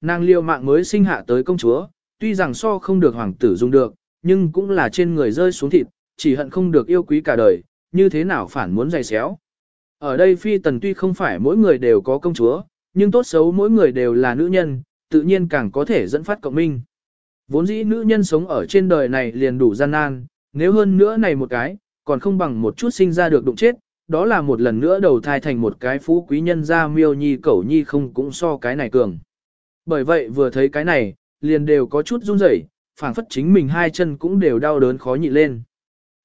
Nàng liều mạng mới sinh hạ tới công chúa, tuy rằng so không được hoàng tử dùng được, nhưng cũng là trên người rơi xuống thịt, chỉ hận không được yêu quý cả đời, như thế nào phản muốn dày xéo. Ở đây phi tần tuy không phải mỗi người đều có công chúa, nhưng tốt xấu mỗi người đều là nữ nhân, tự nhiên càng có thể dẫn phát cộng minh. Vốn dĩ nữ nhân sống ở trên đời này liền đủ gian nan, nếu hơn nữa này một cái, còn không bằng một chút sinh ra được đụng chết, đó là một lần nữa đầu thai thành một cái phú quý nhân gia miêu nhi cẩu nhi không cũng so cái này cường. Bởi vậy vừa thấy cái này, liền đều có chút run rẩy, phảng phất chính mình hai chân cũng đều đau đớn khó nhịn lên.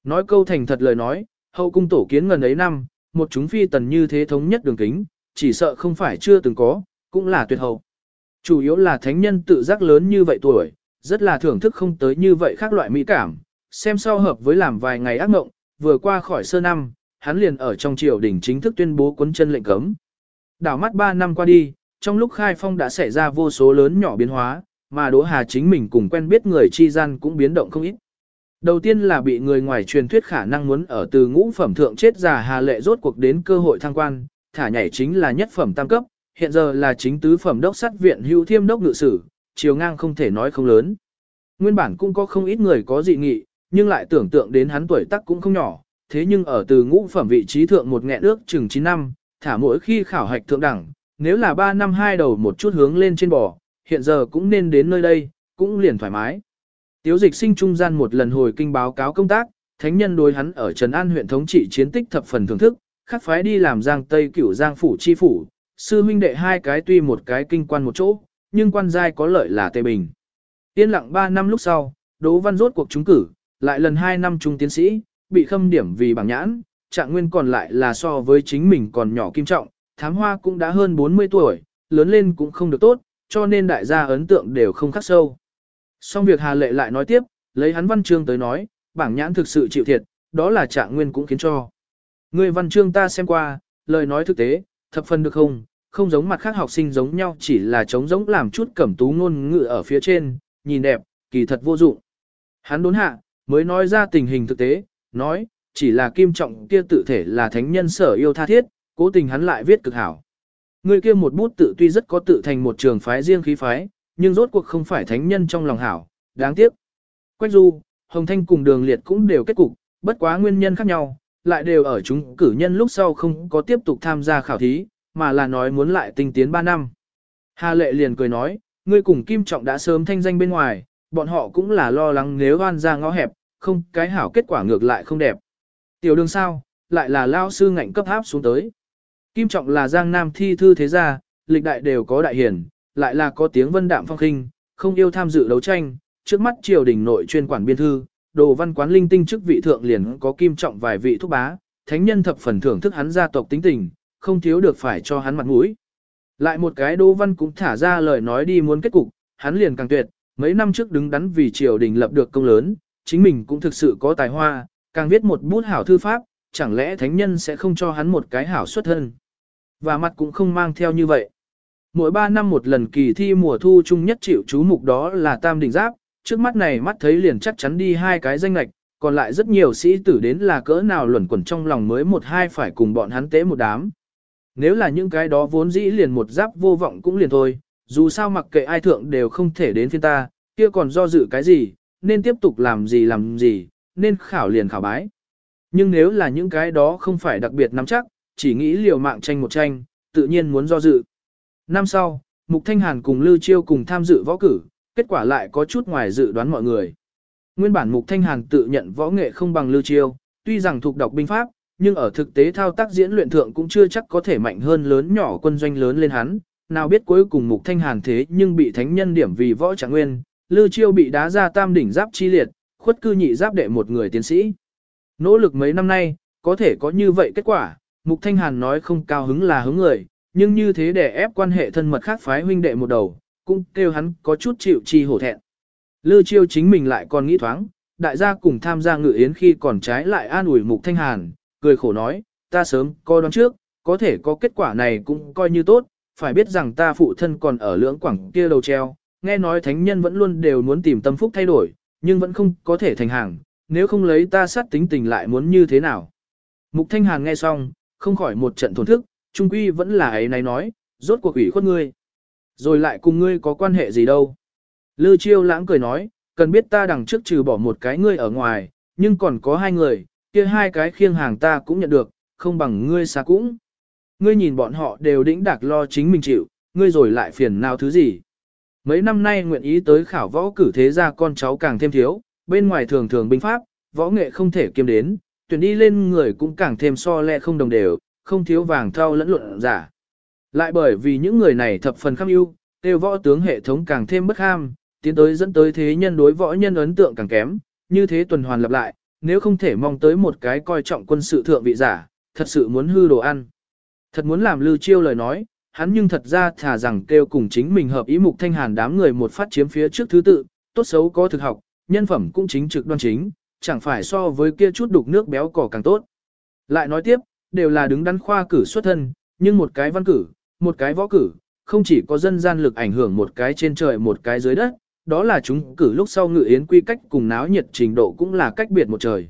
Nói câu thành thật lời nói, hậu cung tổ kiến ngần ấy năm, một chúng phi tần như thế thống nhất đường kính, chỉ sợ không phải chưa từng có, cũng là tuyệt hậu. Chủ yếu là thánh nhân tự giác lớn như vậy tuổi, rất là thưởng thức không tới như vậy khác loại mỹ cảm, xem sau hợp với làm vài ngày ác mộng, vừa qua khỏi sơ năm, hắn liền ở trong triều đình chính thức tuyên bố cuốn chân lệnh cấm. Đảo mắt 3 năm qua đi, trong lúc khai phong đã xảy ra vô số lớn nhỏ biến hóa, mà Đỗ Hà chính mình cùng quen biết người chi gian cũng biến động không ít. Đầu tiên là bị người ngoài truyền thuyết khả năng muốn ở từ ngũ phẩm thượng chết già Hà Lệ rốt cuộc đến cơ hội thăng quan, thả nhảy chính là nhất phẩm tam cấp, hiện giờ là chính tứ phẩm đốc sát viện hữu thiêm đốc ngự sử, chiều ngang không thể nói không lớn. Nguyên bản cũng có không ít người có dị nghị, nhưng lại tưởng tượng đến hắn tuổi tác cũng không nhỏ, thế nhưng ở từ ngũ phẩm vị trí thượng một nghẹn ước chừng 9 năm, thả mỗi khi khảo hạch thượng đẳng, nếu là 3 năm hai đầu một chút hướng lên trên bò, hiện giờ cũng nên đến nơi đây, cũng liền thoải mái. Tiếu dịch sinh trung gian một lần hồi kinh báo cáo công tác, thánh nhân đối hắn ở Trần An huyện thống trị chiến tích thập phần thưởng thức, khắc phái đi làm giang tây cửu giang phủ chi phủ, sư huynh đệ hai cái tuy một cái kinh quan một chỗ, nhưng quan giai có lợi là tề bình. Yên lặng 3 năm lúc sau, Đỗ Văn rốt cuộc trúng cử, lại lần 2 năm trung tiến sĩ, bị khâm điểm vì bảng nhãn, trạng nguyên còn lại là so với chính mình còn nhỏ kim trọng, thám hoa cũng đã hơn 40 tuổi, lớn lên cũng không được tốt, cho nên đại gia ấn tượng đều không khắc sâu. Xong việc Hà Lệ lại nói tiếp, lấy hắn văn chương tới nói, bảng nhãn thực sự chịu thiệt, đó là trạng nguyên cũng khiến cho. Người văn chương ta xem qua, lời nói thực tế, thập phần được không, không giống mặt khác học sinh giống nhau chỉ là chống giống làm chút cẩm tú ngôn ngữ ở phía trên, nhìn đẹp, kỳ thật vô dụng. Hắn đốn hạ, mới nói ra tình hình thực tế, nói, chỉ là kim trọng kia tự thể là thánh nhân sở yêu tha thiết, cố tình hắn lại viết cực hảo. Người kia một bút tự tuy rất có tự thành một trường phái riêng khí phái, nhưng rốt cuộc không phải thánh nhân trong lòng hảo, đáng tiếc. Quách Du, Hồng Thanh cùng Đường Liệt cũng đều kết cục, bất quá nguyên nhân khác nhau, lại đều ở chúng cử nhân lúc sau không có tiếp tục tham gia khảo thí, mà là nói muốn lại tinh tiến 3 năm. Hà Lệ liền cười nói, ngươi cùng Kim Trọng đã sớm thanh danh bên ngoài, bọn họ cũng là lo lắng nếu oan ra ngõ hẹp, không cái hảo kết quả ngược lại không đẹp. Tiểu đường sao, lại là lao sư ngạnh cấp áp xuống tới. Kim Trọng là giang nam thi thư thế gia, lịch đại đều có đại hiển, lại là có tiếng vân đạm phong khinh, không yêu tham dự đấu tranh, trước mắt triều đình nội chuyên quản biên thư, đồ văn quán linh tinh chức vị thượng liền có Kim Trọng vài vị thúc bá, thánh nhân thập phần thưởng thức hắn gia tộc tính tình, không thiếu được phải cho hắn mặt mũi. Lại một cái Đỗ Văn cũng thả ra lời nói đi muốn kết cục, hắn liền càng tuyệt, mấy năm trước đứng đắn vì triều đình lập được công lớn, chính mình cũng thực sự có tài hoa, càng viết một bút hảo thư pháp, chẳng lẽ thánh nhân sẽ không cho hắn một cái hảo xuất thân. Và mặt cũng không mang theo như vậy. Mỗi 3 năm một lần kỳ thi mùa thu chung nhất chịu chú mục đó là tam đỉnh giáp, trước mắt này mắt thấy liền chắc chắn đi hai cái danh lạch, còn lại rất nhiều sĩ tử đến là cỡ nào luẩn quẩn trong lòng mới một hai phải cùng bọn hắn tế một đám. Nếu là những cái đó vốn dĩ liền một giáp vô vọng cũng liền thôi, dù sao mặc kệ ai thượng đều không thể đến phiên ta, kia còn do dự cái gì, nên tiếp tục làm gì làm gì, nên khảo liền khảo bái. Nhưng nếu là những cái đó không phải đặc biệt nắm chắc, chỉ nghĩ liều mạng tranh một tranh, tự nhiên muốn do dự. Năm sau, Mục Thanh Hàn cùng Lưu Chiêu cùng tham dự võ cử, kết quả lại có chút ngoài dự đoán mọi người. Nguyên bản Mục Thanh Hàn tự nhận võ nghệ không bằng Lưu Chiêu, tuy rằng thuộc đọc binh pháp, nhưng ở thực tế thao tác diễn luyện thượng cũng chưa chắc có thể mạnh hơn lớn nhỏ quân doanh lớn lên hắn, nào biết cuối cùng Mục Thanh Hàn thế nhưng bị thánh nhân điểm vì võ trạng nguyên, Lư Chiêu bị đá ra tam đỉnh giáp chi liệt, khuất cư nhị giáp đệ một người tiến sĩ. Nỗ lực mấy năm nay, có thể có như vậy kết quả, Mục Thanh Hàn nói không cao hứng là hứng người, nhưng như thế để ép quan hệ thân mật khác phái huynh đệ một đầu, cũng kêu hắn có chút chịu chi hổ thẹn. Lư Chiêu chính mình lại còn nghĩ thoáng, đại gia cùng tham gia ngự yến khi còn trái lại an ủi Mục Thanh Hàn, cười khổ nói, ta sớm coi đoán trước, có thể có kết quả này cũng coi như tốt, phải biết rằng ta phụ thân còn ở lưỡng quảng kia đầu treo, nghe nói thánh nhân vẫn luôn đều muốn tìm tâm phúc thay đổi, nhưng vẫn không có thể thành hàng, nếu không lấy ta sát tính tình lại muốn như thế nào. Mục Thanh Hàn nghe xong, không khỏi một trận thổn thức, trung quy vẫn là ấy này nói, rốt cuộc ủy khuất ngươi. Rồi lại cùng ngươi có quan hệ gì đâu. Lư chiêu lãng cười nói, cần biết ta đằng trước trừ bỏ một cái ngươi ở ngoài, nhưng còn có hai người, kia hai cái khiêng hàng ta cũng nhận được, không bằng ngươi xa cũng. Ngươi nhìn bọn họ đều đĩnh đạc lo chính mình chịu, ngươi rồi lại phiền nào thứ gì. Mấy năm nay nguyện ý tới khảo võ cử thế ra con cháu càng thêm thiếu, bên ngoài thường thường binh pháp, võ nghệ không thể kiêm đến, tuyển đi lên người cũng càng thêm so lẹ không đồng đều, không thiếu vàng thao lẫn luận giả. Lại bởi vì những người này thập phần kham ưu, tiêu võ tướng hệ thống càng thêm bất ham, tiến tới dẫn tới thế nhân đối võ nhân ấn tượng càng kém, như thế tuần hoàn lặp lại, nếu không thể mong tới một cái coi trọng quân sự thượng vị giả, thật sự muốn hư đồ ăn. Thật muốn làm lưu chiêu lời nói, hắn nhưng thật ra thà rằng kêu cùng chính mình hợp ý mục thanh hàn đám người một phát chiếm phía trước thứ tự, tốt xấu có thực học, nhân phẩm cũng chính trực đoan chính, chẳng phải so với kia chút đục nước béo cỏ càng tốt. Lại nói tiếp, đều là đứng đắn khoa cử xuất thân, nhưng một cái văn cử, một cái võ cử, không chỉ có dân gian lực ảnh hưởng một cái trên trời một cái dưới đất, đó là chúng cử lúc sau ngự yến quy cách cùng náo nhiệt trình độ cũng là cách biệt một trời.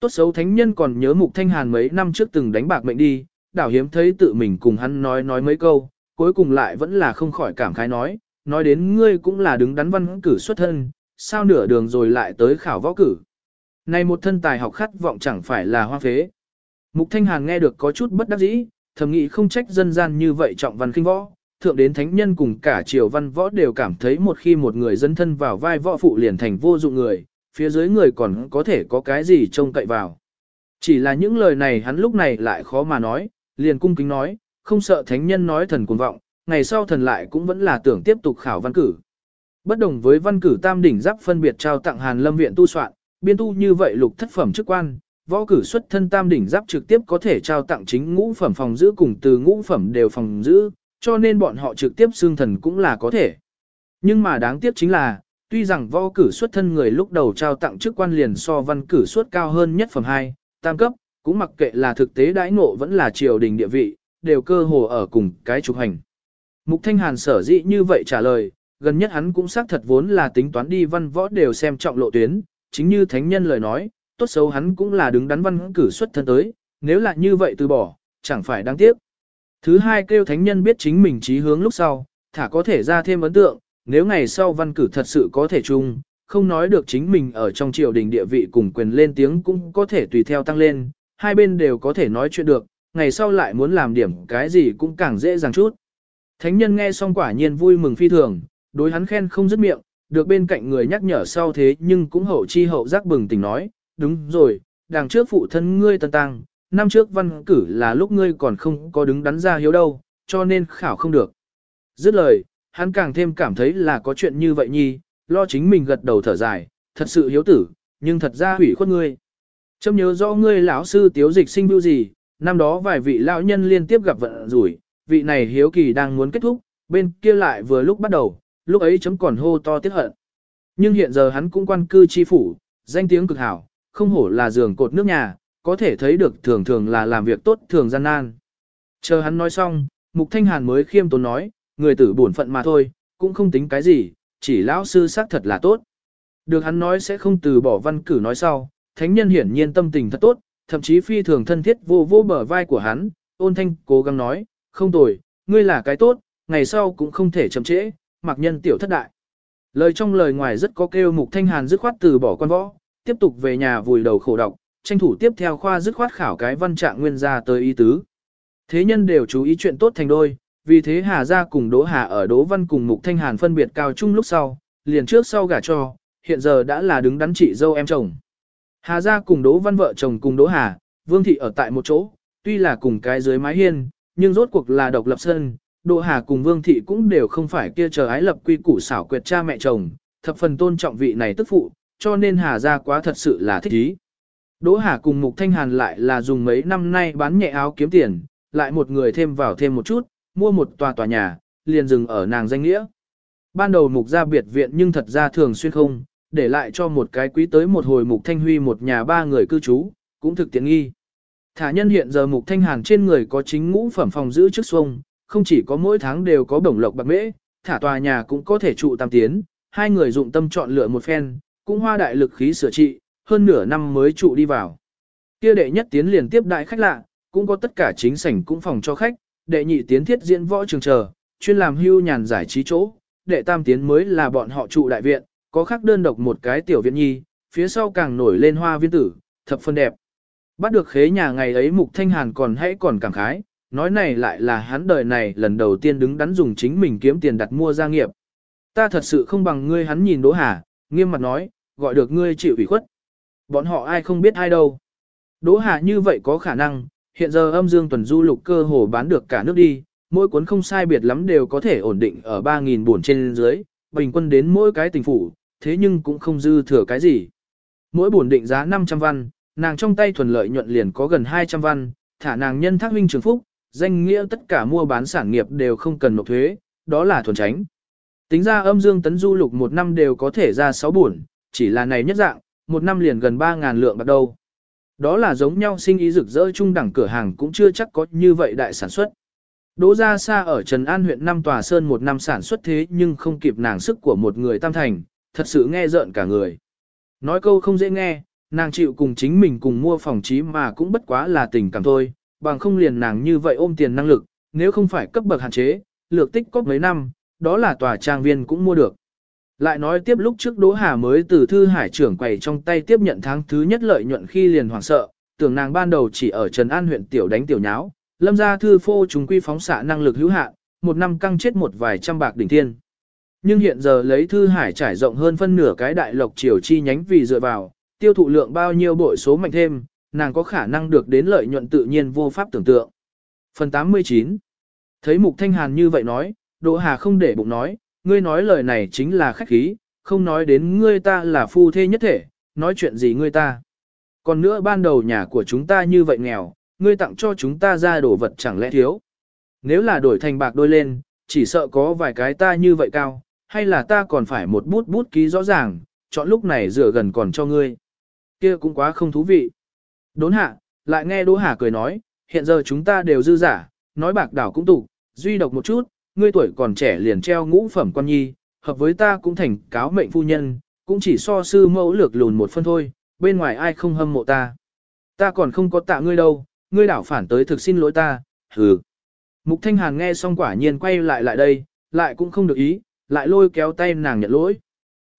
Tốt xấu thánh nhân còn nhớ mục thanh hàn mấy năm trước từng đánh bạc mệnh đi, đảo hiếm thấy tự mình cùng hắn nói nói mấy câu, cuối cùng lại vẫn là không khỏi cảm khái nói, nói đến ngươi cũng là đứng đắn văn cử xuất thân, sao nửa đường rồi lại tới khảo võ cử. Này một thân tài học khát vọng chẳng phải là hoa phế. Mục Thanh Hàn nghe được có chút bất đắc dĩ, thầm nghĩ không trách dân gian như vậy trọng văn kinh võ, thượng đến thánh nhân cùng cả triều văn võ đều cảm thấy một khi một người dân thân vào vai võ phụ liền thành vô dụng người, phía dưới người còn có thể có cái gì trông cậy vào. Chỉ là những lời này hắn lúc này lại khó mà nói, liền cung kính nói, không sợ thánh nhân nói thần cuồng vọng, ngày sau thần lại cũng vẫn là tưởng tiếp tục khảo văn cử. Bất đồng với văn cử tam đỉnh giáp phân biệt trao tặng Hàn Lâm viện tu soạn, biên tu như vậy lục thất phẩm chức quan, võ cử xuất thân tam đỉnh giáp trực tiếp có thể trao tặng chính ngũ phẩm phòng giữ cùng từ ngũ phẩm đều phòng giữ, cho nên bọn họ trực tiếp xương thần cũng là có thể. Nhưng mà đáng tiếc chính là, tuy rằng võ cử xuất thân người lúc đầu trao tặng chức quan liền so văn cử xuất cao hơn nhất phẩm 2, tam cấp, cũng mặc kệ là thực tế đãi ngộ vẫn là triều đình địa vị, đều cơ hồ ở cùng cái trục hành. Mục Thanh Hàn sở dĩ như vậy trả lời, gần nhất hắn cũng xác thật vốn là tính toán đi văn võ đều xem trọng lộ tuyến, chính như thánh nhân lời nói, tốt xấu hắn cũng là đứng đắn văn cử xuất thân tới, nếu là như vậy từ bỏ, chẳng phải đáng tiếc. Thứ hai kêu thánh nhân biết chính mình trí hướng lúc sau, thả có thể ra thêm ấn tượng, nếu ngày sau văn cử thật sự có thể chung, không nói được chính mình ở trong triều đình địa vị cùng quyền lên tiếng cũng có thể tùy theo tăng lên, hai bên đều có thể nói chuyện được, ngày sau lại muốn làm điểm cái gì cũng càng dễ dàng chút. Thánh nhân nghe xong quả nhiên vui mừng phi thường, đối hắn khen không dứt miệng, được bên cạnh người nhắc nhở sau thế nhưng cũng hậu chi hậu giác bừng tỉnh nói, đúng rồi, đằng trước phụ thân ngươi tân tăng, năm trước văn cử là lúc ngươi còn không có đứng đắn ra hiếu đâu, cho nên khảo không được. Dứt lời, hắn càng thêm cảm thấy là có chuyện như vậy nhi, lo chính mình gật đầu thở dài, thật sự hiếu tử, nhưng thật ra hủy khuất ngươi. Châm nhớ rõ ngươi lão sư tiếu dịch sinh bưu gì, năm đó vài vị lão nhân liên tiếp gặp vận rủi, vị này hiếu kỳ đang muốn kết thúc, bên kia lại vừa lúc bắt đầu, lúc ấy chấm còn hô to tiết hận. Nhưng hiện giờ hắn cũng quan cư chi phủ, danh tiếng cực hảo, không hổ là giường cột nước nhà, có thể thấy được thường thường là làm việc tốt thường gian nan. Chờ hắn nói xong, Mục Thanh Hàn mới khiêm tốn nói, người tử bổn phận mà thôi, cũng không tính cái gì, chỉ lão sư xác thật là tốt. Được hắn nói sẽ không từ bỏ văn cử nói sau, thánh nhân hiển nhiên tâm tình thật tốt, thậm chí phi thường thân thiết vô vô bờ vai của hắn, ôn thanh cố gắng nói, không tồi, ngươi là cái tốt, ngày sau cũng không thể chậm trễ, mặc nhân tiểu thất đại. Lời trong lời ngoài rất có kêu mục thanh hàn dứt khoát từ bỏ con võ, tiếp tục về nhà vùi đầu khổ đọc, tranh thủ tiếp theo khoa dứt khoát khảo cái văn trạng nguyên gia tới ý tứ. Thế nhân đều chú ý chuyện tốt thành đôi, vì thế Hà gia cùng Đỗ Hà ở Đỗ Văn cùng Mục Thanh Hàn phân biệt cao chung lúc sau, liền trước sau gả cho, hiện giờ đã là đứng đắn chị dâu em chồng. Hà gia cùng Đỗ Văn vợ chồng cùng Đỗ Hà, Vương thị ở tại một chỗ, tuy là cùng cái dưới mái hiên, nhưng rốt cuộc là độc lập sân, Đỗ Hà cùng Vương thị cũng đều không phải kia chờ ái lập quy củ xảo quyệt cha mẹ chồng, thập phần tôn trọng vị này tức phụ, cho nên Hà gia quá thật sự là thích ý. Đỗ Hà cùng Mục Thanh Hàn lại là dùng mấy năm nay bán nhẹ áo kiếm tiền, lại một người thêm vào thêm một chút, mua một tòa tòa nhà, liền dừng ở nàng danh nghĩa. Ban đầu Mục gia biệt viện nhưng thật ra thường xuyên không, để lại cho một cái quý tới một hồi Mục Thanh Huy một nhà ba người cư trú, cũng thực tiện nghi. Thả nhân hiện giờ Mục Thanh Hàn trên người có chính ngũ phẩm phòng giữ trước xuông, không chỉ có mỗi tháng đều có bổng lộc bạc mễ, thả tòa nhà cũng có thể trụ tam tiến, hai người dụng tâm chọn lựa một phen, cũng hoa đại lực khí sửa trị, hơn nửa năm mới trụ đi vào. Kia đệ nhất tiến liền tiếp đại khách lạ, cũng có tất cả chính sảnh cũng phòng cho khách, đệ nhị tiến thiết diễn võ trường chờ, chuyên làm hưu nhàn giải trí chỗ, đệ tam tiến mới là bọn họ trụ đại viện, có khác đơn độc một cái tiểu viện nhi, phía sau càng nổi lên hoa viên tử, thập phân đẹp. Bắt được khế nhà ngày ấy Mục Thanh Hàn còn hãy còn cảm khái, nói này lại là hắn đời này lần đầu tiên đứng đắn dùng chính mình kiếm tiền đặt mua gia nghiệp. Ta thật sự không bằng ngươi hắn nhìn Đỗ Hà, nghiêm mặt nói, gọi được ngươi chịu ủy khuất. Bọn họ ai không biết ai đâu. Đỗ Hà như vậy có khả năng, hiện giờ âm dương tuần du lục cơ hồ bán được cả nước đi, mỗi cuốn không sai biệt lắm đều có thể ổn định ở 3.000 buồn trên dưới, bình quân đến mỗi cái tình phủ, thế nhưng cũng không dư thừa cái gì. Mỗi buồn định giá 500 văn, nàng trong tay thuần lợi nhuận liền có gần 200 văn, thả nàng nhân thác huynh trường phúc, danh nghĩa tất cả mua bán sản nghiệp đều không cần nộp thuế, đó là thuần tránh. Tính ra âm dương tấn du lục một năm đều có thể ra 6 buồn, chỉ là này nhất dạng, một năm liền gần 3.000 lượng bạc đầu, Đó là giống nhau sinh ý rực rỡ chung đẳng cửa hàng cũng chưa chắc có như vậy đại sản xuất. Đỗ Gia Sa ở Trần An huyện nam tòa sơn một năm sản xuất thế nhưng không kịp nàng sức của một người tam thành, thật sự nghe rợn cả người. Nói câu không dễ nghe, nàng chịu cùng chính mình cùng mua phòng trí mà cũng bất quá là tình cảm thôi, bằng không liền nàng như vậy ôm tiền năng lực, nếu không phải cấp bậc hạn chế, lược tích có mấy năm, đó là tòa trang viên cũng mua được. Lại nói tiếp lúc trước Đỗ Hà mới từ thư hải trưởng quầy trong tay tiếp nhận tháng thứ nhất lợi nhuận khi liền hoảng sợ, tưởng nàng ban đầu chỉ ở Trần An huyện tiểu đánh tiểu nháo, lâm gia thư phô chúng quy phóng xạ năng lực hữu hạn, một năm căng chết một vài trăm bạc đỉnh thiên. Nhưng hiện giờ lấy thư hải trải rộng hơn phân nửa cái đại lộc triều chi nhánh vì dựa vào, tiêu thụ lượng bao nhiêu bội số mạnh thêm, nàng có khả năng được đến lợi nhuận tự nhiên vô pháp tưởng tượng. Phần 89 Thấy Mục Thanh Hàn như vậy nói, Đỗ Hà không để bụng nói, ngươi nói lời này chính là khách khí, không nói đến ngươi ta là phu thê nhất thể, nói chuyện gì ngươi ta. Còn nữa ban đầu nhà của chúng ta như vậy nghèo, ngươi tặng cho chúng ta ra đồ vật chẳng lẽ thiếu. Nếu là đổi thành bạc đôi lên, chỉ sợ có vài cái ta như vậy cao, hay là ta còn phải một bút bút ký rõ ràng, chọn lúc này rửa gần còn cho ngươi. Kia cũng quá không thú vị. Đốn hạ, lại nghe Đỗ Hà cười nói, hiện giờ chúng ta đều dư giả, nói bạc đảo cũng tụ, duy độc một chút, ngươi tuổi còn trẻ liền treo ngũ phẩm quan nhi, hợp với ta cũng thành cáo mệnh phu nhân, cũng chỉ so sư mẫu lược lùn một phân thôi, bên ngoài ai không hâm mộ ta. Ta còn không có tạ ngươi đâu, ngươi đảo phản tới thực xin lỗi ta, hừ. Mục Thanh Hàn nghe xong quả nhiên quay lại lại đây, lại cũng không được ý, lại lôi kéo tay nàng nhận lỗi.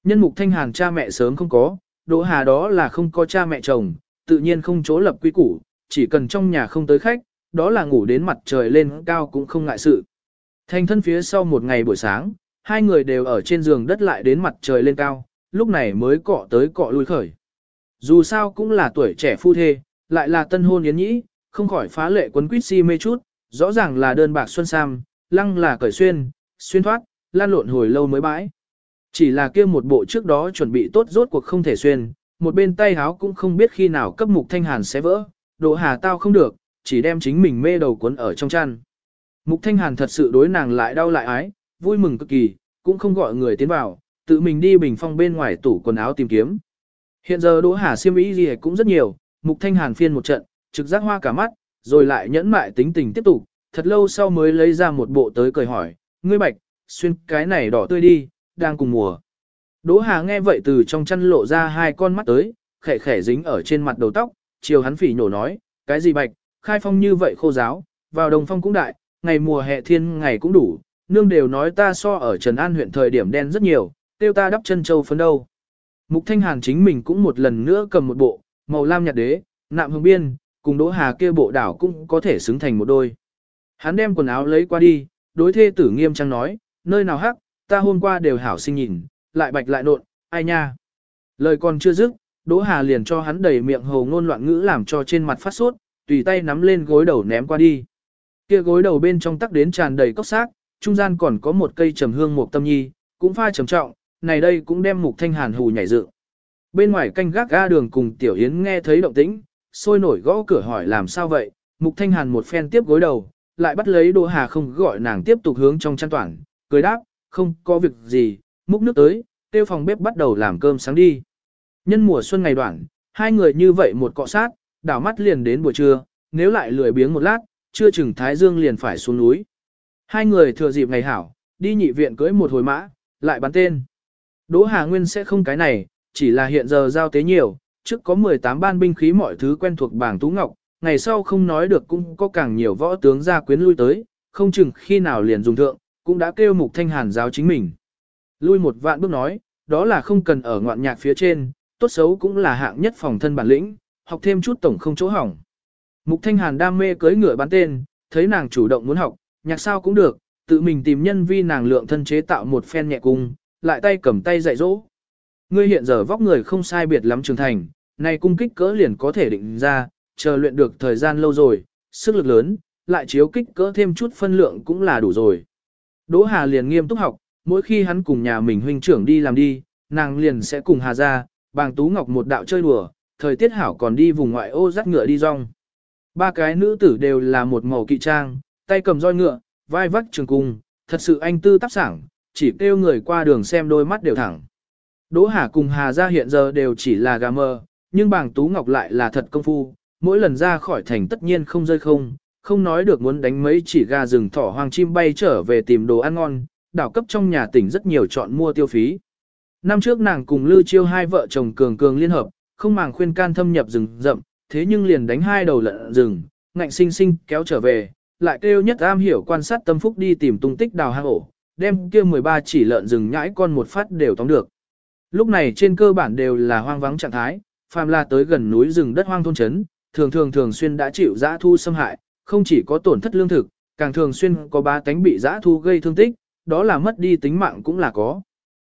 Nhân Mục Thanh Hàn cha mẹ sớm không có, Đỗ Hà đó là không có cha mẹ chồng, tự nhiên không chỗ lập quy củ, chỉ cần trong nhà không tới khách, đó là ngủ đến mặt trời lên cao cũng không ngại sự. Thành thân phía sau một ngày buổi sáng, hai người đều ở trên giường đất lại đến mặt trời lên cao, lúc này mới cọ tới cọ lui khởi. Dù sao cũng là tuổi trẻ phu thê, lại là tân hôn yến nhĩ, không khỏi phá lệ quấn quýt si mê chút, rõ ràng là đơn bạc xuân sam, lăng là cởi xuyên, xuyên thoát, lan lộn hồi lâu mới bãi. Chỉ là kia một bộ trước đó chuẩn bị tốt rốt cuộc không thể xuyên, một bên tay háo cũng không biết khi nào cấp mục thanh hàn sẽ vỡ, đồ hà tao không được, chỉ đem chính mình mê đầu cuốn ở trong chăn. Mục thanh hàn thật sự đối nàng lại đau lại ái, vui mừng cực kỳ, cũng không gọi người tiến vào, tự mình đi bình phong bên ngoài tủ quần áo tìm kiếm. Hiện giờ Đỗ Hà siêm ý gì cũng rất nhiều, Mục Thanh Hàn phiên một trận, trực giác hoa cả mắt, rồi lại nhẫn mại tính tình tiếp tục, thật lâu sau mới lấy ra một bộ tới cười hỏi, ngươi bạch, xuyên cái này đỏ tươi đi, đang cùng mùa. Đỗ Hà nghe vậy từ trong chăn lộ ra hai con mắt tới, khẽ khẽ dính ở trên mặt đầu tóc, chiều hắn phỉ nhổ nói, cái gì bạch, khai phong như vậy khô giáo, vào đồng phong cũng đại, ngày mùa hè thiên ngày cũng đủ, nương đều nói ta so ở Trần An huyện thời điểm đen rất nhiều, tiêu ta đắp chân châu phấn đâu. Mục Thanh Hàn chính mình cũng một lần nữa cầm một bộ, màu lam nhạt đế, nạm hương biên, cùng đỗ hà kia bộ đảo cũng có thể xứng thành một đôi. Hắn đem quần áo lấy qua đi, đối thê tử nghiêm trang nói, nơi nào hắc, ta hôm qua đều hảo sinh nhìn, lại bạch lại nộn, ai nha. Lời còn chưa dứt, Đỗ Hà liền cho hắn đầy miệng hồ ngôn loạn ngữ làm cho trên mặt phát sốt, tùy tay nắm lên gối đầu ném qua đi. Kia gối đầu bên trong tắc đến tràn đầy cốc xác, trung gian còn có một cây trầm hương một tâm nhi, cũng pha trầm trọng, này đây cũng đem mục thanh hàn hù nhảy dựng. Bên ngoài canh gác ga đường cùng Tiểu Yến nghe thấy động tĩnh, sôi nổi gõ cửa hỏi làm sao vậy, mục thanh hàn một phen tiếp gối đầu, lại bắt lấy Đỗ Hà không gọi nàng tiếp tục hướng trong chăn toàn, cười đáp, không có việc gì, múc nước tới, tiêu phòng bếp bắt đầu làm cơm sáng đi. Nhân mùa xuân ngày đoạn, hai người như vậy một cọ sát, đảo mắt liền đến buổi trưa, nếu lại lười biếng một lát, chưa chừng Thái Dương liền phải xuống núi. Hai người thừa dịp ngày hảo, đi nhị viện cưới một hồi mã, lại bắn tên. Đỗ Hà Nguyên sẽ không cái này, chỉ là hiện giờ giao tế nhiều, trước có 18 ban binh khí mọi thứ quen thuộc bảng Tú Ngọc, ngày sau không nói được cũng có càng nhiều võ tướng gia quyến lui tới, không chừng khi nào liền dùng thượng, cũng đã kêu Mục Thanh Hàn giáo chính mình. Lui một vạn bước nói, đó là không cần ở ngoạn nhạc phía trên, tốt xấu cũng là hạng nhất phòng thân bản lĩnh, học thêm chút tổng không chỗ hỏng. Mục Thanh Hàn đam mê cưới ngựa bán tên, thấy nàng chủ động muốn học, nhạc sao cũng được, tự mình tìm nhân vi nàng lượng thân chế tạo một phen nhẹ cung, lại tay cầm tay dạy dỗ. Ngươi hiện giờ vóc người không sai biệt lắm trưởng thành, này cung kích cỡ liền có thể định ra, chờ luyện được thời gian lâu rồi, sức lực lớn, lại chiếu kích cỡ thêm chút phân lượng cũng là đủ rồi. Đỗ Hà liền nghiêm túc học, mỗi khi hắn cùng nhà mình huynh trưởng đi làm đi, nàng liền sẽ cùng Hà ra, bàng Tú Ngọc một đạo chơi đùa, thời tiết hảo còn đi vùng ngoại ô dắt ngựa đi rong. Ba cái nữ tử đều là một màu kỵ trang, tay cầm roi ngựa, vai vắt trường cung, thật sự anh tư tác sảng, chỉ kêu người qua đường xem đôi mắt đều thẳng. Đỗ Hà cùng Hà ra hiện giờ đều chỉ là gà mơ, nhưng bàng Tú Ngọc lại là thật công phu, mỗi lần ra khỏi thành tất nhiên không rơi không, không nói được muốn đánh mấy chỉ gà rừng thỏ hoang chim bay trở về tìm đồ ăn ngon, đảo cấp trong nhà tỉnh rất nhiều chọn mua tiêu phí. Năm trước nàng cùng Lư Chiêu hai vợ chồng cường cường liên hợp, không màng khuyên can thâm nhập rừng rậm, thế nhưng liền đánh hai đầu lợn rừng, ngạnh sinh sinh kéo trở về, lại kêu nhất am hiểu quan sát tâm phúc đi tìm tung tích đào hang ổ, đem kia 13 chỉ lợn rừng nhãi con một phát đều tóm được. Lúc này trên cơ bản đều là hoang vắng trạng thái, phàm là tới gần núi rừng đất hoang thôn chấn thường thường thường xuyên đã chịu dã thu xâm hại, không chỉ có tổn thất lương thực, càng thường xuyên có ba tánh bị dã thu gây thương tích, đó là mất đi tính mạng cũng là có.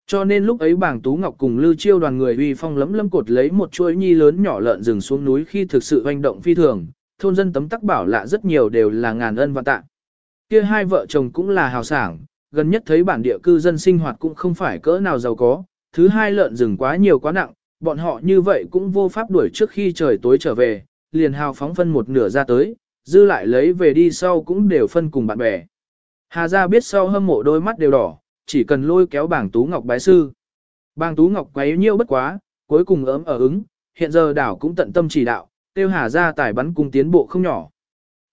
Cho nên lúc ấy bảng Tú Ngọc cùng Lưu Chiêu đoàn người uy phong lấm lâm cột lấy một chuỗi nhi lớn nhỏ lợn rừng xuống núi khi thực sự hoành động phi thường, thôn dân tấm tắc bảo lạ rất nhiều đều là ngàn ân và tạ. Kia hai vợ chồng cũng là hào sảng, gần nhất thấy bản địa cư dân sinh hoạt cũng không phải cỡ nào giàu có, thứ hai lợn rừng quá nhiều quá nặng, bọn họ như vậy cũng vô pháp đuổi trước khi trời tối trở về, liền hào phóng phân một nửa ra tới, dư lại lấy về đi sau cũng đều phân cùng bạn bè. Hà gia biết sau hâm mộ đôi mắt đều đỏ, chỉ cần lôi kéo bảng Tú Ngọc bái sư. Bàng Tú Ngọc quấy nhiêu bất quá, cuối cùng ấm ở ứng, hiện giờ đảo cũng tận tâm chỉ đạo, tiêu Hà gia tải bắn cùng tiến bộ không nhỏ.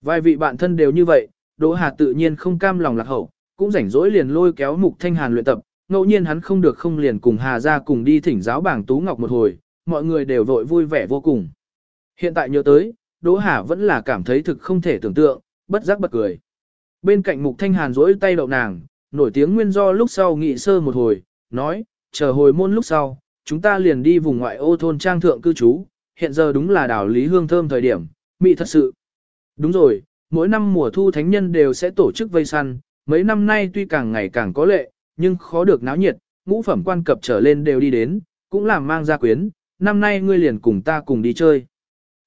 Vài vị bạn thân đều như vậy, Đỗ Hà tự nhiên không cam lòng lạc hậu, cũng rảnh rỗi liền lôi kéo Mục Thanh Hàn luyện tập, ngẫu nhiên hắn không được không liền cùng Hà gia cùng đi thỉnh giáo bảng Tú Ngọc một hồi, mọi người đều vội vui vẻ vô cùng. Hiện tại nhớ tới, Đỗ Hà vẫn là cảm thấy thực không thể tưởng tượng, bất giác bật cười. Bên cạnh Mục Thanh Hàn rỗi tay đậu nàng, nổi tiếng nguyên do lúc sau nghị sơ một hồi, nói, chờ hồi môn lúc sau, chúng ta liền đi vùng ngoại ô thôn trang thượng cư trú, hiện giờ đúng là đảo Lý Hương thơm thời điểm, mị thật sự. Đúng rồi, mỗi năm mùa thu thánh nhân đều sẽ tổ chức vây săn, mấy năm nay tuy càng ngày càng có lệ, nhưng khó được náo nhiệt, ngũ phẩm quan cập trở lên đều đi đến, cũng làm mang gia quyến, năm nay ngươi liền cùng ta cùng đi chơi.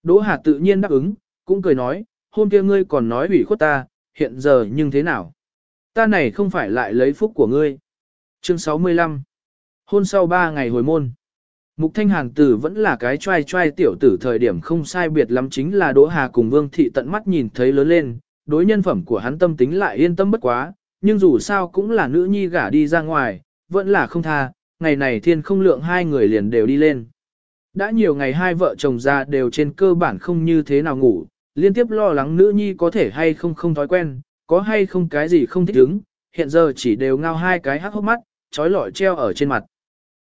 Đỗ Hà tự nhiên đáp ứng, cũng cười nói, hôm kia ngươi còn nói ủy khuất ta, hiện giờ nhưng thế nào? Ta này không phải lại lấy phúc của ngươi. Chương 65 Hôn sau 3 ngày hồi môn. Mục Thanh Hàn tử vẫn là cái trai trai tiểu tử thời điểm không sai biệt lắm chính là Đỗ Hà cùng Vương Thị tận mắt nhìn thấy lớn lên, đối nhân phẩm của hắn tâm tính lại yên tâm bất quá, nhưng dù sao cũng là nữ nhi gả đi ra ngoài, vẫn là không tha, ngày này thiên không lượng hai người liền đều đi lên. Đã nhiều ngày hai vợ chồng ra đều trên cơ bản không như thế nào ngủ, liên tiếp lo lắng nữ nhi có thể hay không không thói quen, có hay không cái gì không thích ứng, hiện giờ chỉ đều ngao hai cái hắc hốc mắt, trói lọi treo ở trên mặt.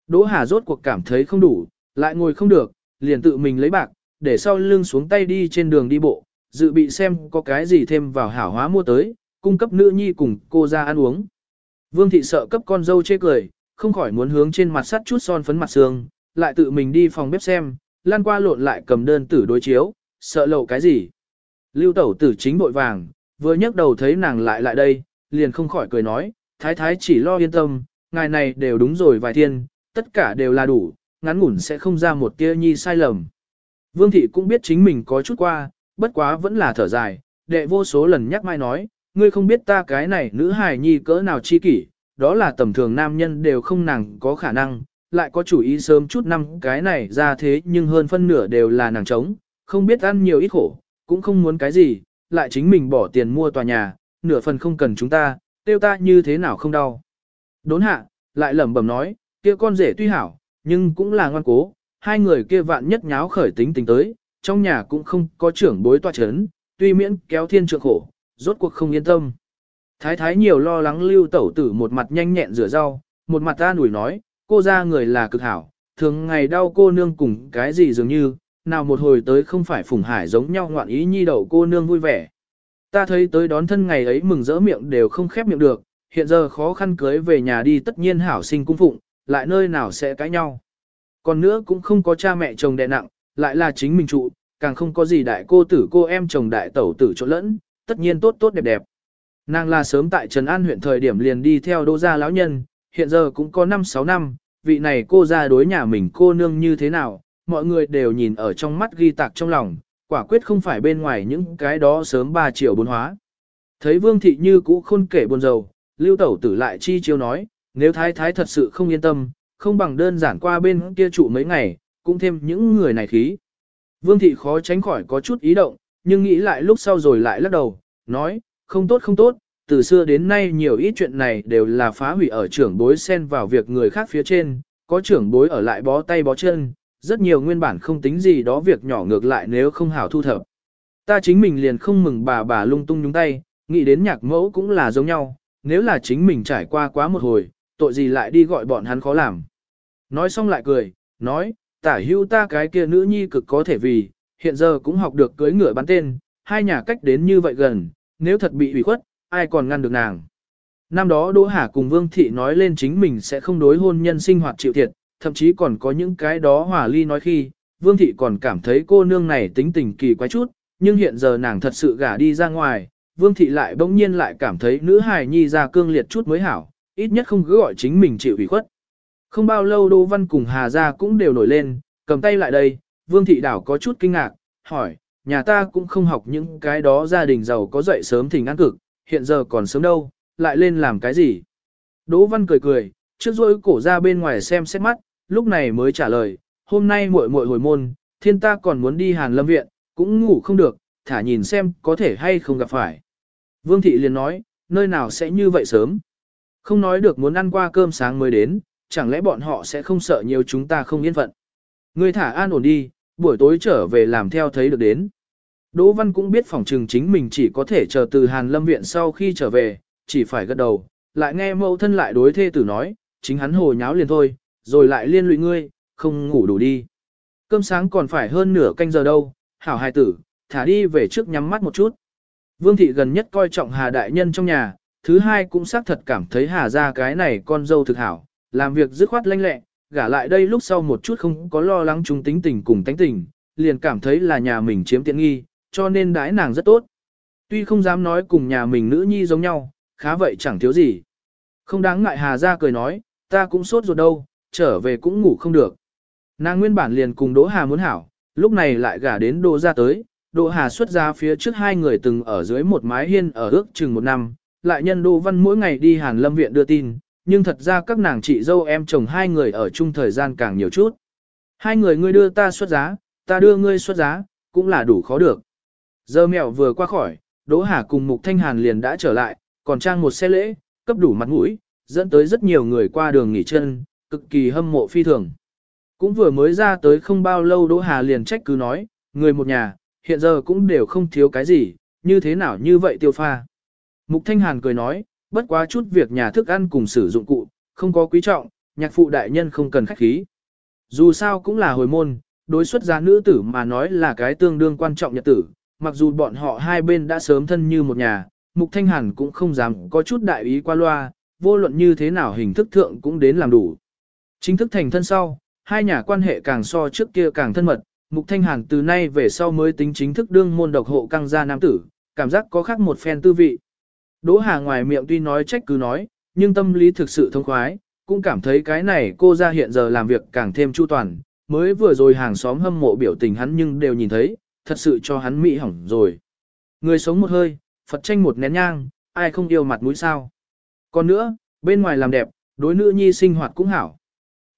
Đỗ Hà rốt cuộc cảm thấy không đủ, lại ngồi không được, liền tự mình lấy bạc, để sau lưng xuống tay đi trên đường đi bộ, dự bị xem có cái gì thêm vào hảo hóa mua tới, cung cấp nữ nhi cùng cô ra ăn uống. Vương thị sợ cấp con dâu chê cười, không khỏi muốn hướng trên mặt sắt chút son phấn mặt xương, lại tự mình đi phòng bếp xem, lan qua lộn lại cầm đơn tử đối chiếu, sợ lộ cái gì. Lưu tẩu tử chính bội vàng, vừa nhấc đầu thấy nàng lại lại đây, liền không khỏi cười nói, thái thái chỉ lo yên tâm, ngài này đều đúng rồi vài thiên, tất cả đều là đủ, ngắn ngủn sẽ không ra một tia nhi sai lầm. Vương thị cũng biết chính mình có chút qua, bất quá vẫn là thở dài, đệ vô số lần nhắc mai nói, ngươi không biết ta cái này nữ hài nhi cỡ nào chi kỷ, đó là tầm thường nam nhân đều không nàng có khả năng, lại có chủ ý sớm chút năm cái này ra thế nhưng hơn phân nửa đều là nàng trống, không biết ăn nhiều ít khổ, cũng không muốn cái gì, lại chính mình bỏ tiền mua tòa nhà, nửa phần không cần chúng ta, tiêu ta như thế nào không đau. Đốn hạ, lại lẩm bẩm nói, kia con rể tuy hảo, nhưng cũng là ngoan cố, hai người kia vạn nhất nháo khởi tính tình tới, trong nhà cũng không có trưởng bối tòa chấn, tuy miễn kéo thiên trượng khổ, rốt cuộc không yên tâm. Thái thái nhiều lo lắng lưu tẩu tử một mặt nhanh nhẹn rửa rau, một mặt ta nủi nói, cô ra người là cực hảo, thường ngày đau cô nương cùng cái gì dường như, nào một hồi tới không phải phùng hải giống nhau ngoạn ý nhi đậu cô nương vui vẻ. Ta thấy tới đón thân ngày ấy mừng rỡ miệng đều không khép miệng được, hiện giờ khó khăn cưới về nhà đi tất nhiên hảo sinh cung phụng, lại nơi nào sẽ cãi nhau. Còn nữa cũng không có cha mẹ chồng đè nặng, lại là chính mình trụ, càng không có gì đại cô tử cô em chồng đại tẩu tử chỗ lẫn, tất nhiên tốt tốt đẹp đẹp. Nàng là sớm tại Trần An huyện thời điểm liền đi theo đô gia lão nhân, hiện giờ cũng có 5-6 năm, vị này cô ra đối nhà mình cô nương như thế nào, mọi người đều nhìn ở trong mắt ghi tạc trong lòng, quả quyết không phải bên ngoài những cái đó sớm 3 triệu bốn hóa. Thấy vương thị như cũ khôn kể buồn rầu, lưu tẩu tử lại chi chiêu nói, nếu thái thái thật sự không yên tâm, không bằng đơn giản qua bên kia trụ mấy ngày, cũng thêm những người này khí. Vương thị khó tránh khỏi có chút ý động, nhưng nghĩ lại lúc sau rồi lại lắc đầu, nói, không tốt không tốt, từ xưa đến nay nhiều ít chuyện này đều là phá hủy ở trưởng bối xen vào việc người khác phía trên, có trưởng bối ở lại bó tay bó chân, rất nhiều nguyên bản không tính gì đó việc nhỏ ngược lại nếu không hảo thu thập. Ta chính mình liền không mừng bà bà lung tung nhúng tay, nghĩ đến nhạc mẫu cũng là giống nhau, nếu là chính mình trải qua quá một hồi, tội gì lại đi gọi bọn hắn khó làm. Nói xong lại cười, nói, tả hưu ta cái kia nữ nhi cực có thể vì, hiện giờ cũng học được cưới ngựa bắn tên, hai nhà cách đến như vậy gần, nếu thật bị ủy khuất, ai còn ngăn được nàng. Năm đó Đỗ Hà cùng Vương Thị nói lên chính mình sẽ không đối hôn nhân sinh hoạt chịu thiệt, thậm chí còn có những cái đó hòa ly nói khi, Vương Thị còn cảm thấy cô nương này tính tình kỳ quái chút, nhưng hiện giờ nàng thật sự gả đi ra ngoài, Vương Thị lại bỗng nhiên lại cảm thấy nữ hài nhi ra cương liệt chút mới hảo, ít nhất không cứ gọi chính mình chịu ủy khuất. Không bao lâu Đỗ Văn cùng Hà Gia cũng đều nổi lên, cầm tay lại đây, Vương Thị Đảo có chút kinh ngạc, hỏi, nhà ta cũng không học những cái đó gia đình giàu có dậy sớm thỉnh ăn cực, hiện giờ còn sớm đâu, lại lên làm cái gì? Đỗ Văn cười cười, trước rồi cổ ra bên ngoài xem xét mắt, lúc này mới trả lời, hôm nay muội muội hồi môn, thiên ta còn muốn đi Hàn Lâm Viện, cũng ngủ không được, thả nhìn xem có thể hay không gặp phải. Vương Thị liền nói, nơi nào sẽ như vậy sớm? Không nói được muốn ăn qua cơm sáng mới đến, chẳng lẽ bọn họ sẽ không sợ nhiều chúng ta không yên phận. Ngươi thả an ổn đi, buổi tối trở về làm theo thấy được đến. Đỗ Văn cũng biết phòng trừng chính mình chỉ có thể chờ từ Hàn Lâm Viện sau khi trở về, chỉ phải gật đầu, lại nghe mẫu thân lại đối thê tử nói, chính hắn hồ nháo liền thôi, rồi lại liên lụy ngươi, không ngủ đủ đi. Cơm sáng còn phải hơn nửa canh giờ đâu, hảo hài tử, thả đi về trước nhắm mắt một chút. Vương thị gần nhất coi trọng Hà Đại Nhân trong nhà, thứ hai cũng xác thật cảm thấy Hà ra cái này con dâu thực hảo, làm việc dứt khoát lanh lẹ, gả lại đây lúc sau một chút không có lo lắng chúng tính tình cùng tánh tình, liền cảm thấy là nhà mình chiếm tiện nghi, cho nên đãi nàng rất tốt. Tuy không dám nói cùng nhà mình nữ nhi giống nhau, khá vậy chẳng thiếu gì. Không đáng ngại Hà ra cười nói, ta cũng sốt ruột đâu, trở về cũng ngủ không được. Nàng nguyên bản liền cùng Đỗ Hà muốn hảo, lúc này lại gả đến Đỗ ra tới, Đỗ Hà xuất ra phía trước hai người từng ở dưới một mái hiên ở ước chừng một năm, lại nhân Đỗ Văn mỗi ngày đi Hàn Lâm viện đưa tin, nhưng thật ra các nàng chị dâu em chồng hai người ở chung thời gian càng nhiều chút. Hai người ngươi đưa ta xuất giá, ta đưa ngươi xuất giá, cũng là đủ khó được. Giờ mẹo vừa qua khỏi, Đỗ Hà cùng Mục Thanh Hàn liền đã trở lại, còn trang một xe lễ, cấp đủ mặt mũi, dẫn tới rất nhiều người qua đường nghỉ chân, cực kỳ hâm mộ phi thường. Cũng vừa mới ra tới không bao lâu Đỗ Hà liền trách cứ nói, người một nhà, hiện giờ cũng đều không thiếu cái gì, như thế nào như vậy tiêu pha. Mục Thanh Hàn cười nói, bất quá chút việc nhà thức ăn cùng sử dụng cụ, không có quý trọng, nhạc phụ đại nhân không cần khách khí. Dù sao cũng là hồi môn, đối xuất gia nữ tử mà nói là cái tương đương quan trọng nhật tử, mặc dù bọn họ hai bên đã sớm thân như một nhà, Mục Thanh Hàn cũng không dám có chút đại ý qua loa, vô luận như thế nào hình thức thượng cũng đến làm đủ. Chính thức thành thân sau, hai nhà quan hệ càng so trước kia càng thân mật, Mục Thanh Hàn từ nay về sau mới tính chính thức đương môn độc hộ căng gia nam tử, cảm giác có khác một phen tư vị. Đỗ Hà ngoài miệng tuy nói trách cứ nói, nhưng tâm lý thực sự thông khoái, cũng cảm thấy cái này cô ra hiện giờ làm việc càng thêm chu toàn, mới vừa rồi hàng xóm hâm mộ biểu tình hắn nhưng đều nhìn thấy, thật sự cho hắn mỹ hỏng rồi. Người sống một hơi, Phật tranh một nén nhang, ai không yêu mặt mũi sao. Còn nữa, bên ngoài làm đẹp, đối nữ nhi sinh hoạt cũng hảo.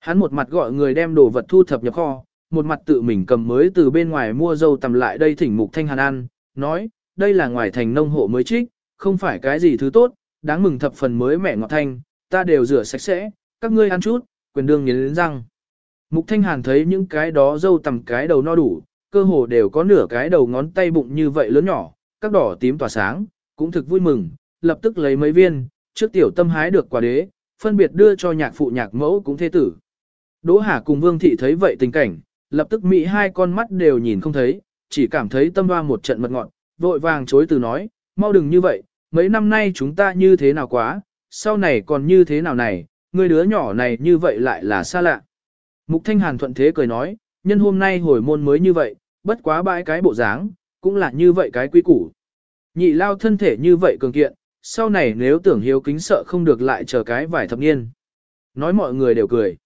Hắn một mặt gọi người đem đồ vật thu thập nhập kho, một mặt tự mình cầm mới từ bên ngoài mua dâu tầm lại đây thỉnh mục thanh hàn ăn, nói, đây là ngoài thành nông hộ mới trích, không phải cái gì thứ tốt, đáng mừng thập phần mới mẹ ngọt thanh, ta đều rửa sạch sẽ, các ngươi ăn chút, quyền đương nghiến răng. Mục thanh hàn thấy những cái đó dâu tầm cái đầu no đủ, cơ hồ đều có nửa cái đầu ngón tay bụng như vậy lớn nhỏ, các đỏ tím tỏa sáng, cũng thực vui mừng, lập tức lấy mấy viên, trước tiểu tâm hái được quả đế, phân biệt đưa cho nhạc phụ nhạc mẫu cũng thế tử. Đỗ Hà cùng Vương Thị thấy vậy tình cảnh, lập tức mị hai con mắt đều nhìn không thấy, chỉ cảm thấy tâm hoa một trận mật ngọn, vội vàng chối từ nói, mau đừng như vậy, mấy năm nay chúng ta như thế nào quá, sau này còn như thế nào này, người đứa nhỏ này như vậy lại là xa lạ. Mục Thanh Hàn thuận thế cười nói, nhân hôm nay hồi môn mới như vậy, bất quá bãi cái bộ dáng, cũng là như vậy cái quy củ. Nhị lao thân thể như vậy cường kiện, sau này nếu tưởng hiếu kính sợ không được lại chờ cái vài thập niên. Nói mọi người đều cười.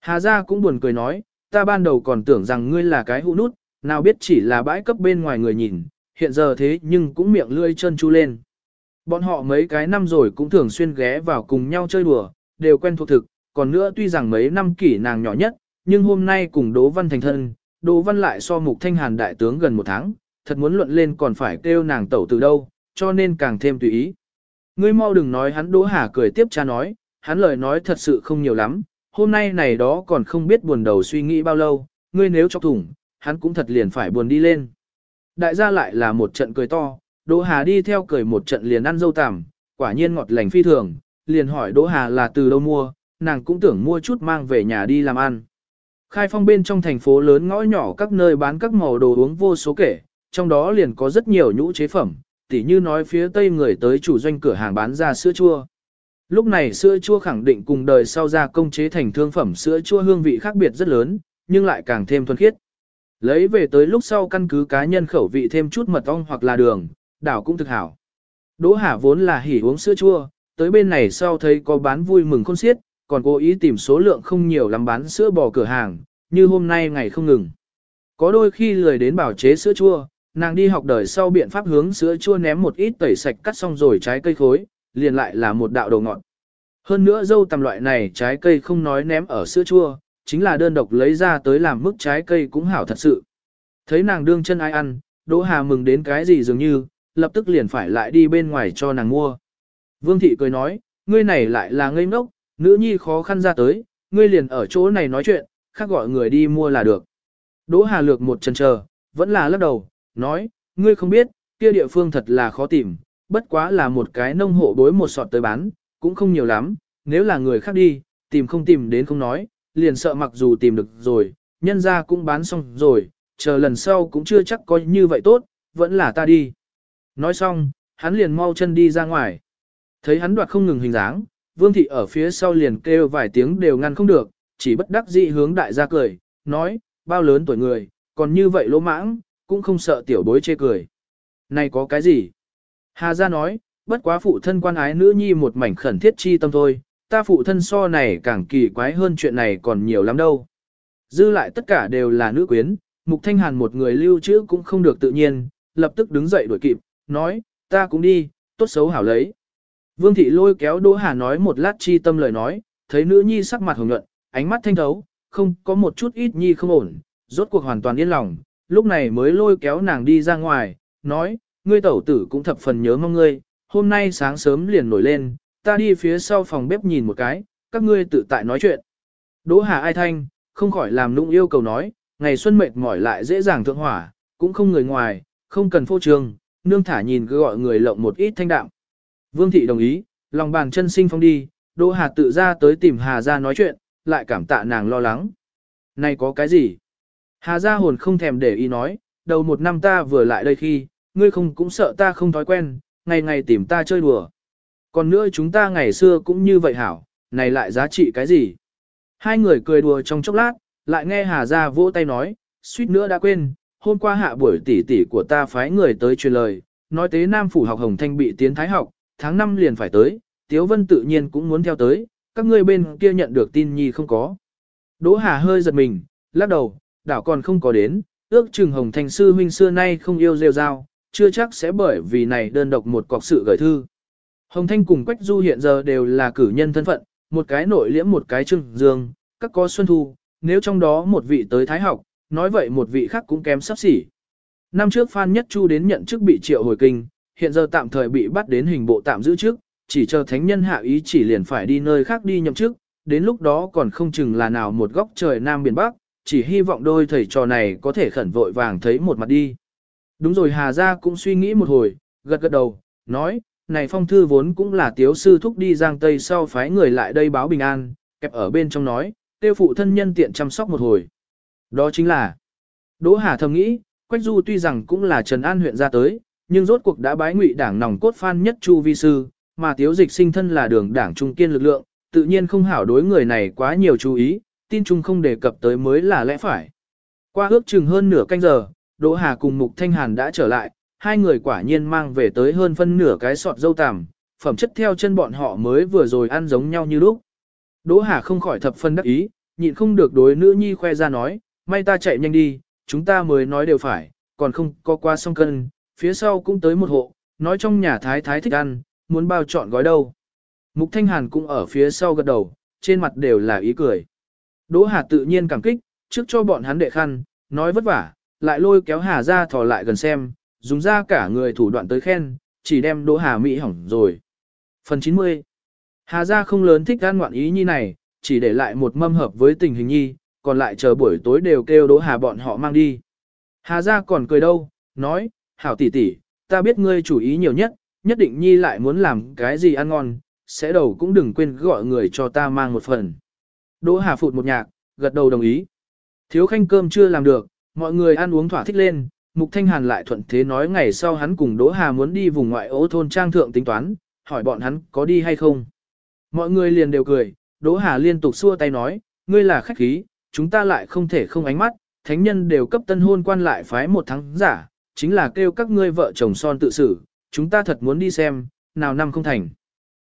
Hà gia cũng buồn cười nói, ta ban đầu còn tưởng rằng ngươi là cái hũ nút, nào biết chỉ là bãi cấp bên ngoài người nhìn, hiện giờ thế nhưng cũng miệng lươi chân chu lên. Bọn họ mấy cái năm rồi cũng thường xuyên ghé vào cùng nhau chơi đùa, đều quen thuộc thực, còn nữa tuy rằng mấy năm kỷ nàng nhỏ nhất, nhưng hôm nay cùng Đỗ Văn thành thân, Đỗ Văn lại so mục thanh hàn đại tướng gần một tháng, thật muốn luận lên còn phải kêu nàng tẩu từ đâu, cho nên càng thêm tùy ý. Ngươi mau đừng nói hắn Đỗ Hà cười tiếp cha nói, hắn lời nói thật sự không nhiều lắm, hôm nay này đó còn không biết buồn đầu suy nghĩ bao lâu, ngươi nếu chọc thủng, hắn cũng thật liền phải buồn đi lên. Đại gia lại là một trận cười to, Đỗ Hà đi theo cười một trận liền ăn dâu tằm, quả nhiên ngọt lành phi thường, liền hỏi Đỗ Hà là từ đâu mua, nàng cũng tưởng mua chút mang về nhà đi làm ăn. Khai phong bên trong thành phố lớn ngõ nhỏ các nơi bán các màu đồ uống vô số kể, trong đó liền có rất nhiều nhũ chế phẩm, tỉ như nói phía tây người tới chủ doanh cửa hàng bán ra sữa chua. Lúc này sữa chua khẳng định cùng đời sau ra công chế thành thương phẩm sữa chua hương vị khác biệt rất lớn, nhưng lại càng thêm thuần khiết. Lấy về tới lúc sau căn cứ cá nhân khẩu vị thêm chút mật ong hoặc là đường, đảo cũng thực hảo. Đỗ Hà vốn là hỉ uống sữa chua, tới bên này sau thấy có bán vui mừng khôn xiết, còn cố ý tìm số lượng không nhiều lắm bán sữa bò cửa hàng, như hôm nay ngày không ngừng. Có đôi khi lười đến bảo chế sữa chua, nàng đi học đời sau biện pháp hướng sữa chua ném một ít tẩy sạch cắt xong rồi trái cây khối, liền lại là một đạo đầu ngọn. Hơn nữa dâu tầm loại này trái cây không nói ném ở sữa chua, chính là đơn độc lấy ra tới làm mức trái cây cũng hảo thật sự. Thấy nàng đương chân ai ăn, Đỗ Hà mừng đến cái gì dường như, lập tức liền phải lại đi bên ngoài cho nàng mua. Vương thị cười nói, ngươi này lại là ngây ngốc, nữ nhi khó khăn ra tới, ngươi liền ở chỗ này nói chuyện, khác gọi người đi mua là được. Đỗ Hà lược một chân chờ, vẫn là lắc đầu, nói, ngươi không biết, kia địa phương thật là khó tìm, bất quá là một cái nông hộ đối một sọt tới bán, cũng không nhiều lắm, nếu là người khác đi, tìm không tìm đến không nói, liền sợ mặc dù tìm được rồi, nhân ra cũng bán xong rồi, chờ lần sau cũng chưa chắc có như vậy tốt, vẫn là ta đi. Nói xong, hắn liền mau chân đi ra ngoài. Thấy hắn đoạt không ngừng hình dáng, vương thị ở phía sau liền kêu vài tiếng đều ngăn không được, chỉ bất đắc dĩ hướng đại gia cười, nói, bao lớn tuổi người, còn như vậy lỗ mãng, cũng không sợ tiểu bối chê cười. Này có cái gì? Hà gia nói, bất quá phụ thân quan ái nữ nhi một mảnh khẩn thiết chi tâm thôi, ta phụ thân so này càng kỳ quái hơn chuyện này còn nhiều lắm đâu. Dư lại tất cả đều là nữ quyến, Mục Thanh Hàn một người lưu trữ cũng không được tự nhiên, lập tức đứng dậy đuổi kịp, nói, ta cũng đi, tốt xấu hảo lấy. Vương thị lôi kéo Đỗ Hà nói một lát chi tâm lời nói, thấy nữ nhi sắc mặt hồng nhuận, ánh mắt thanh thấu, không có một chút ít nhi không ổn, rốt cuộc hoàn toàn yên lòng, lúc này mới lôi kéo nàng đi ra ngoài, nói, ngươi tẩu tử cũng thập phần nhớ mong ngươi, hôm nay sáng sớm liền nổi lên, ta đi phía sau phòng bếp nhìn một cái, các ngươi tự tại nói chuyện. Đỗ Hà ai thanh, không khỏi làm nụng yêu cầu nói, ngày xuân mệt mỏi lại dễ dàng thượng hỏa, cũng không người ngoài, không cần phô trương, nương thả nhìn cứ gọi người lộng một ít thanh đạm. Vương thị đồng ý, lòng bàn chân sinh phong đi, Đỗ Hà tự ra tới tìm Hà ra nói chuyện, lại cảm tạ nàng lo lắng. Này có cái gì? Hà ra hồn không thèm để ý nói, đầu một năm ta vừa lại đây khi, ngươi không cũng sợ ta không thói quen, ngày ngày tìm ta chơi đùa. Còn nữa chúng ta ngày xưa cũng như vậy hảo, này lại giá trị cái gì? Hai người cười đùa trong chốc lát, lại nghe Hà gia vỗ tay nói, suýt nữa đã quên, hôm qua hạ buổi tỷ tỷ của ta phái người tới truyền lời, nói tế Nam Phủ học Hồng Thanh bị tiến thái học, tháng 5 liền phải tới, Tiếu Vân tự nhiên cũng muốn theo tới, các ngươi bên kia nhận được tin nhi không có. Đỗ Hà hơi giật mình, lắc đầu, đảo còn không có đến, ước chừng Hồng Thanh sư huynh xưa nay không yêu rêu rao, chưa chắc sẽ bởi vì này đơn độc một cọc sự gửi thư. Hồng Thanh cùng Quách Du hiện giờ đều là cử nhân thân phận, một cái nội liễm một cái trưng dương, các có xuân thu, nếu trong đó một vị tới thái học, nói vậy một vị khác cũng kém sắp xỉ. Năm trước Phan Nhất Chu đến nhận chức bị triệu hồi kinh, hiện giờ tạm thời bị bắt đến hình bộ tạm giữ chức, chỉ chờ thánh nhân hạ ý chỉ liền phải đi nơi khác đi nhậm chức, đến lúc đó còn không chừng là nào một góc trời Nam Biển Bắc, chỉ hy vọng đôi thầy trò này có thể khẩn vội vàng thấy một mặt đi. Đúng rồi Hà Gia cũng suy nghĩ một hồi, gật gật đầu, nói, này phong thư vốn cũng là tiếu sư thúc đi giang tây sau phái người lại đây báo bình an, kẹp ở bên trong nói, tiêu phụ thân nhân tiện chăm sóc một hồi. Đó chính là, Đỗ Hà thầm nghĩ, Quách Du tuy rằng cũng là Trần An huyện ra tới, nhưng rốt cuộc đã bái ngụy đảng nòng cốt phan nhất chu vi sư, mà tiếu dịch sinh thân là đường đảng trung kiên lực lượng, tự nhiên không hảo đối người này quá nhiều chú ý, tin chung không đề cập tới mới là lẽ phải. Qua ước chừng hơn nửa canh giờ, Đỗ Hà cùng Mục Thanh Hàn đã trở lại, hai người quả nhiên mang về tới hơn phân nửa cái sọt dâu tằm, phẩm chất theo chân bọn họ mới vừa rồi ăn giống nhau như lúc. Đỗ Hà không khỏi thập phân đắc ý, nhịn không được đối nữ nhi khoe ra nói, may ta chạy nhanh đi, chúng ta mới nói đều phải, còn không có qua sông cân, phía sau cũng tới một hộ, nói trong nhà thái thái thích ăn, muốn bao chọn gói đâu. Mục Thanh Hàn cũng ở phía sau gật đầu, trên mặt đều là ý cười. Đỗ Hà tự nhiên cảm kích, trước cho bọn hắn đệ khăn, nói vất vả, lại lôi kéo Hà ra thò lại gần xem, dùng ra cả người thủ đoạn tới khen, chỉ đem Đỗ Hà Mỹ hỏng rồi. Phần 90 Hà ra không lớn thích gan ngoạn ý nhi này, chỉ để lại một mâm hợp với tình hình nhi, còn lại chờ buổi tối đều kêu Đỗ Hà bọn họ mang đi. Hà ra còn cười đâu, nói, hảo tỷ tỷ, ta biết ngươi chủ ý nhiều nhất, nhất định nhi lại muốn làm cái gì ăn ngon, sẽ đầu cũng đừng quên gọi người cho ta mang một phần. Đỗ Hà phụt một nhạc, gật đầu đồng ý. Thiếu khanh cơm chưa làm được, mọi người ăn uống thỏa thích lên, Mục Thanh Hàn lại thuận thế nói ngày sau hắn cùng Đỗ Hà muốn đi vùng ngoại ố thôn trang thượng tính toán, hỏi bọn hắn có đi hay không. Mọi người liền đều cười, Đỗ Hà liên tục xua tay nói, ngươi là khách khí, chúng ta lại không thể không ánh mắt, thánh nhân đều cấp tân hôn quan lại phái một tháng giả, chính là kêu các ngươi vợ chồng son tự xử, chúng ta thật muốn đi xem, nào năm không thành.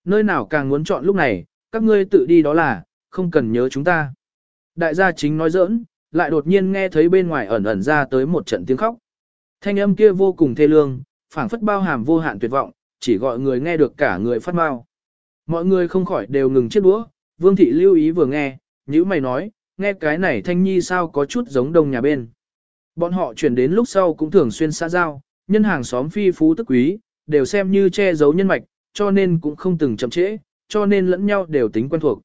Nơi nào càng muốn chọn lúc này, các ngươi tự đi đó là, không cần nhớ chúng ta. Đại gia chính nói giỡn, lại đột nhiên nghe thấy bên ngoài ẩn ẩn ra tới một trận tiếng khóc. Thanh âm kia vô cùng thê lương, phảng phất bao hàm vô hạn tuyệt vọng, chỉ gọi người nghe được cả người phát mau. Mọi người không khỏi đều ngừng chiếc đũa, Vương thị lưu ý vừa nghe, nhữ mày nói, nghe cái này thanh nhi sao có chút giống đông nhà bên. Bọn họ chuyển đến lúc sau cũng thường xuyên xã giao, nhân hàng xóm phi phú tức quý, đều xem như che giấu nhân mạch, cho nên cũng không từng chậm trễ, cho nên lẫn nhau đều tính quen thuộc.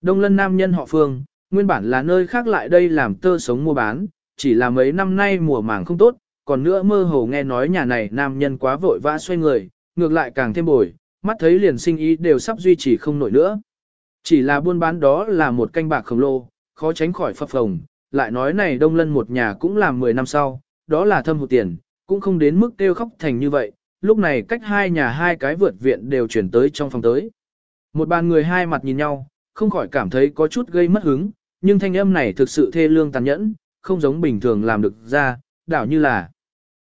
Đông lân nam nhân họ phương, nguyên bản là nơi khác lại đây làm tơ sống mua bán, chỉ là mấy năm nay mùa màng không tốt, còn nữa mơ hồ nghe nói nhà này nam nhân quá vội vã xoay người, ngược lại càng thêm bồi, mắt thấy liền sinh ý đều sắp duy trì không nổi nữa. Chỉ là buôn bán đó là một canh bạc khổng lồ, khó tránh khỏi phập phồng, lại nói này đông lân một nhà cũng làm 10 năm sau, đó là thâm hụt tiền, cũng không đến mức kêu khóc thành như vậy, lúc này cách hai nhà hai cái vượt viện đều chuyển tới trong phòng tới. Một bàn người hai mặt nhìn nhau, không khỏi cảm thấy có chút gây mất hứng, nhưng thanh âm này thực sự thê lương tàn nhẫn, không giống bình thường làm được ra, đảo như là.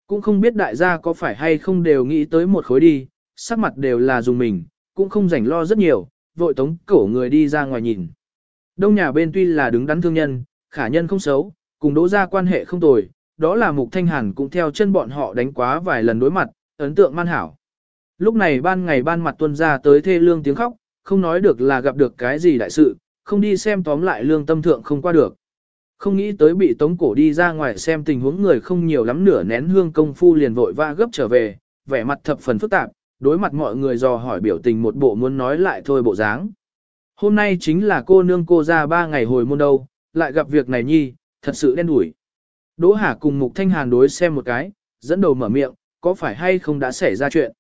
Cũng không biết đại gia có phải hay không đều nghĩ tới một khối đi, sắc mặt đều là dùng mình, cũng không rảnh lo rất nhiều, vội tống cổ người đi ra ngoài nhìn. Đông nhà bên tuy là đứng đắn thương nhân, khả nhân không xấu, cùng đỗ ra quan hệ không tồi, đó là Mục Thanh Hàn cũng theo chân bọn họ đánh quá vài lần đối mặt, ấn tượng man hảo. Lúc này ban ngày ban mặt tuân ra tới thê lương tiếng khóc, không nói được là gặp được cái gì đại sự, không đi xem tóm lại lương tâm thượng không qua được. Không nghĩ tới bị tống cổ đi ra ngoài xem tình huống người không nhiều lắm nửa nén hương công phu liền vội va gấp trở về, vẻ mặt thập phần phức tạp, đối mặt mọi người dò hỏi biểu tình một bộ muốn nói lại thôi bộ dáng. Hôm nay chính là cô nương cô ra ba ngày hồi môn đâu, lại gặp việc này nhi, thật sự đen đủi. Đỗ Hà cùng Mục Thanh Hàn đối xem một cái, dẫn đầu mở miệng, có phải hay không đã xảy ra chuyện.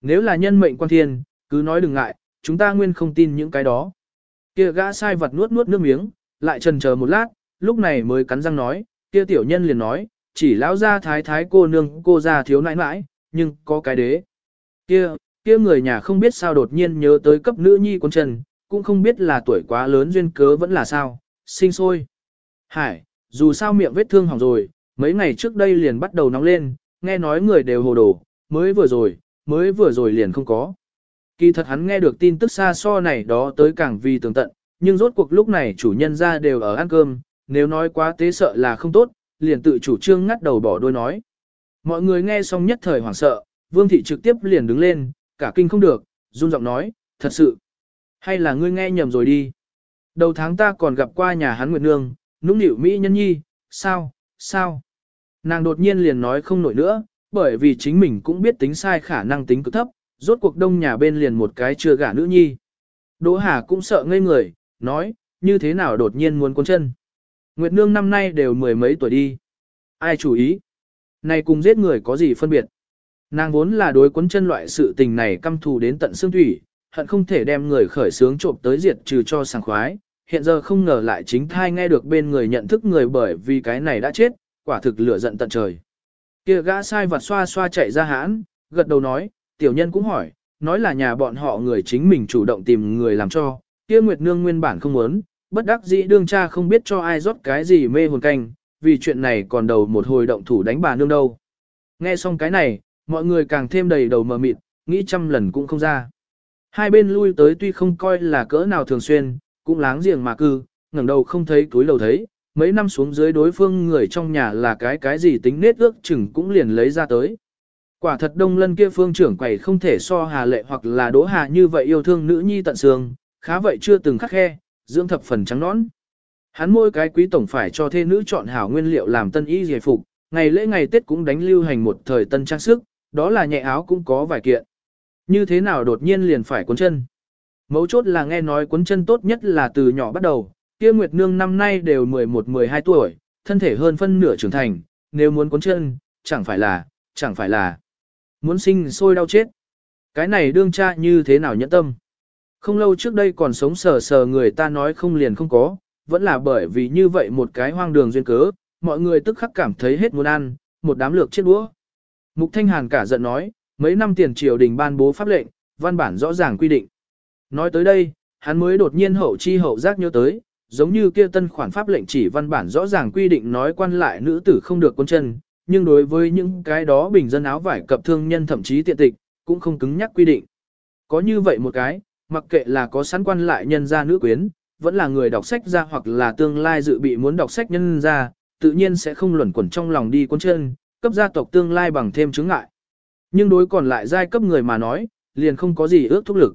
Nếu là nhân mệnh quan thiên, cứ nói đừng ngại, chúng ta nguyên không tin những cái đó. Kia gã sai vật nuốt nuốt nước miếng, lại trần chờ một lát, lúc này mới cắn răng nói, kia tiểu nhân liền nói, chỉ lão ra thái thái cô nương cô gia thiếu nãi nãi, nhưng có cái đế. Kia, kia người nhà không biết sao đột nhiên nhớ tới cấp nữ nhi con trần, cũng không biết là tuổi quá lớn duyên cớ vẫn là sao, sinh sôi. Hải, dù sao miệng vết thương hỏng rồi, mấy ngày trước đây liền bắt đầu nóng lên, nghe nói người đều hồ đồ, mới vừa rồi, mới vừa rồi liền không có. Kỳ thật hắn nghe được tin tức xa so này đó tới càng vì tường tận, nhưng rốt cuộc lúc này chủ nhân ra đều ở ăn cơm, nếu nói quá tế sợ là không tốt, liền tự chủ trương ngắt đầu bỏ đôi nói. Mọi người nghe xong nhất thời hoảng sợ, vương thị trực tiếp liền đứng lên, cả kinh không được, run giọng nói, thật sự. Hay là ngươi nghe nhầm rồi đi. Đầu tháng ta còn gặp qua nhà hắn Nguyệt Nương, nũng nịu Mỹ nhân nhi, sao, sao. Nàng đột nhiên liền nói không nổi nữa, bởi vì chính mình cũng biết tính sai khả năng tính cực thấp, rốt cuộc đông nhà bên liền một cái chưa gả nữ nhi. Đỗ Hà cũng sợ ngây người, nói, như thế nào đột nhiên muốn cuốn chân. Nguyệt Nương năm nay đều mười mấy tuổi đi. Ai chủ ý? Này cùng giết người có gì phân biệt? Nàng vốn là đối cuốn chân loại sự tình này căm thù đến tận xương thủy, hận không thể đem người khởi sướng trộm tới diệt trừ cho sảng khoái. Hiện giờ không ngờ lại chính thai nghe được bên người nhận thức người bởi vì cái này đã chết, quả thực lửa giận tận trời. Kia gã sai vặt xoa xoa chạy ra hãn, gật đầu nói, tiểu nhân cũng hỏi, nói là nhà bọn họ người chính mình chủ động tìm người làm cho, kia Nguyệt Nương nguyên bản không muốn, bất đắc dĩ đương cha không biết cho ai rót cái gì mê hồn canh, vì chuyện này còn đầu một hồi động thủ đánh bà nương đâu. Nghe xong cái này, mọi người càng thêm đầy đầu mờ mịt, nghĩ trăm lần cũng không ra. Hai bên lui tới tuy không coi là cỡ nào thường xuyên, cũng láng giềng mà cư, ngẩng đầu không thấy túi đầu thấy, mấy năm xuống dưới đối phương người trong nhà là cái cái gì tính nết ước chừng cũng liền lấy ra tới. Quả thật đông lân kia phương trưởng quầy không thể so hà lệ hoặc là đỗ hà như vậy yêu thương nữ nhi tận xương, khá vậy chưa từng khắc khe, dưỡng thập phần trắng nõn. Hắn môi cái quý tổng phải cho thê nữ chọn hảo nguyên liệu làm tân y giải phục, ngày lễ ngày Tết cũng đánh lưu hành một thời tân trang sức, đó là nhẹ áo cũng có vài kiện. Như thế nào đột nhiên liền phải cuốn chân? Mấu chốt là nghe nói cuốn chân tốt nhất là từ nhỏ bắt đầu, kia Nguyệt Nương năm nay đều 11-12 tuổi, thân thể hơn phân nửa trưởng thành, nếu muốn cuốn chân, chẳng phải là, chẳng phải là muốn sinh sôi đau chết. Cái này đương cha như thế nào nhẫn tâm? Không lâu trước đây còn sống sờ sờ người ta nói không liền không có, vẫn là bởi vì như vậy một cái hoang đường duyên cớ, mọi người tức khắc cảm thấy hết muốn ăn, một đám lược chết đũa. Mục Thanh Hàn cả giận nói, mấy năm tiền triều đình ban bố pháp lệnh, văn bản rõ ràng quy định. Nói tới đây, hắn mới đột nhiên hậu chi hậu giác nhớ tới, giống như kia tân khoản pháp lệnh chỉ văn bản rõ ràng quy định nói quan lại nữ tử không được quân chân, nhưng đối với những cái đó bình dân áo vải cập thương nhân thậm chí tiện tịch, cũng không cứng nhắc quy định. Có như vậy một cái, mặc kệ là có sẵn quan lại nhân gia nữ quyến, vẫn là người đọc sách ra hoặc là tương lai dự bị muốn đọc sách nhân ra, tự nhiên sẽ không luẩn quẩn trong lòng đi cuốn chân, cấp gia tộc tương lai bằng thêm chứng ngại. Nhưng đối còn lại giai cấp người mà nói, liền không có gì ước thúc lực.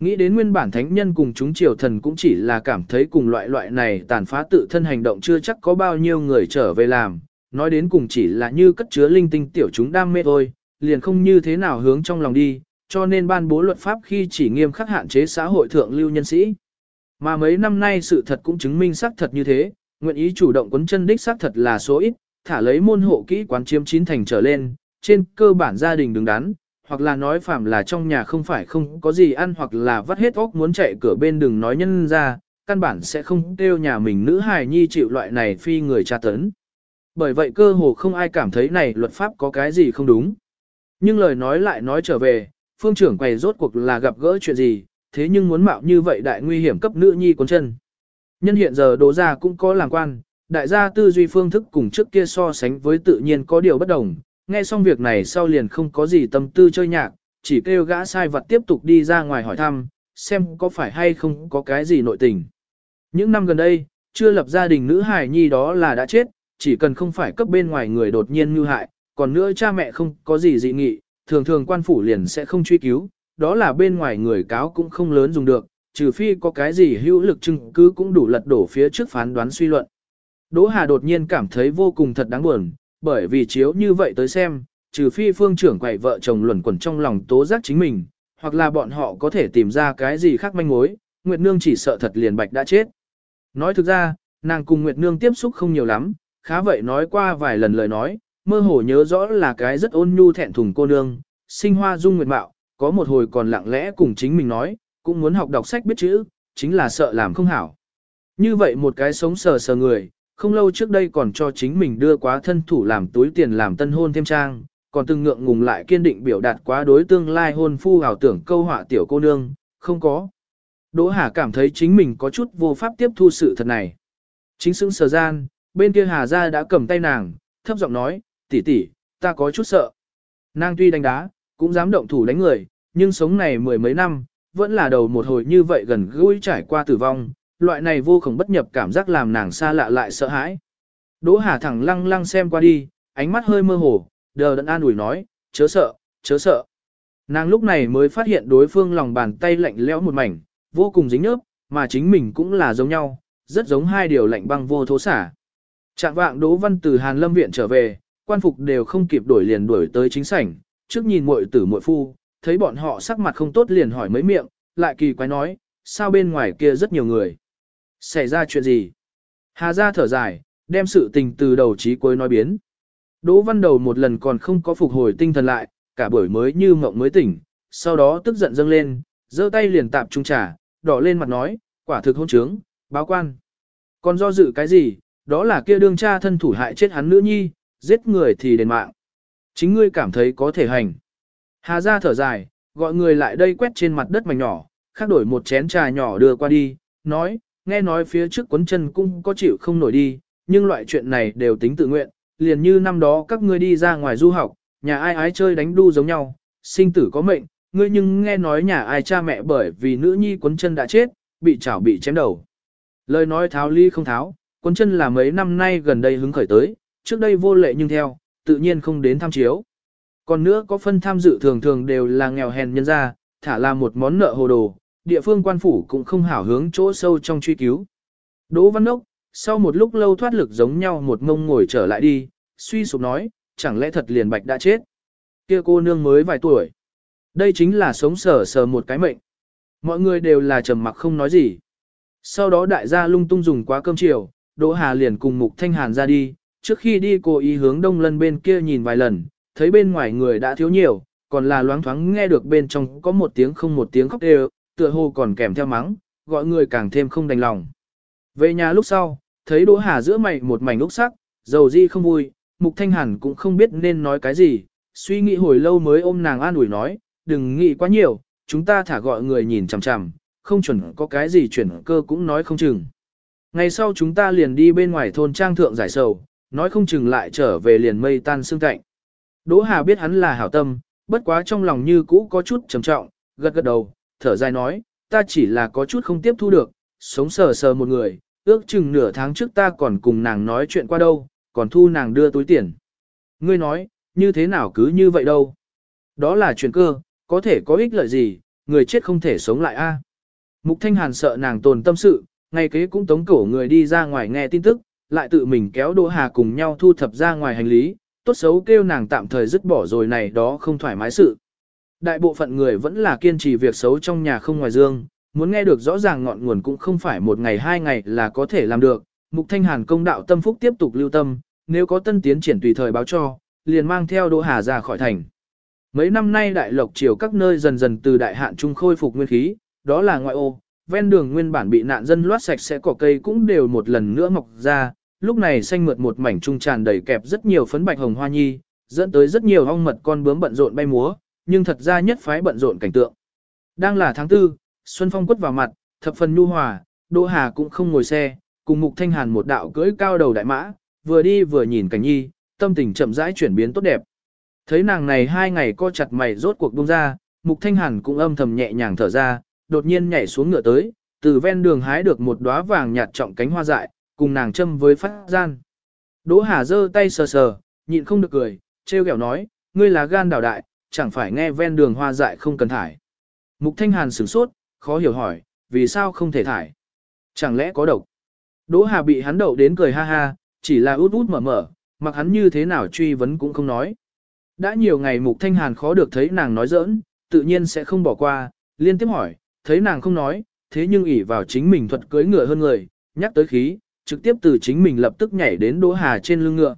Nghĩ đến nguyên bản thánh nhân cùng chúng triều thần cũng chỉ là cảm thấy cùng loại loại này tàn phá tự thân hành động chưa chắc có bao nhiêu người trở về làm, nói đến cùng chỉ là như cất chứa linh tinh tiểu chúng đam mê thôi, liền không như thế nào hướng trong lòng đi, cho nên ban bố luật pháp khi chỉ nghiêm khắc hạn chế xã hội thượng lưu nhân sĩ. Mà mấy năm nay sự thật cũng chứng minh xác thật như thế, nguyện ý chủ động quấn chân đích xác thật là số ít, thả lấy môn hộ kỹ quán chiếm chín thành trở lên, trên cơ bản gia đình đứng đắn, hoặc là nói phạm là trong nhà không phải không có gì ăn hoặc là vắt hết óc muốn chạy cửa bên đừng nói nhân ra, căn bản sẽ không kêu nhà mình nữ hài nhi chịu loại này phi người tra tấn. Bởi vậy cơ hồ không ai cảm thấy này luật pháp có cái gì không đúng. Nhưng lời nói lại nói trở về, phương trưởng quầy rốt cuộc là gặp gỡ chuyện gì, thế nhưng muốn mạo như vậy đại nguy hiểm cấp nữ nhi cuốn chân. Nhân hiện giờ đỗ gia cũng có làm quan, đại gia tư duy phương thức cùng trước kia so sánh với tự nhiên có điều bất đồng, nghe xong việc này sau liền không có gì tâm tư chơi nhạc, chỉ kêu gã sai vật tiếp tục đi ra ngoài hỏi thăm, xem có phải hay không có cái gì nội tình. Những năm gần đây, chưa lập gia đình nữ hài nhi đó là đã chết, chỉ cần không phải cấp bên ngoài người đột nhiên mưu hại, còn nữa cha mẹ không có gì dị nghị, thường thường quan phủ liền sẽ không truy cứu, đó là bên ngoài người cáo cũng không lớn dùng được, trừ phi có cái gì hữu lực chứng cứ cũng đủ lật đổ phía trước phán đoán suy luận. Đỗ Hà đột nhiên cảm thấy vô cùng thật đáng buồn, bởi vì chiếu như vậy tới xem, trừ phi phương trưởng quậy vợ chồng luẩn quẩn trong lòng tố giác chính mình, hoặc là bọn họ có thể tìm ra cái gì khác manh mối, Nguyệt Nương chỉ sợ thật liền bạch đã chết. Nói thực ra, nàng cùng Nguyệt Nương tiếp xúc không nhiều lắm, khá vậy nói qua vài lần lời nói, mơ hồ nhớ rõ là cái rất ôn nhu thẹn thùng cô nương, sinh hoa dung nguyệt mạo, có một hồi còn lặng lẽ cùng chính mình nói, cũng muốn học đọc sách biết chữ, chính là sợ làm không hảo. Như vậy một cái sống sờ sờ người, không lâu trước đây còn cho chính mình đưa quá thân thủ làm túi tiền làm tân hôn thêm trang, còn từng ngượng ngùng lại kiên định biểu đạt quá đối tương lai hôn phu hào tưởng câu họa tiểu cô nương, không có. Đỗ Hà cảm thấy chính mình có chút vô pháp tiếp thu sự thật này. Chính xứng sờ gian, bên kia Hà gia đã cầm tay nàng, thấp giọng nói, tỷ tỷ, ta có chút sợ. Nàng tuy đánh đá, cũng dám động thủ đánh người, nhưng sống này mười mấy năm, vẫn là đầu một hồi như vậy gần gũi trải qua tử vong, loại này vô cùng bất nhập cảm giác làm nàng xa lạ lại sợ hãi. Đỗ Hà thẳng lăng lăng xem qua đi, ánh mắt hơi mơ hồ, đờ đẫn an ủi nói, chớ sợ, chớ sợ. Nàng lúc này mới phát hiện đối phương lòng bàn tay lạnh lẽo một mảnh, vô cùng dính nhớp, mà chính mình cũng là giống nhau, rất giống hai điều lạnh băng vô thố xả. Trạng vạng Đỗ Văn từ Hàn Lâm viện trở về, quan phục đều không kịp đổi liền đuổi tới chính sảnh, trước nhìn muội tử muội phu, thấy bọn họ sắc mặt không tốt liền hỏi mấy miệng, lại kỳ quái nói, sao bên ngoài kia rất nhiều người. Xảy ra chuyện gì? Hà ra thở dài, đem sự tình từ đầu chí cuối nói biến. Đỗ văn đầu một lần còn không có phục hồi tinh thần lại, cả buổi mới như mộng mới tỉnh, sau đó tức giận dâng lên, giơ tay liền tạp trung trà, đỏ lên mặt nói, quả thực hôn trướng, báo quan. Còn do dự cái gì, đó là kia đương cha thân thủ hại chết hắn nữ nhi, giết người thì đền mạng. Chính ngươi cảm thấy có thể hành. Hà ra thở dài, gọi người lại đây quét trên mặt đất mảnh nhỏ, khác đổi một chén trà nhỏ đưa qua đi, nói, nghe nói phía trước quấn chân cũng có chịu không nổi đi, nhưng loại chuyện này đều tính tự nguyện, liền như năm đó các ngươi đi ra ngoài du học, nhà ai ái chơi đánh đu giống nhau, sinh tử có mệnh, ngươi nhưng nghe nói nhà ai cha mẹ bởi vì nữ nhi quấn chân đã chết, bị chảo bị chém đầu. Lời nói tháo ly không tháo, cuốn chân là mấy năm nay gần đây hứng khởi tới, trước đây vô lệ nhưng theo, tự nhiên không đến tham chiếu. Còn nữa có phân tham dự thường thường đều là nghèo hèn nhân gia, thả là một món nợ hồ đồ, địa phương quan phủ cũng không hảo hướng chỗ sâu trong truy cứu. Đỗ Văn Ốc, sau một lúc lâu thoát lực giống nhau một mông ngồi trở lại đi, suy sụp nói, chẳng lẽ thật liền bạch đã chết. Kia cô nương mới vài tuổi. Đây chính là sống sờ sờ một cái mệnh. Mọi người đều là trầm mặc không nói gì. Sau đó đại gia lung tung dùng quá cơm chiều, Đỗ Hà liền cùng Mục Thanh Hàn ra đi, trước khi đi cô ý hướng đông lân bên kia nhìn vài lần, thấy bên ngoài người đã thiếu nhiều, còn là loáng thoáng nghe được bên trong có một tiếng không một tiếng khóc đều, tựa hồ còn kèm theo mắng, gọi người càng thêm không đành lòng. Về nhà lúc sau, thấy Đỗ Hà giữa mày một mảnh lúc sắc, dầu di không vui, Mục Thanh Hàn cũng không biết nên nói cái gì, suy nghĩ hồi lâu mới ôm nàng an ủi nói, đừng nghĩ quá nhiều, chúng ta thả gọi người nhìn chằm chằm, không chuẩn có cái gì chuyển cơ cũng nói không chừng. Ngày sau chúng ta liền đi bên ngoài thôn trang thượng giải sầu, nói không chừng lại trở về liền mây tan xương cạnh. Đỗ Hà biết hắn là hảo tâm, bất quá trong lòng như cũ có chút trầm trọng, gật gật đầu, thở dài nói, ta chỉ là có chút không tiếp thu được, sống sờ sờ một người, ước chừng nửa tháng trước ta còn cùng nàng nói chuyện qua đâu, còn thu nàng đưa túi tiền. Ngươi nói, như thế nào cứ như vậy đâu. Đó là chuyện cơ, có thể có ích lợi gì, người chết không thể sống lại a. Mục Thanh Hàn sợ nàng tồn tâm sự, ngay kế cũng tống cổ người đi ra ngoài nghe tin tức, lại tự mình kéo Đỗ Hà cùng nhau thu thập ra ngoài hành lý, tốt xấu kêu nàng tạm thời dứt bỏ rồi này đó không thoải mái sự. Đại bộ phận người vẫn là kiên trì việc xấu trong nhà không ngoài dương, muốn nghe được rõ ràng ngọn nguồn cũng không phải một ngày hai ngày là có thể làm được. Mục Thanh Hàn công đạo tâm phúc tiếp tục lưu tâm, nếu có tân tiến triển tùy thời báo cho, liền mang theo Đỗ Hà ra khỏi thành. Mấy năm nay đại lộc triều các nơi dần dần từ đại hạn trung khôi phục nguyên khí, đó là ngoại ô, ven đường nguyên bản bị nạn dân loát sạch sẽ cỏ cây cũng đều một lần nữa mọc ra, lúc này xanh mượt một mảnh trung tràn đầy kẹp rất nhiều phấn bạch hồng hoa nhi, dẫn tới rất nhiều ong mật con bướm bận rộn bay múa, nhưng thật ra nhất phái bận rộn cảnh tượng. Đang là tháng tư, xuân phong quất vào mặt, thập phần nhu hòa, Đỗ Hà cũng không ngồi xe, cùng Mục Thanh Hàn một đạo cưỡi cao đầu đại mã, vừa đi vừa nhìn cảnh nhi, tâm tình chậm rãi chuyển biến tốt đẹp. Thấy nàng này hai ngày co chặt mày rốt cuộc buông ra, Mục Thanh Hàn cũng âm thầm nhẹ nhàng thở ra, đột nhiên nhảy xuống ngựa tới, từ ven đường hái được một đóa vàng nhạt trọng cánh hoa dại, cùng nàng châm với phát gian. Đỗ Hà giơ tay sờ sờ, nhịn không được cười, trêu ghẹo nói, ngươi là gan đảo đại, chẳng phải nghe ven đường hoa dại không cần thải. Mục Thanh Hàn sửng sốt, khó hiểu hỏi, vì sao không thể thải? Chẳng lẽ có độc? Đỗ Hà bị hắn đậu đến cười ha ha, chỉ là út út mở mở, mặc hắn như thế nào truy vấn cũng không nói. Đã nhiều ngày Mục Thanh Hàn khó được thấy nàng nói giỡn, tự nhiên sẽ không bỏ qua, liên tiếp hỏi, thấy nàng không nói, thế nhưng ỷ vào chính mình thuật cưới ngựa hơn người, nhắc tới khí, trực tiếp từ chính mình lập tức nhảy đến Đỗ Hà trên lưng ngựa.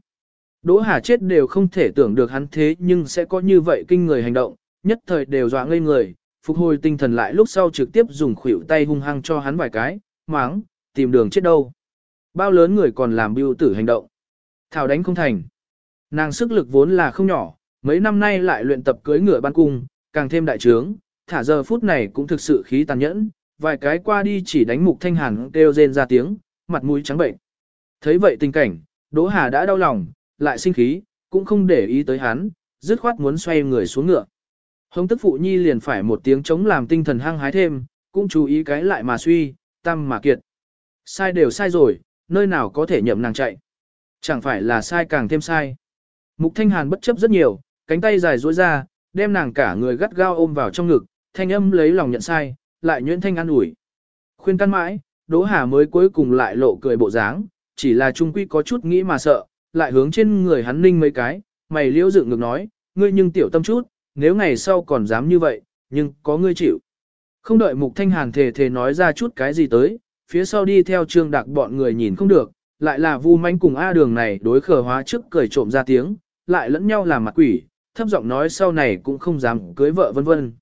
Đỗ Hà chết đều không thể tưởng được hắn thế nhưng sẽ có như vậy kinh người hành động, nhất thời đều dọa ngây người, phục hồi tinh thần lại lúc sau trực tiếp dùng khuỷu tay hung hăng cho hắn vài cái, máng, tìm đường chết đâu. Bao lớn người còn làm biêu tử hành động. Thảo đánh không thành. Nàng sức lực vốn là không nhỏ, mấy năm nay lại luyện tập cưới ngựa ban cung, càng thêm đại trướng, thả giờ phút này cũng thực sự khí tàn nhẫn, vài cái qua đi chỉ đánh mục thanh hàn kêu rên ra tiếng, mặt mũi trắng bệnh. Thấy vậy tình cảnh, Đỗ Hà đã đau lòng, lại sinh khí, cũng không để ý tới hắn, dứt khoát muốn xoay người xuống ngựa. Hồng tức phụ nhi liền phải một tiếng chống làm tinh thần hăng hái thêm, cũng chú ý cái lại mà suy, tâm mà kiệt. Sai đều sai rồi, nơi nào có thể nhậm nàng chạy. Chẳng phải là sai càng thêm sai. Mục Thanh Hàn bất chấp rất nhiều, cánh tay dài duỗi ra, đem nàng cả người gắt gao ôm vào trong ngực, thanh âm lấy lòng nhận sai, lại nhuyễn thanh an ủi. Khuyên can mãi, Đỗ Hà mới cuối cùng lại lộ cười bộ dáng, chỉ là trung quy có chút nghĩ mà sợ, lại hướng trên người hắn ninh mấy cái, mày liễu dựng ngược nói, ngươi nhưng tiểu tâm chút, nếu ngày sau còn dám như vậy, nhưng có ngươi chịu. Không đợi Mục Thanh Hàn thề thề nói ra chút cái gì tới, phía sau đi theo trương đặc bọn người nhìn không được, lại là vu manh cùng A đường này đối khờ hóa trước cười trộm ra tiếng, lại lẫn nhau làm mặt quỷ, thấp giọng nói sau này cũng không dám cưới vợ vân vân.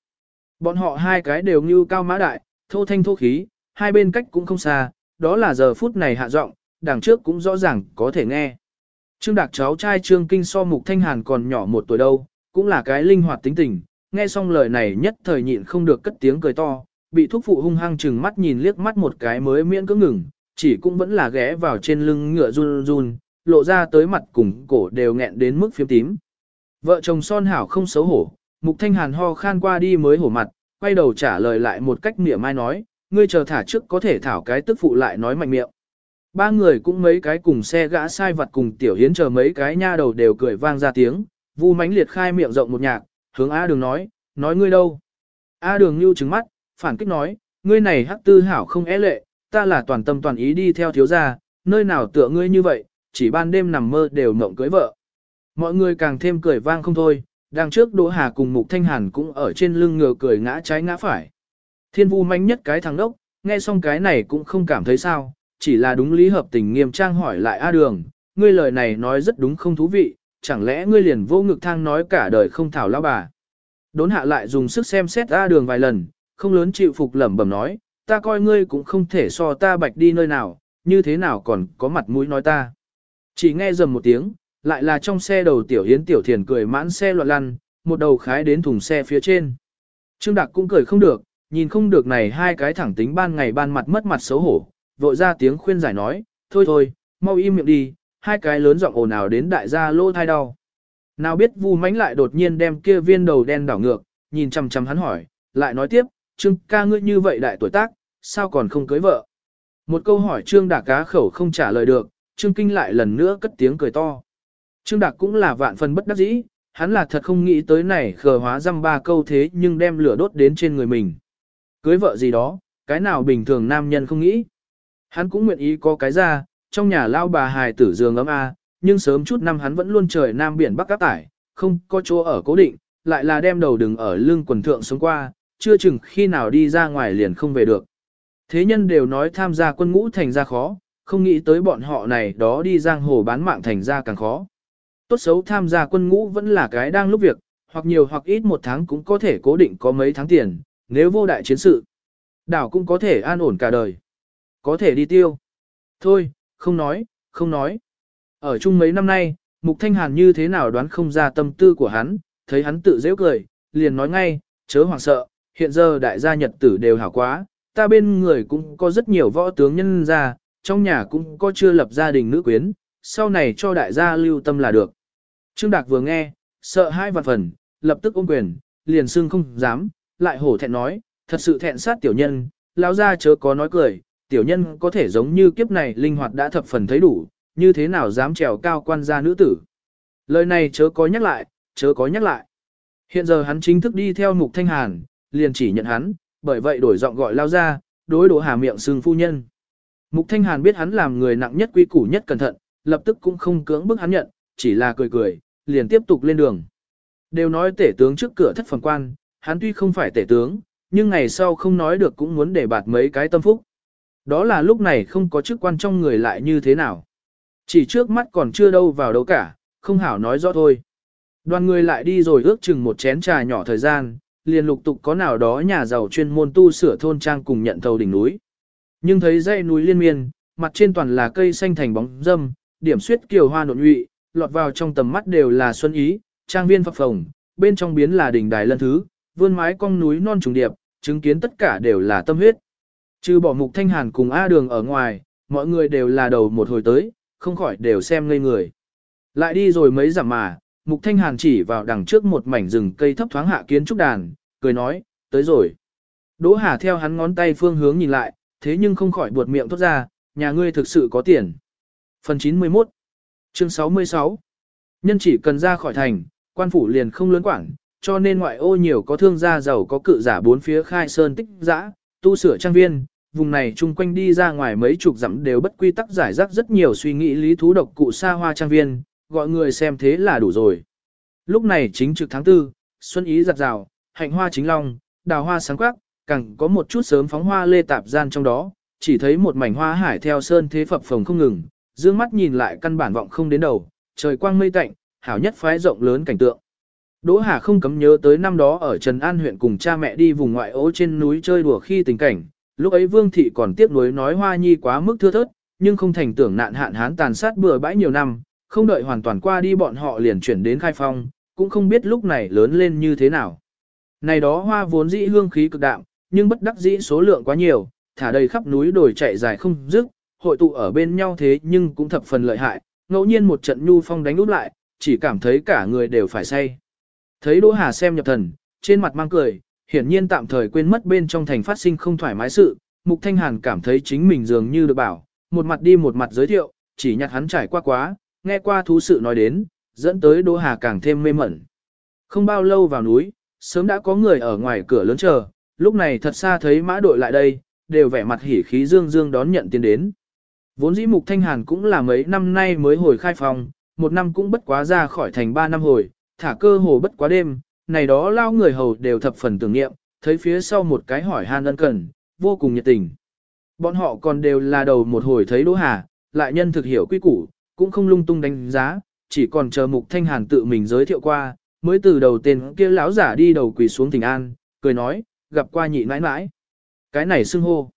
Bọn họ hai cái đều như cao mã đại, thô thanh thô khí, hai bên cách cũng không xa, đó là giờ phút này hạ giọng, đằng trước cũng rõ ràng có thể nghe. Trương Đạc cháu trai Trương Kinh so Mục Thanh Hàn còn nhỏ một tuổi đâu, cũng là cái linh hoạt tính tình, nghe xong lời này nhất thời nhịn không được cất tiếng cười to, bị thúc phụ hung hăng chừng mắt nhìn liếc mắt một cái mới miễn cưỡng ngừng, chỉ cũng vẫn là ghé vào trên lưng ngựa run run, lộ ra tới mặt cùng cổ đều nghẹn đến mức phiếm tím. Vợ chồng son hảo không xấu hổ, Mục Thanh Hàn ho khan qua đi mới hổ mặt, quay đầu trả lời lại một cách mỉa mai nói, ngươi chờ thả trước có thể thảo cái tức phụ lại nói mạnh miệng. Ba người cũng mấy cái cùng xe gã sai vật cùng tiểu hiến chờ mấy cái nha đầu đều cười vang ra tiếng, vu mánh liệt khai miệng rộng một nhạc, hướng A đường nói, nói ngươi đâu. A đường lưu trứng mắt, phản kích nói, ngươi này hắc tư hảo không é lệ, ta là toàn tâm toàn ý đi theo thiếu gia, nơi nào tựa ngươi như vậy, chỉ ban đêm nằm mơ đều mộng cưới vợ. Mọi người càng thêm cười vang không thôi, đằng trước Đỗ Hà cùng Mục Thanh Hàn cũng ở trên lưng ngựa cười ngã trái ngã phải. Thiên vu manh nhất cái thằng đốc, nghe xong cái này cũng không cảm thấy sao, chỉ là đúng lý hợp tình nghiêm trang hỏi lại A Đường, ngươi lời này nói rất đúng không thú vị, chẳng lẽ ngươi liền vô ngực thang nói cả đời không thảo lao bà. Đốn hạ lại dùng sức xem xét A Đường vài lần, không lớn chịu phục lẩm bẩm nói, ta coi ngươi cũng không thể so ta bạch đi nơi nào, như thế nào còn có mặt mũi nói ta. Chỉ nghe dầm một tiếng, lại là trong xe đầu tiểu hiến tiểu thiền cười mãn xe loạn lăn, một đầu khái đến thùng xe phía trên. Trương Đạc cũng cười không được, nhìn không được này hai cái thẳng tính ban ngày ban mặt mất mặt xấu hổ, vội ra tiếng khuyên giải nói, thôi thôi, mau im miệng đi, hai cái lớn giọng ồn ào đến đại gia lô thai đau. Nào biết Vu Mánh lại đột nhiên đem kia viên đầu đen đảo ngược, nhìn chằm chằm hắn hỏi, lại nói tiếp, Trương ca ngươi như vậy đại tuổi tác, sao còn không cưới vợ? Một câu hỏi Trương Đạc cá khẩu không trả lời được, Trương Kinh lại lần nữa cất tiếng cười to. Trương Đạc cũng là vạn phần bất đắc dĩ, hắn là thật không nghĩ tới này khờ hóa răm ba câu thế nhưng đem lửa đốt đến trên người mình. Cưới vợ gì đó, cái nào bình thường nam nhân không nghĩ. Hắn cũng nguyện ý có cái ra, trong nhà lao bà hài tử giường ấm a, nhưng sớm chút năm hắn vẫn luôn trời nam biển bắc các tải, không có chỗ ở cố định, lại là đem đầu đừng ở lưng quần thượng sống qua, chưa chừng khi nào đi ra ngoài liền không về được. Thế nhân đều nói tham gia quân ngũ thành ra khó, không nghĩ tới bọn họ này đó đi giang hồ bán mạng thành ra càng khó. Tốt xấu tham gia quân ngũ vẫn là cái đang lúc việc, hoặc nhiều hoặc ít một tháng cũng có thể cố định có mấy tháng tiền, nếu vô đại chiến sự. Đảo cũng có thể an ổn cả đời. Có thể đi tiêu. Thôi, không nói, không nói. Ở chung mấy năm nay, Mục Thanh Hàn như thế nào đoán không ra tâm tư của hắn, thấy hắn tự dễ cười, liền nói ngay, chớ hoảng sợ, hiện giờ đại gia nhật tử đều hảo quá, ta bên người cũng có rất nhiều võ tướng nhân gia, trong nhà cũng có chưa lập gia đình nữ quyến, sau này cho đại gia lưu tâm là được. Trương Đạc vừa nghe, sợ hai vạn phần, lập tức ôm quyền, liền xưng không dám, lại hổ thẹn nói, thật sự thẹn sát tiểu nhân, lão gia chớ có nói cười, tiểu nhân có thể giống như kiếp này linh hoạt đã thập phần thấy đủ, như thế nào dám trèo cao quan gia nữ tử. Lời này chớ có nhắc lại, chớ có nhắc lại. Hiện giờ hắn chính thức đi theo mục thanh hàn, liền chỉ nhận hắn, bởi vậy đổi giọng gọi lao ra, đối đổ hà miệng sưng phu nhân. Mục thanh hàn biết hắn làm người nặng nhất quy củ nhất cẩn thận, lập tức cũng không cưỡng bức hắn nhận, chỉ là cười cười, liền tiếp tục lên đường. Đều nói tể tướng trước cửa thất phẩm quan, hắn tuy không phải tể tướng, nhưng ngày sau không nói được cũng muốn để bạt mấy cái tâm phúc. Đó là lúc này không có chức quan trong người lại như thế nào. Chỉ trước mắt còn chưa đâu vào đâu cả, không hảo nói rõ thôi. Đoàn người lại đi rồi ước chừng một chén trà nhỏ thời gian, liền lục tục có nào đó nhà giàu chuyên môn tu sửa thôn trang cùng nhận thầu đỉnh núi. Nhưng thấy dãy núi liên miên, mặt trên toàn là cây xanh thành bóng dâm, điểm suyết kiều hoa nộn nhụy, lọt vào trong tầm mắt đều là xuân ý, trang viên phập phồng, bên trong biến là đỉnh đài lân thứ, vươn mái cong núi non trùng điệp, chứng kiến tất cả đều là tâm huyết. Trừ bỏ mục thanh hàn cùng A đường ở ngoài, mọi người đều là đầu một hồi tới, không khỏi đều xem ngây người. Lại đi rồi mấy giảm mà, mục thanh hàn chỉ vào đằng trước một mảnh rừng cây thấp thoáng hạ kiến trúc đàn, cười nói, tới rồi. Đỗ Hà theo hắn ngón tay phương hướng nhìn lại, thế nhưng không khỏi buột miệng thốt ra, nhà ngươi thực sự có tiền. Phần 91 Chương 66 Nhân chỉ cần ra khỏi thành, quan phủ liền không lớn quản, cho nên ngoại ô nhiều có thương gia giàu có cự giả bốn phía khai sơn tích dã, tu sửa trang viên, vùng này chung quanh đi ra ngoài mấy chục dặm đều bất quy tắc giải rác rất nhiều suy nghĩ lý thú độc cụ xa hoa trang viên, gọi người xem thế là đủ rồi. Lúc này chính trực tháng tư, xuân ý giặt rào, hạnh hoa chính long, đào hoa sáng quắc, càng có một chút sớm phóng hoa lê tạp gian trong đó, chỉ thấy một mảnh hoa hải theo sơn thế phập phồng không ngừng, dương mắt nhìn lại căn bản vọng không đến đầu, trời quang mây tạnh, hảo nhất phái rộng lớn cảnh tượng. Đỗ Hà không cấm nhớ tới năm đó ở Trần An huyện cùng cha mẹ đi vùng ngoại ô trên núi chơi đùa khi tình cảnh, lúc ấy Vương Thị còn tiếc nuối nói hoa nhi quá mức thưa thớt, nhưng không thành tưởng nạn hạn hán tàn sát bừa bãi nhiều năm, không đợi hoàn toàn qua đi bọn họ liền chuyển đến khai phong, cũng không biết lúc này lớn lên như thế nào. Này đó hoa vốn dĩ hương khí cực đạm, nhưng bất đắc dĩ số lượng quá nhiều, thả đầy khắp núi đồi chạy dài không dứt, hội tụ ở bên nhau thế nhưng cũng thập phần lợi hại, ngẫu nhiên một trận nhu phong đánh úp lại, chỉ cảm thấy cả người đều phải say. Thấy Đỗ Hà xem nhập thần, trên mặt mang cười, hiển nhiên tạm thời quên mất bên trong thành phát sinh không thoải mái sự, Mục Thanh Hàn cảm thấy chính mình dường như được bảo, một mặt đi một mặt giới thiệu, chỉ nhặt hắn trải qua quá, nghe qua thú sự nói đến, dẫn tới Đỗ Hà càng thêm mê mẩn. Không bao lâu vào núi, sớm đã có người ở ngoài cửa lớn chờ, lúc này thật xa thấy mã đội lại đây, đều vẻ mặt hỉ khí dương dương đón nhận tiền đến. Vốn dĩ Mục Thanh Hàn cũng là mấy năm nay mới hồi khai phòng, một năm cũng bất quá ra khỏi thành ba năm hồi, thả cơ hồ bất quá đêm, này đó lao người hầu đều thập phần tưởng niệm, thấy phía sau một cái hỏi han ân cần, vô cùng nhiệt tình. Bọn họ còn đều là đầu một hồi thấy Đỗ Hà, lại nhân thực hiểu quy củ, cũng không lung tung đánh giá, chỉ còn chờ Mục Thanh Hàn tự mình giới thiệu qua, mới từ đầu tên kia lão giả đi đầu quỳ xuống thỉnh an, cười nói, gặp qua nhị mãi mãi. Cái này xưng hô.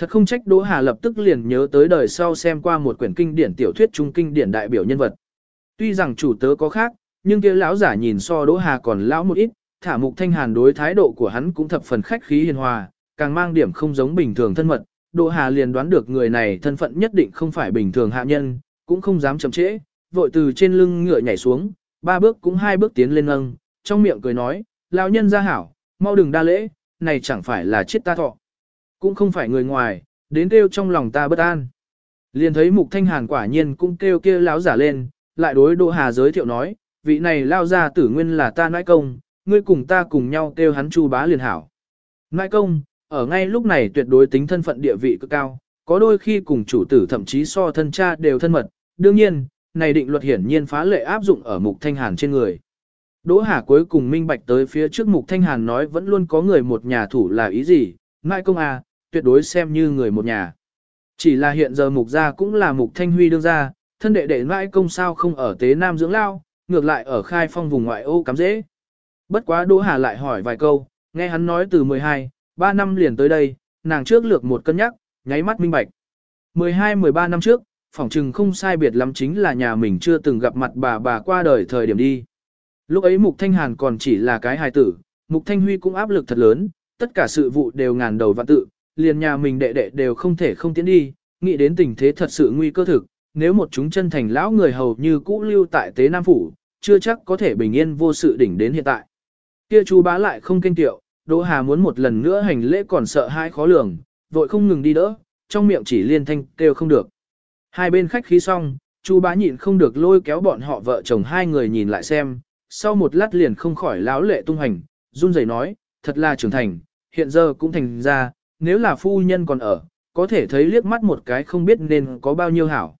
Thật không trách Đỗ Hà lập tức liền nhớ tới đời sau xem qua một quyển kinh điển tiểu thuyết trung kinh điển đại biểu nhân vật. Tuy rằng chủ tớ có khác, nhưng kia lão giả nhìn so Đỗ Hà còn lão một ít, thả mục thanh hàn đối thái độ của hắn cũng thập phần khách khí hiền hòa, càng mang điểm không giống bình thường thân mật. Đỗ Hà liền đoán được người này thân phận nhất định không phải bình thường hạ nhân, cũng không dám chậm trễ, vội từ trên lưng ngựa nhảy xuống, ba bước cũng hai bước tiến lên nâng, trong miệng cười nói, lão nhân gia hảo, mau đừng đa lễ, này chẳng phải là chết ta thọ. Cũng không phải người ngoài, đến kêu trong lòng ta bất an. Liền thấy mục thanh hàn quả nhiên cũng kêu kia lão giả lên, lại đối Đỗ Hà giới thiệu nói, vị này lao ra tử nguyên là ta nãi công, ngươi cùng ta cùng nhau kêu hắn chu bá liền hảo. Nãi công, ở ngay lúc này tuyệt đối tính thân phận địa vị cực cao, có đôi khi cùng chủ tử thậm chí so thân cha đều thân mật, đương nhiên, này định luật hiển nhiên phá lệ áp dụng ở mục thanh hàn trên người. Đỗ Hà cuối cùng minh bạch tới phía trước mục thanh hàn nói vẫn luôn có người một nhà thủ là ý gì, nãi công à, tuyệt đối xem như người một nhà. Chỉ là hiện giờ mục gia cũng là mục thanh huy đương gia, thân đệ đệ mãi công sao không ở tế nam dưỡng lao, ngược lại ở khai phong vùng ngoại ô cắm dễ. Bất quá Đỗ Hà lại hỏi vài câu, nghe hắn nói từ 12, 3 năm liền tới đây, nàng trước lược một cân nhắc, nháy mắt minh bạch. 12-13 năm trước, phỏng chừng không sai biệt lắm chính là nhà mình chưa từng gặp mặt bà bà qua đời thời điểm đi. Lúc ấy Mục Thanh Hàn còn chỉ là cái hài tử, Mục Thanh Huy cũng áp lực thật lớn, tất cả sự vụ đều ngàn đầu vạn tự, liền nhà mình đệ đệ đều không thể không tiến đi, nghĩ đến tình thế thật sự nguy cơ thực, nếu một chúng chân thành lão người hầu như cũ lưu tại Tế Nam Phủ, chưa chắc có thể bình yên vô sự đỉnh đến hiện tại. Kia chú bá lại không kinh tiệu, Đỗ Hà muốn một lần nữa hành lễ còn sợ hai khó lường, vội không ngừng đi đỡ, trong miệng chỉ liên thanh kêu không được. Hai bên khách khí xong, chú bá nhịn không được lôi kéo bọn họ vợ chồng hai người nhìn lại xem, sau một lát liền không khỏi lão lệ tung hành, run rẩy nói, thật là trưởng thành, hiện giờ cũng thành ra, nếu là phu nhân còn ở, có thể thấy liếc mắt một cái không biết nên có bao nhiêu hảo.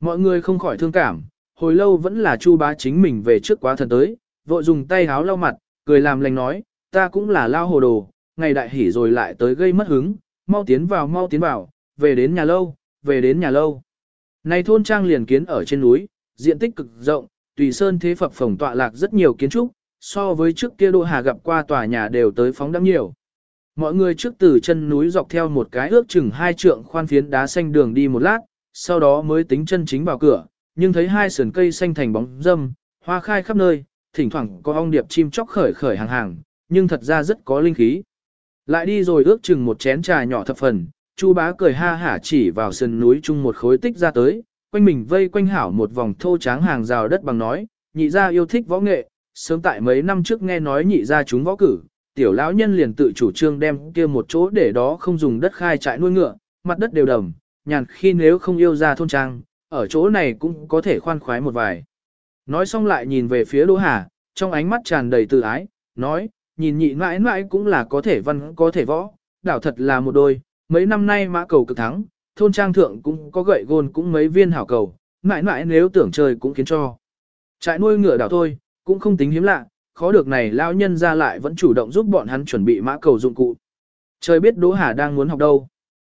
Mọi người không khỏi thương cảm, hồi lâu vẫn là Chu bá chính mình về trước quá thần tới, vội dùng tay háo lau mặt, cười làm lành nói, ta cũng là lao hồ đồ, ngày đại hỉ rồi lại tới gây mất hứng, mau tiến vào mau tiến vào, về đến nhà lâu, về đến nhà lâu. Này thôn trang liền kiến ở trên núi, diện tích cực rộng, tùy sơn thế phập phồng tọa lạc rất nhiều kiến trúc, so với trước kia Đỗ Hà gặp qua tòa nhà đều tới phóng đắm nhiều. Mọi người trước từ chân núi dọc theo một cái ước chừng hai trượng khoan phiến đá xanh đường đi một lát, sau đó mới tính chân chính vào cửa, nhưng thấy hai sườn cây xanh thành bóng dâm, hoa khai khắp nơi, thỉnh thoảng có ong điệp chim chóc khởi khởi hàng hàng, nhưng thật ra rất có linh khí. Lại đi rồi ước chừng một chén trà nhỏ thập phần, Chu bá cười ha hả chỉ vào sườn núi chung một khối tích ra tới, quanh mình vây quanh hảo một vòng thô tráng hàng rào đất bằng nói, nhị gia yêu thích võ nghệ, sớm tại mấy năm trước nghe nói nhị gia chúng võ cử, tiểu lão nhân liền tự chủ trương đem kia một chỗ để đó không dùng đất khai trại nuôi ngựa, mặt đất đều đầm, nhàn khi nếu không yêu ra thôn trang, ở chỗ này cũng có thể khoan khoái một vài. Nói xong lại nhìn về phía Đỗ Hà, trong ánh mắt tràn đầy tự ái, nói, nhìn nhị mãi mãi cũng là có thể văn có thể võ, đảo thật là một đôi, mấy năm nay mã cầu cực thắng, thôn trang thượng cũng có gậy gôn cũng mấy viên hảo cầu, mãi mãi nếu tưởng chơi cũng khiến cho. Trại nuôi ngựa đảo thôi, cũng không tính hiếm lạ, khó được này lão nhân ra lại vẫn chủ động giúp bọn hắn chuẩn bị mã cầu dụng cụ. Trời biết Đỗ Hà đang muốn học đâu.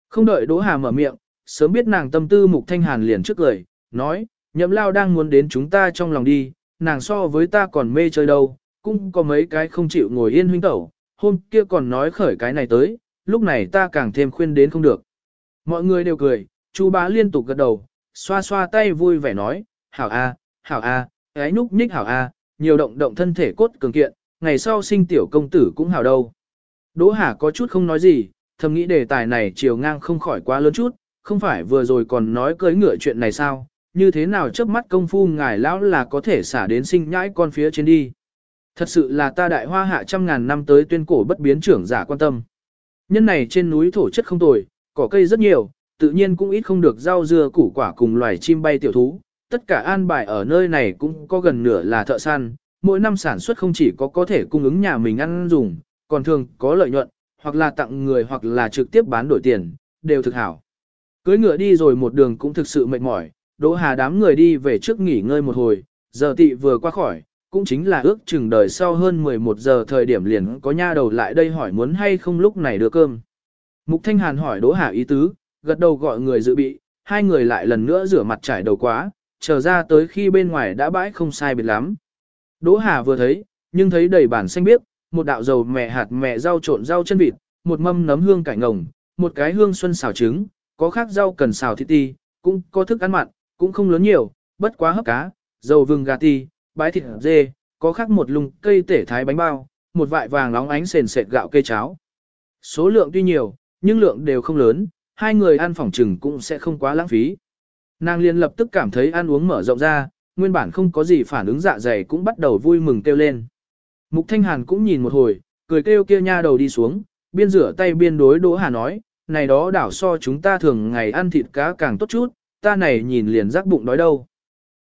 Không đợi Đỗ Hà mở miệng, sớm biết nàng tâm tư mục thanh hàn liền trước cười, nói, nhậm lao đang muốn đến chúng ta trong lòng đi, nàng so với ta còn mê chơi đâu, cũng có mấy cái không chịu ngồi yên huynh tẩu, hôm kia còn nói khởi cái này tới, lúc này ta càng thêm khuyên đến không được. Mọi người đều cười, chú bá liên tục gật đầu, xoa xoa tay vui vẻ nói, hảo a, hảo a, à, ái nhúc nhích hảo a, nhiều động động thân thể cốt cường kiện, ngày sau sinh tiểu công tử cũng hảo đâu. Đỗ Hà có chút không nói gì, thầm nghĩ đề tài này chiều ngang không khỏi quá lớn chút, không phải vừa rồi còn nói cưới ngựa chuyện này sao, như thế nào chớp mắt công phu ngài lão là có thể xả đến sinh nhãi con phía trên đi. Thật sự là ta đại hoa hạ trăm ngàn năm tới tuyên cổ bất biến trưởng giả quan tâm. Nhân này trên núi thổ chất không tồi, cỏ cây rất nhiều, tự nhiên cũng ít không được rau dưa củ quả cùng loài chim bay tiểu thú. Tất cả an bài ở nơi này cũng có gần nửa là thợ săn, mỗi năm sản xuất không chỉ có có thể cung ứng nhà mình ăn dùng, còn thường có lợi nhuận, hoặc là tặng người hoặc là trực tiếp bán đổi tiền, đều thực hảo. Cưới ngựa đi rồi một đường cũng thực sự mệt mỏi, Đỗ Hà đám người đi về trước nghỉ ngơi một hồi, giờ tị vừa qua khỏi, cũng chính là ước chừng đời sau hơn 11 giờ thời điểm liền có nha đầu lại đây hỏi muốn hay không lúc này đưa cơm. Mục Thanh Hàn hỏi Đỗ Hà ý tứ, gật đầu gọi người dự bị, hai người lại lần nữa rửa mặt trải đầu quá, chờ ra tới khi bên ngoài đã bãi không sai biệt lắm. Đỗ Hà vừa thấy, nhưng thấy đầy bản xanh biếc, một đạo dầu mẹ hạt mẹ rau trộn rau chân vịt, một mâm nấm hương cải ngồng, một cái hương xuân xào trứng, có khác rau cần xào thịt ti, cũng có thức ăn mặn, cũng không lớn nhiều, bất quá hấp cá, dầu vừng gà ti, bãi thịt dê, có khác một lùng cây tể thái bánh bao, một vại vàng nóng ánh sền sệt gạo cây cháo. Số lượng tuy nhiều, nhưng lượng đều không lớn, hai người ăn phòng trừng cũng sẽ không quá lãng phí. Nàng liền lập tức cảm thấy ăn uống mở rộng ra, nguyên bản không có gì phản ứng dạ dày cũng bắt đầu vui mừng kêu lên. Mục Thanh Hàn cũng nhìn một hồi, cười kêu kia nha đầu đi xuống, biên rửa tay biên đối Đỗ Hà nói, này đó đảo so chúng ta thường ngày ăn thịt cá càng tốt chút, ta này nhìn liền rắc bụng đói đâu.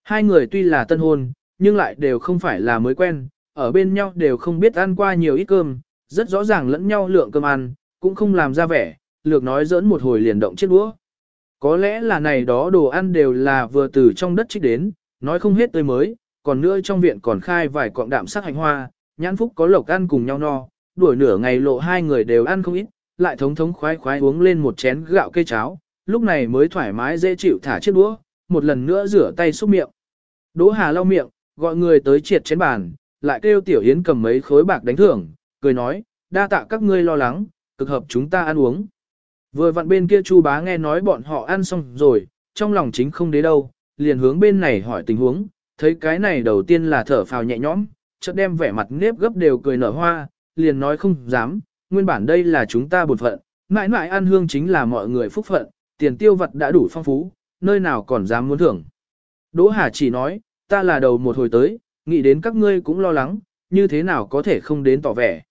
Hai người tuy là tân hôn, nhưng lại đều không phải là mới quen, ở bên nhau đều không biết ăn qua nhiều ít cơm, rất rõ ràng lẫn nhau lượng cơm ăn, cũng không làm ra vẻ, lược nói giỡn một hồi liền động chiếc đũa. Có lẽ là này đó đồ ăn đều là vừa từ trong đất trích đến, nói không hết tới mới, còn nữa trong viện còn khai vài cọng đạm sắc hành hoa, nhãn phúc có lộc ăn cùng nhau no, đuổi nửa ngày lộ hai người đều ăn không ít, lại thống thống khoái khoái uống lên một chén gạo cây cháo, lúc này mới thoải mái dễ chịu thả chiếc đũa, một lần nữa rửa tay xúc miệng. Đỗ Hà lau miệng, gọi người tới triệt chén bàn, lại kêu Tiểu Yến cầm mấy khối bạc đánh thưởng, cười nói, đa tạ các ngươi lo lắng, cực hợp chúng ta ăn uống. Vừa vặn bên kia Chu bá nghe nói bọn họ ăn xong rồi, trong lòng chính không đế đâu, liền hướng bên này hỏi tình huống, thấy cái này đầu tiên là thở phào nhẹ nhõm, chợt đem vẻ mặt nếp gấp đều cười nở hoa, liền nói không dám, nguyên bản đây là chúng ta bổn phận, mãi mãi ăn hương chính là mọi người phúc phận, tiền tiêu vật đã đủ phong phú, nơi nào còn dám muốn thưởng. Đỗ Hà chỉ nói, ta là đầu một hồi tới, nghĩ đến các ngươi cũng lo lắng, như thế nào có thể không đến tỏ vẻ.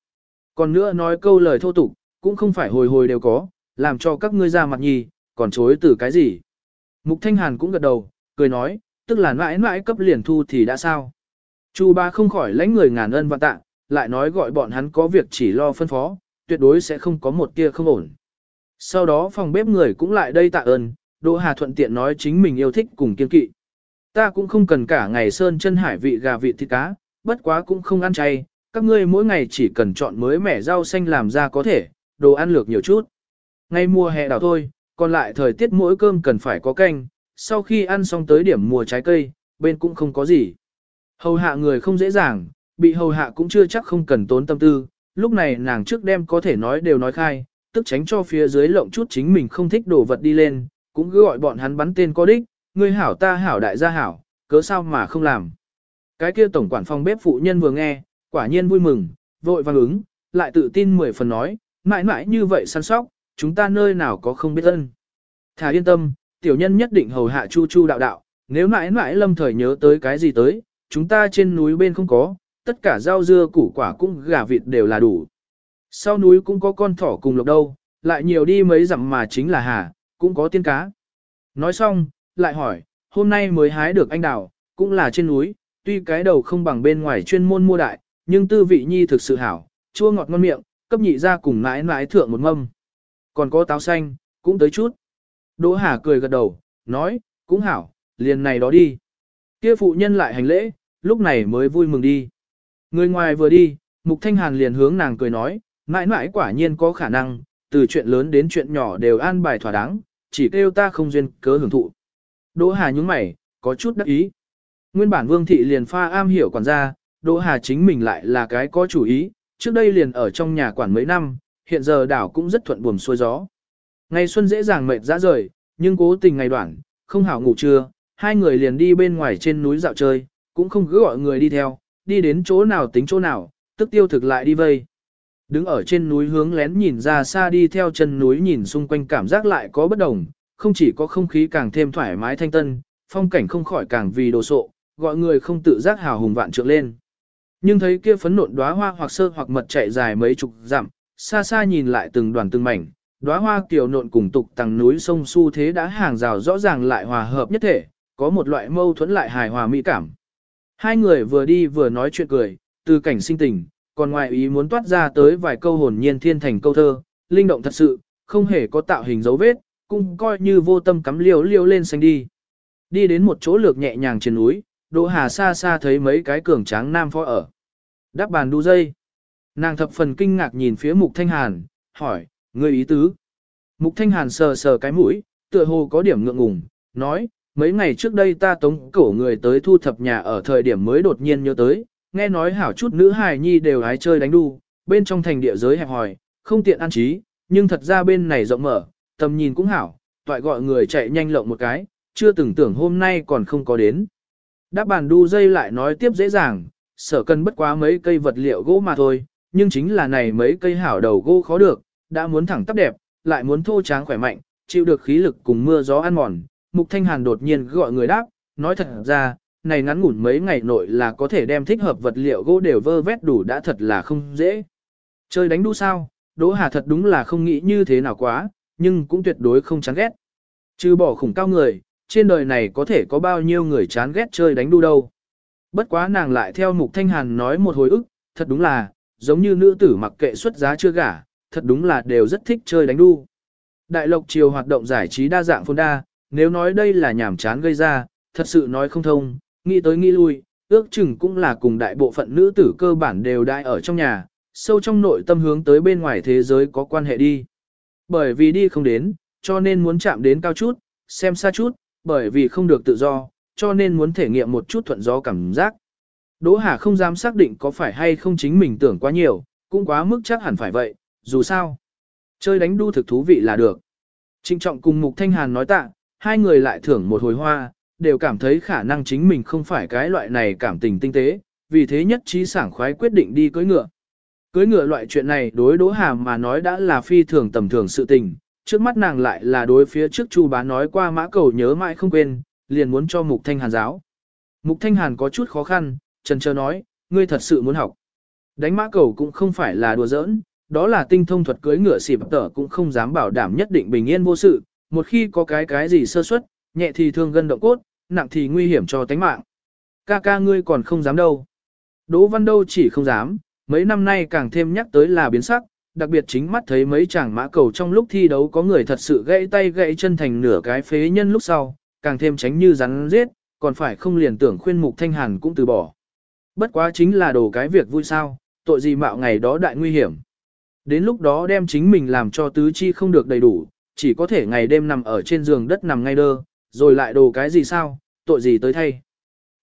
Còn nữa nói câu lời thô tục, cũng không phải hồi hồi đều có, làm cho các ngươi ra mặt nhì, còn chối từ cái gì. Mục Thanh Hàn cũng gật đầu, cười nói, tức là mãi mãi cấp liền thu thì đã sao. Chu ba không khỏi lãnh người ngàn ân và tạ, lại nói gọi bọn hắn có việc chỉ lo phân phó, tuyệt đối sẽ không có một tia không ổn. Sau đó phòng bếp người cũng lại đây tạ ơn, Đỗ Hà thuận tiện nói chính mình yêu thích cùng kiên kỵ. Ta cũng không cần cả ngày sơn chân hải vị gà vị thịt cá, bất quá cũng không ăn chay, các ngươi mỗi ngày chỉ cần chọn mới mẻ rau xanh làm ra có thể, đồ ăn lược nhiều chút. Ngay mùa hè đảo thôi, còn lại thời tiết mỗi cơm cần phải có canh, sau khi ăn xong tới điểm mùa trái cây, bên cũng không có gì. Hầu hạ người không dễ dàng, bị hầu hạ cũng chưa chắc không cần tốn tâm tư, lúc này nàng trước đem có thể nói đều nói khai, tức tránh cho phía dưới lộng chút chính mình không thích đồ vật đi lên, cũng cứ gọi bọn hắn bắn tên có đích, Người hảo ta hảo đại gia hảo, cớ sao mà không làm. Cái kia tổng quản phòng bếp phụ nhân vừa nghe, quả nhiên vui mừng, vội vàng ứng, lại tự tin mười phần nói, mãi mãi như vậy săn sóc, chúng ta nơi nào có không biết ân. Thả yên tâm, tiểu nhân nhất định hầu hạ chu chu đạo đạo, nếu mãi mãi lâm thời nhớ tới cái gì tới, chúng ta trên núi bên không có, tất cả rau dưa củ quả cũng gà vịt đều là đủ. Sau núi cũng có con thỏ cùng lộc đâu, lại nhiều đi mấy dặm mà chính là hà, cũng có tiên cá. Nói xong, lại hỏi, hôm nay mới hái được anh đào, cũng là trên núi, tuy cái đầu không bằng bên ngoài chuyên môn mua đại, nhưng tư vị nhi thực sự hảo, chua ngọt ngon miệng, cấp nhị ra cùng mãi mãi thượng một mâm. Còn có táo xanh, cũng tới chút. Đỗ Hà cười gật đầu, nói, cũng hảo, liền này đó đi. Kia phụ nhân lại hành lễ, lúc này mới vui mừng đi. Người ngoài vừa đi, Mục Thanh Hàn liền hướng nàng cười nói, mãi mãi quả nhiên có khả năng, từ chuyện lớn đến chuyện nhỏ đều an bài thỏa đáng, chỉ kêu ta không duyên cớ hưởng thụ. Đỗ Hà nhúng mày, có chút đắc ý. Nguyên bản Vương Thị liền pha am hiểu quản gia, Đỗ Hà chính mình lại là cái có chủ ý, trước đây liền ở trong nhà quản mấy năm, hiện giờ đảo cũng rất thuận buồm xuôi gió. Ngày xuân dễ dàng mệt ra rời, nhưng cố tình ngày đoạn, không hảo ngủ trưa, hai người liền đi bên ngoài trên núi dạo chơi, cũng không cứ gọi người đi theo, đi đến chỗ nào tính chỗ nào, tức tiêu thực lại đi vây. Đứng ở trên núi hướng lén nhìn ra xa đi theo chân núi nhìn xung quanh cảm giác lại có bất đồng, không chỉ có không khí càng thêm thoải mái thanh tân, phong cảnh không khỏi càng vì đồ sộ, gọi người không tự giác hào hùng vạn trượng lên. Nhưng thấy kia phấn nộn đóa hoa hoặc sơ hoặc mật chạy dài mấy chục dặm, xa xa nhìn lại từng đoàn từng mảnh, đóa hoa kiều nộn cùng tục tầng núi sông su thế đã hàng rào rõ ràng lại hòa hợp nhất thể, có một loại mâu thuẫn lại hài hòa mỹ cảm. Hai người vừa đi vừa nói chuyện cười, từ cảnh sinh tình, còn ngoài ý muốn toát ra tới vài câu hồn nhiên thiên thành câu thơ, linh động thật sự, không hề có tạo hình dấu vết, cũng coi như vô tâm cắm liều liều lên xanh đi. Đi đến một chỗ lược nhẹ nhàng trên núi, Đỗ Hà xa xa thấy mấy cái cường tráng nam phó ở. Đáp bàn đu dây. Nàng thập phần kinh ngạc nhìn phía Mục Thanh Hàn, hỏi, người ý tứ. Mục Thanh Hàn sờ sờ cái mũi, tựa hồ có điểm ngượng ngùng, nói, mấy ngày trước đây ta tống cổ người tới thu thập nhà ở thời điểm mới đột nhiên nhớ tới, nghe nói hảo chút nữ hài nhi đều hái chơi đánh đu, bên trong thành địa giới hẹp hòi, không tiện an trí, nhưng thật ra bên này rộng mở, tầm nhìn cũng hảo, toại gọi người chạy nhanh lộng một cái, chưa từng tưởng hôm nay còn không có đến. Đáp bàn đu dây lại nói tiếp dễ dàng, sở cần bất quá mấy cây vật liệu gỗ mà thôi, nhưng chính là này mấy cây hảo đầu gỗ khó được, đã muốn thẳng tắp đẹp, lại muốn thô tráng khỏe mạnh, chịu được khí lực cùng mưa gió ăn mòn. Mục Thanh Hàn đột nhiên gọi người đáp, nói thật ra, này ngắn ngủn mấy ngày nội là có thể đem thích hợp vật liệu gỗ đều vơ vét đủ đã thật là không dễ. Chơi đánh đu sao, Đỗ Hà thật đúng là không nghĩ như thế nào quá, nhưng cũng tuyệt đối không chán ghét. Trừ bỏ khủng cao người, trên đời này có thể có bao nhiêu người chán ghét chơi đánh đu đâu. Bất quá nàng lại theo Mục Thanh Hàn nói một hồi ức, thật đúng là, giống như nữ tử mặc kệ xuất giá chưa gả, thật đúng là đều rất thích chơi đánh đu. Đại lộc chiều hoạt động giải trí đa dạng phong đa, nếu nói đây là nhảm chán gây ra, thật sự nói không thông, nghĩ tới nghĩ lui, ước chừng cũng là cùng đại bộ phận nữ tử cơ bản đều đại ở trong nhà, sâu trong nội tâm hướng tới bên ngoài thế giới có quan hệ đi. Bởi vì đi không đến, cho nên muốn chạm đến cao chút, xem xa chút, bởi vì không được tự do, cho nên muốn thể nghiệm một chút thuận gió cảm giác. Đỗ Hà không dám xác định có phải hay không chính mình tưởng quá nhiều, cũng quá mức chắc hẳn phải vậy, dù sao. Chơi đánh đu thực thú vị là được. Trinh trọng cùng Mục Thanh Hàn nói tạ, hai người lại thưởng một hồi hoa, đều cảm thấy khả năng chính mình không phải cái loại này cảm tình tinh tế, vì thế nhất trí sảng khoái quyết định đi cưới ngựa. Cưới ngựa loại chuyện này đối Đỗ Hà mà nói đã là phi thường tầm thường sự tình, trước mắt nàng lại là đối phía trước Chu bá nói qua mã cầu nhớ mãi không quên, liền muốn cho Mục Thanh Hàn giáo. Mục Thanh Hàn có chút khó khăn, trần Trơ nói, ngươi thật sự muốn học. Đánh mã cầu cũng không phải là đùa giỡn, đó là tinh thông thuật cưới ngựa xịp tở cũng không dám bảo đảm nhất định bình yên vô sự, một khi có cái cái gì sơ suất, nhẹ thì thương gân động cốt, nặng thì nguy hiểm cho tánh mạng. Ca ca ngươi còn không dám đâu. Đỗ Văn đâu chỉ không dám, mấy năm nay càng thêm nhắc tới là biến sắc, đặc biệt chính mắt thấy mấy chàng mã cầu trong lúc thi đấu có người thật sự gãy tay gãy chân thành nửa cái phế nhân lúc sau, càng thêm tránh như rắn giết, còn phải không liền tưởng khuyên mục thanh hàn cũng từ bỏ. Bất quá chính là đồ cái việc vui sao, tội gì mạo ngày đó đại nguy hiểm. Đến lúc đó đem chính mình làm cho tứ chi không được đầy đủ, chỉ có thể ngày đêm nằm ở trên giường đất nằm ngay đơ, rồi lại đồ cái gì sao, tội gì tới thay.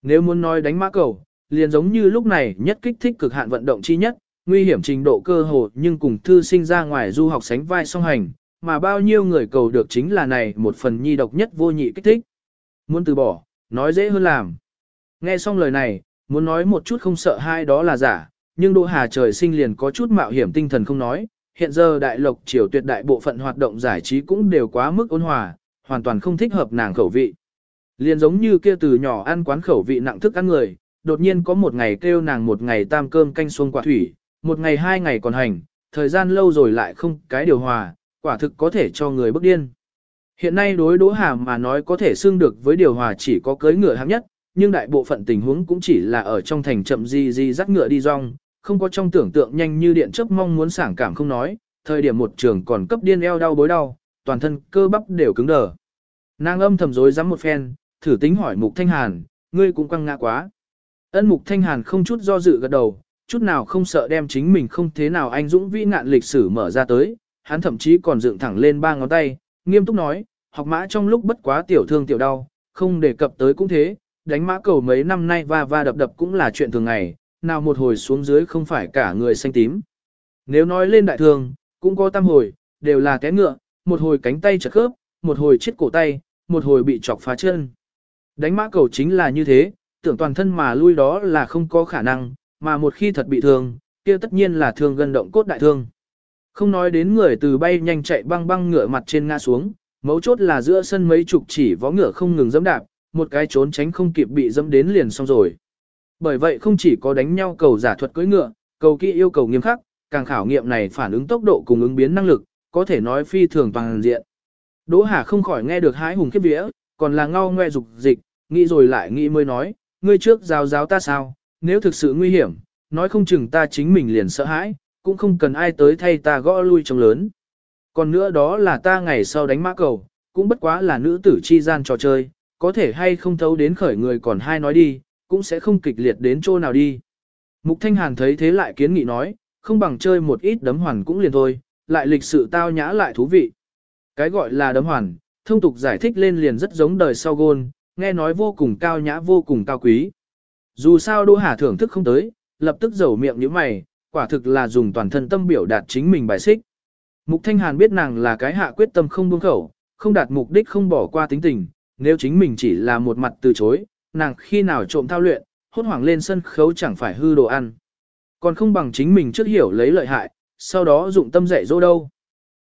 Nếu muốn nói đánh mã cầu, liền giống như lúc này nhất kích thích cực hạn vận động chi nhất, nguy hiểm trình độ cơ hồ nhưng cùng thư sinh ra ngoài du học sánh vai song hành, mà bao nhiêu người cầu được chính là này một phần nhi độc nhất vô nhị kích thích. Muốn từ bỏ, nói dễ hơn làm. Nghe xong lời này, muốn nói một chút không sợ hai đó là giả, nhưng Đỗ Hà trời sinh liền có chút mạo hiểm tinh thần không nói, hiện giờ đại lộc triều tuyệt đại bộ phận hoạt động giải trí cũng đều quá mức ôn hòa, hoàn toàn không thích hợp nàng khẩu vị. Liền giống như kia từ nhỏ ăn quán khẩu vị nặng thức ăn người, đột nhiên có một ngày kêu nàng một ngày tam cơm canh xuông quả thủy, một ngày hai ngày còn hành, thời gian lâu rồi lại không cái điều hòa, quả thực có thể cho người bức điên. Hiện nay đối Đỗ Hà mà nói có thể xưng được với điều hòa chỉ có cưới ngựa hạng nhất, nhưng đại bộ phận tình huống cũng chỉ là ở trong thành chậm di di dắt ngựa đi rong, không có trong tưởng tượng nhanh như điện chớp mong muốn sảng cảm không nói, thời điểm một trường còn cấp điên eo đau bối đau, toàn thân cơ bắp đều cứng đờ. Nàng âm thầm rối rắm một phen, thử tính hỏi Mục Thanh Hàn, ngươi cũng quăng ngã quá. Ân Mục Thanh Hàn không chút do dự gật đầu, chút nào không sợ đem chính mình không thế nào anh dũng vĩ nạn lịch sử mở ra tới, hắn thậm chí còn dựng thẳng lên ba ngón tay, nghiêm túc nói, học mã trong lúc bất quá tiểu thương tiểu đau, không đề cập tới cũng thế, đánh mã cầu mấy năm nay va va đập đập cũng là chuyện thường ngày, nào một hồi xuống dưới không phải cả người xanh tím. Nếu nói lên đại thương, cũng có tam hồi, đều là té ngựa, một hồi cánh tay chật khớp, một hồi chết cổ tay, một hồi bị chọc phá chân. Đánh mã cầu chính là như thế, tưởng toàn thân mà lui đó là không có khả năng, mà một khi thật bị thương, kia tất nhiên là thương gần động cốt đại thương. Không nói đến người từ bay nhanh chạy băng băng ngựa mặt trên ngã xuống, mấu chốt là giữa sân mấy chục chỉ vó ngựa không ngừng dẫm đạp, một cái trốn tránh không kịp bị dẫm đến liền xong rồi. Bởi vậy không chỉ có đánh nhau cầu giả thuật cưỡi ngựa, cầu kỹ yêu cầu nghiêm khắc, càng khảo nghiệm này phản ứng tốc độ cùng ứng biến năng lực, có thể nói phi thường toàn diện. Đỗ Hà không khỏi nghe được hái hùng khiếp vía, còn là ngao ngoe dục dịch, nghĩ rồi lại nghĩ mới nói, ngươi trước giáo giáo ta sao, nếu thực sự nguy hiểm, nói không chừng ta chính mình liền sợ hãi, cũng không cần ai tới thay ta gõ lui trong lớn. Còn nữa đó là ta ngày sau đánh mã cầu, cũng bất quá là nữ tử chi gian trò chơi, có thể hay không thấu đến khởi người còn hai nói đi, cũng sẽ không kịch liệt đến chỗ nào đi. Mục Thanh Hàn thấy thế lại kiến nghị nói, không bằng chơi một ít đấm hoàn cũng liền thôi, lại lịch sự tao nhã lại thú vị. Cái gọi là đấm hoàn, thông tục giải thích lên liền rất giống đời sau gôn, nghe nói vô cùng cao nhã vô cùng cao quý. Dù sao Đỗ Hà thưởng thức không tới, lập tức dầu miệng như mày, quả thực là dùng toàn thân tâm biểu đạt chính mình bài xích. Mục Thanh Hàn biết nàng là cái hạ quyết tâm không buông khẩu, không đạt mục đích không bỏ qua tính tình, nếu chính mình chỉ là một mặt từ chối, nàng khi nào trộm thao luyện, hốt hoảng lên sân khấu chẳng phải hư đồ ăn. Còn không bằng chính mình trước hiểu lấy lợi hại, sau đó dụng tâm dạy dỗ đâu.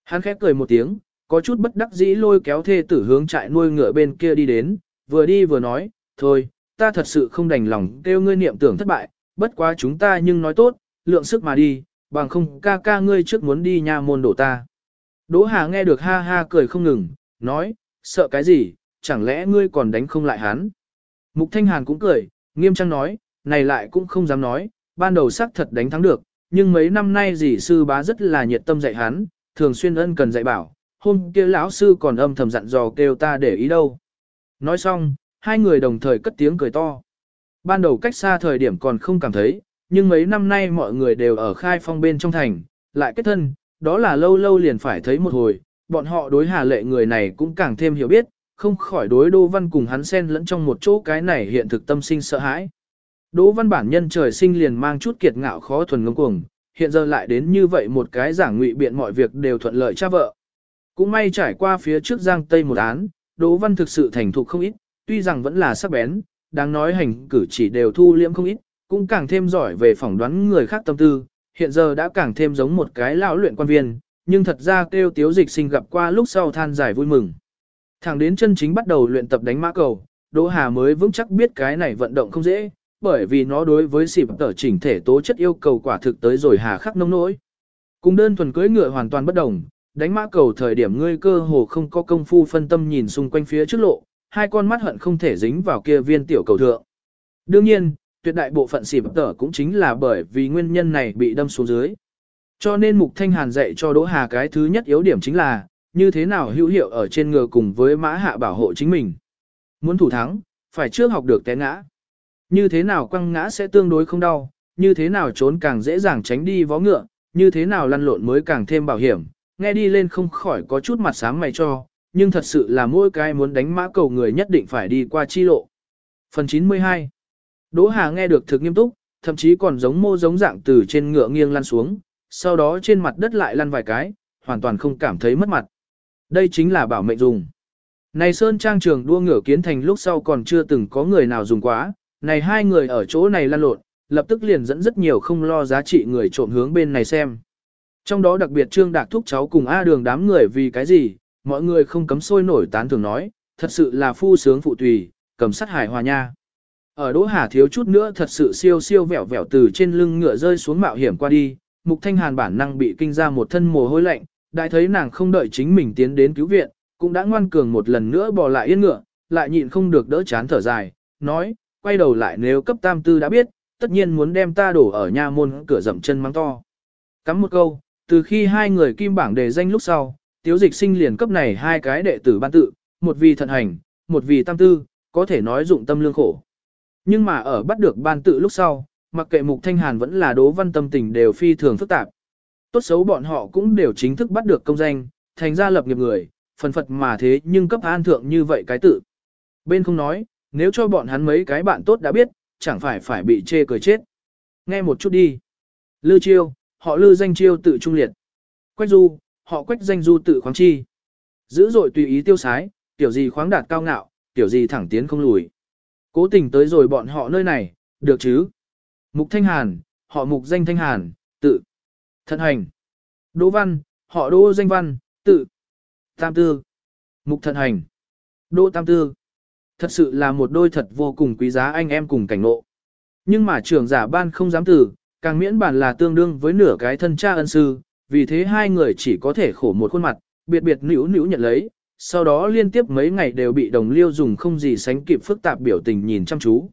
Hắn khép cười một tiếng, có chút bất đắc dĩ lôi kéo thê tử hướng trại nuôi ngựa bên kia đi đến, vừa đi vừa nói, thôi, ta thật sự không đành lòng kêu ngươi niệm tưởng thất bại, bất quá chúng ta nhưng nói tốt, lượng sức mà đi, bằng không ca ca ngươi trước muốn đi nha môn đổ ta. Đỗ Hà nghe được ha ha cười không ngừng, nói, sợ cái gì, chẳng lẽ ngươi còn đánh không lại hắn. Mục Thanh Hàn cũng cười, nghiêm trang nói, này lại cũng không dám nói, ban đầu xác thật đánh thắng được, nhưng mấy năm nay dì sư bá rất là nhiệt tâm dạy hắn, thường xuyên ân cần dạy bảo, hôm kia lão sư còn âm thầm dặn dò kêu ta để ý đâu. Nói xong, hai người đồng thời cất tiếng cười to. Ban đầu cách xa thời điểm còn không cảm thấy, nhưng mấy năm nay mọi người đều ở khai phong bên trong thành, lại kết thân, đó là lâu lâu liền phải thấy một hồi, bọn họ đối hà lệ người này cũng càng thêm hiểu biết, không khỏi đối Đỗ Văn cùng hắn xen lẫn trong một chỗ cái này hiện thực tâm sinh sợ hãi. Đỗ Văn bản nhân trời sinh liền mang chút kiệt ngạo khó thuần ngông cuồng, hiện giờ lại đến như vậy một cái giảng ngụy biện mọi việc đều thuận lợi cha vợ. Cũng may trải qua phía trước Giang Tây một án, Đỗ Văn thực sự thành thục không ít, tuy rằng vẫn là sắc bén, đáng nói hành cử chỉ đều thu liễm không ít, cũng càng thêm giỏi về phỏng đoán người khác tâm tư, hiện giờ đã càng thêm giống một cái lão luyện quan viên, nhưng thật ra kêu tiếu dịch sinh gặp qua lúc sau than giải vui mừng. Thẳng đến chân chính bắt đầu luyện tập đánh mã cầu, Đỗ Hà mới vững chắc biết cái này vận động không dễ, bởi vì nó đối với xịp tở chỉnh thể tố chất yêu cầu quả thực tới rồi hà khắc nông nỗi. Cùng đơn thuần cưỡi ngựa hoàn toàn bất đồng, đánh mã cầu thời điểm ngươi cơ hồ không có công phu phân tâm nhìn xung quanh phía trước lộ, hai con mắt hận không thể dính vào kia viên tiểu cầu thượng. Đương nhiên, tuyệt đại bộ phận xịp tở cũng chính là bởi vì nguyên nhân này bị đâm xuống dưới. Cho nên Mục Thanh Hàn dạy cho Đỗ Hà cái thứ nhất yếu điểm chính là, như thế nào hữu hiệu ở trên ngựa cùng với mã hạ bảo hộ chính mình. Muốn thủ thắng, phải trước học được té ngã. Như thế nào quăng ngã sẽ tương đối không đau, như thế nào trốn càng dễ dàng tránh đi vó ngựa, như thế nào lăn lộn mới càng thêm bảo hiểm, nghe đi lên không khỏi có chút mặt sáng mày cho, nhưng thật sự là mỗi cái muốn đánh mã cầu người nhất định phải đi qua chi lộ. Phần 92 Đỗ Hà nghe được thực nghiêm túc, thậm chí còn giống mô giống dạng từ trên ngựa nghiêng lăn xuống, sau đó trên mặt đất lại lăn vài cái, hoàn toàn không cảm thấy mất mặt. Đây chính là bảo mệnh dùng. Này Sơn Trang trường đua ngửa kiến thành lúc sau còn chưa từng có người nào dùng quá, này hai người ở chỗ này lăn lộn, lập tức liền dẫn rất nhiều không lo giá trị người trộm hướng bên này xem. Trong đó đặc biệt Trương Đạc thúc cháu cùng A đường đám người vì cái gì, mọi người không cấm sôi nổi tán thường nói, thật sự là phu sướng phụ tùy, cầm sát hải hòa nha. Ở Đỗ Hà thiếu chút nữa thật sự siêu siêu vẹo vẹo từ trên lưng ngựa rơi xuống mạo hiểm qua đi, Mục Thanh Hàn bản năng bị kinh ra một thân mồ hôi lạnh, đại thấy nàng không đợi chính mình tiến đến cứu viện, cũng đã ngoan cường một lần nữa bỏ lại yên ngựa, lại nhịn không được đỡ chán thở dài, nói, quay đầu lại nếu cấp tam tư đã biết, tất nhiên muốn đem ta đổ ở nha môn cửa rậm chân mắng to. Cắm một câu, từ khi hai người kim bảng đề danh lúc sau, tiếu dịch sinh liền cấp này hai cái đệ tử ban tự, một vì thận hành, một vì tam tư, có thể nói dụng tâm lương khổ. Nhưng mà ở bắt được ban tự lúc sau, mặc kệ mục thanh hàn vẫn là đố văn tâm tình đều phi thường phức tạp. Tốt xấu bọn họ cũng đều chính thức bắt được công danh, thành ra lập nghiệp người, phần phật mà thế nhưng cấp an thượng như vậy cái tự. Bên không nói, nếu cho bọn hắn mấy cái bạn tốt đã biết, chẳng phải phải bị chê cười chết. Nghe một chút đi. Lư chiêu, họ lư danh chiêu tự trung liệt. Quách du, họ quách danh du tự khoáng chi. Dữ dội tùy ý tiêu sái, tiểu gì khoáng đạt cao ngạo, tiểu gì thẳng tiến không lùi. Cố tình tới rồi bọn họ nơi này, được chứ. Mục Thanh Hàn, họ mục danh Thanh Hàn, Thận hành. Đỗ văn, họ đỗ danh văn, tự. Tam tư. Mục thận hành. Đỗ tam tư. Thật sự là một đôi thật vô cùng quý giá anh em cùng cảnh ngộ. Nhưng mà trưởng giả ban không dám từ, càng miễn bản là tương đương với nửa cái thân cha ân sư, vì thế hai người chỉ có thể khổ một khuôn mặt, biệt biệt nữu nữu nhận lấy, sau đó liên tiếp mấy ngày đều bị đồng liêu dùng không gì sánh kịp phức tạp biểu tình nhìn chăm chú.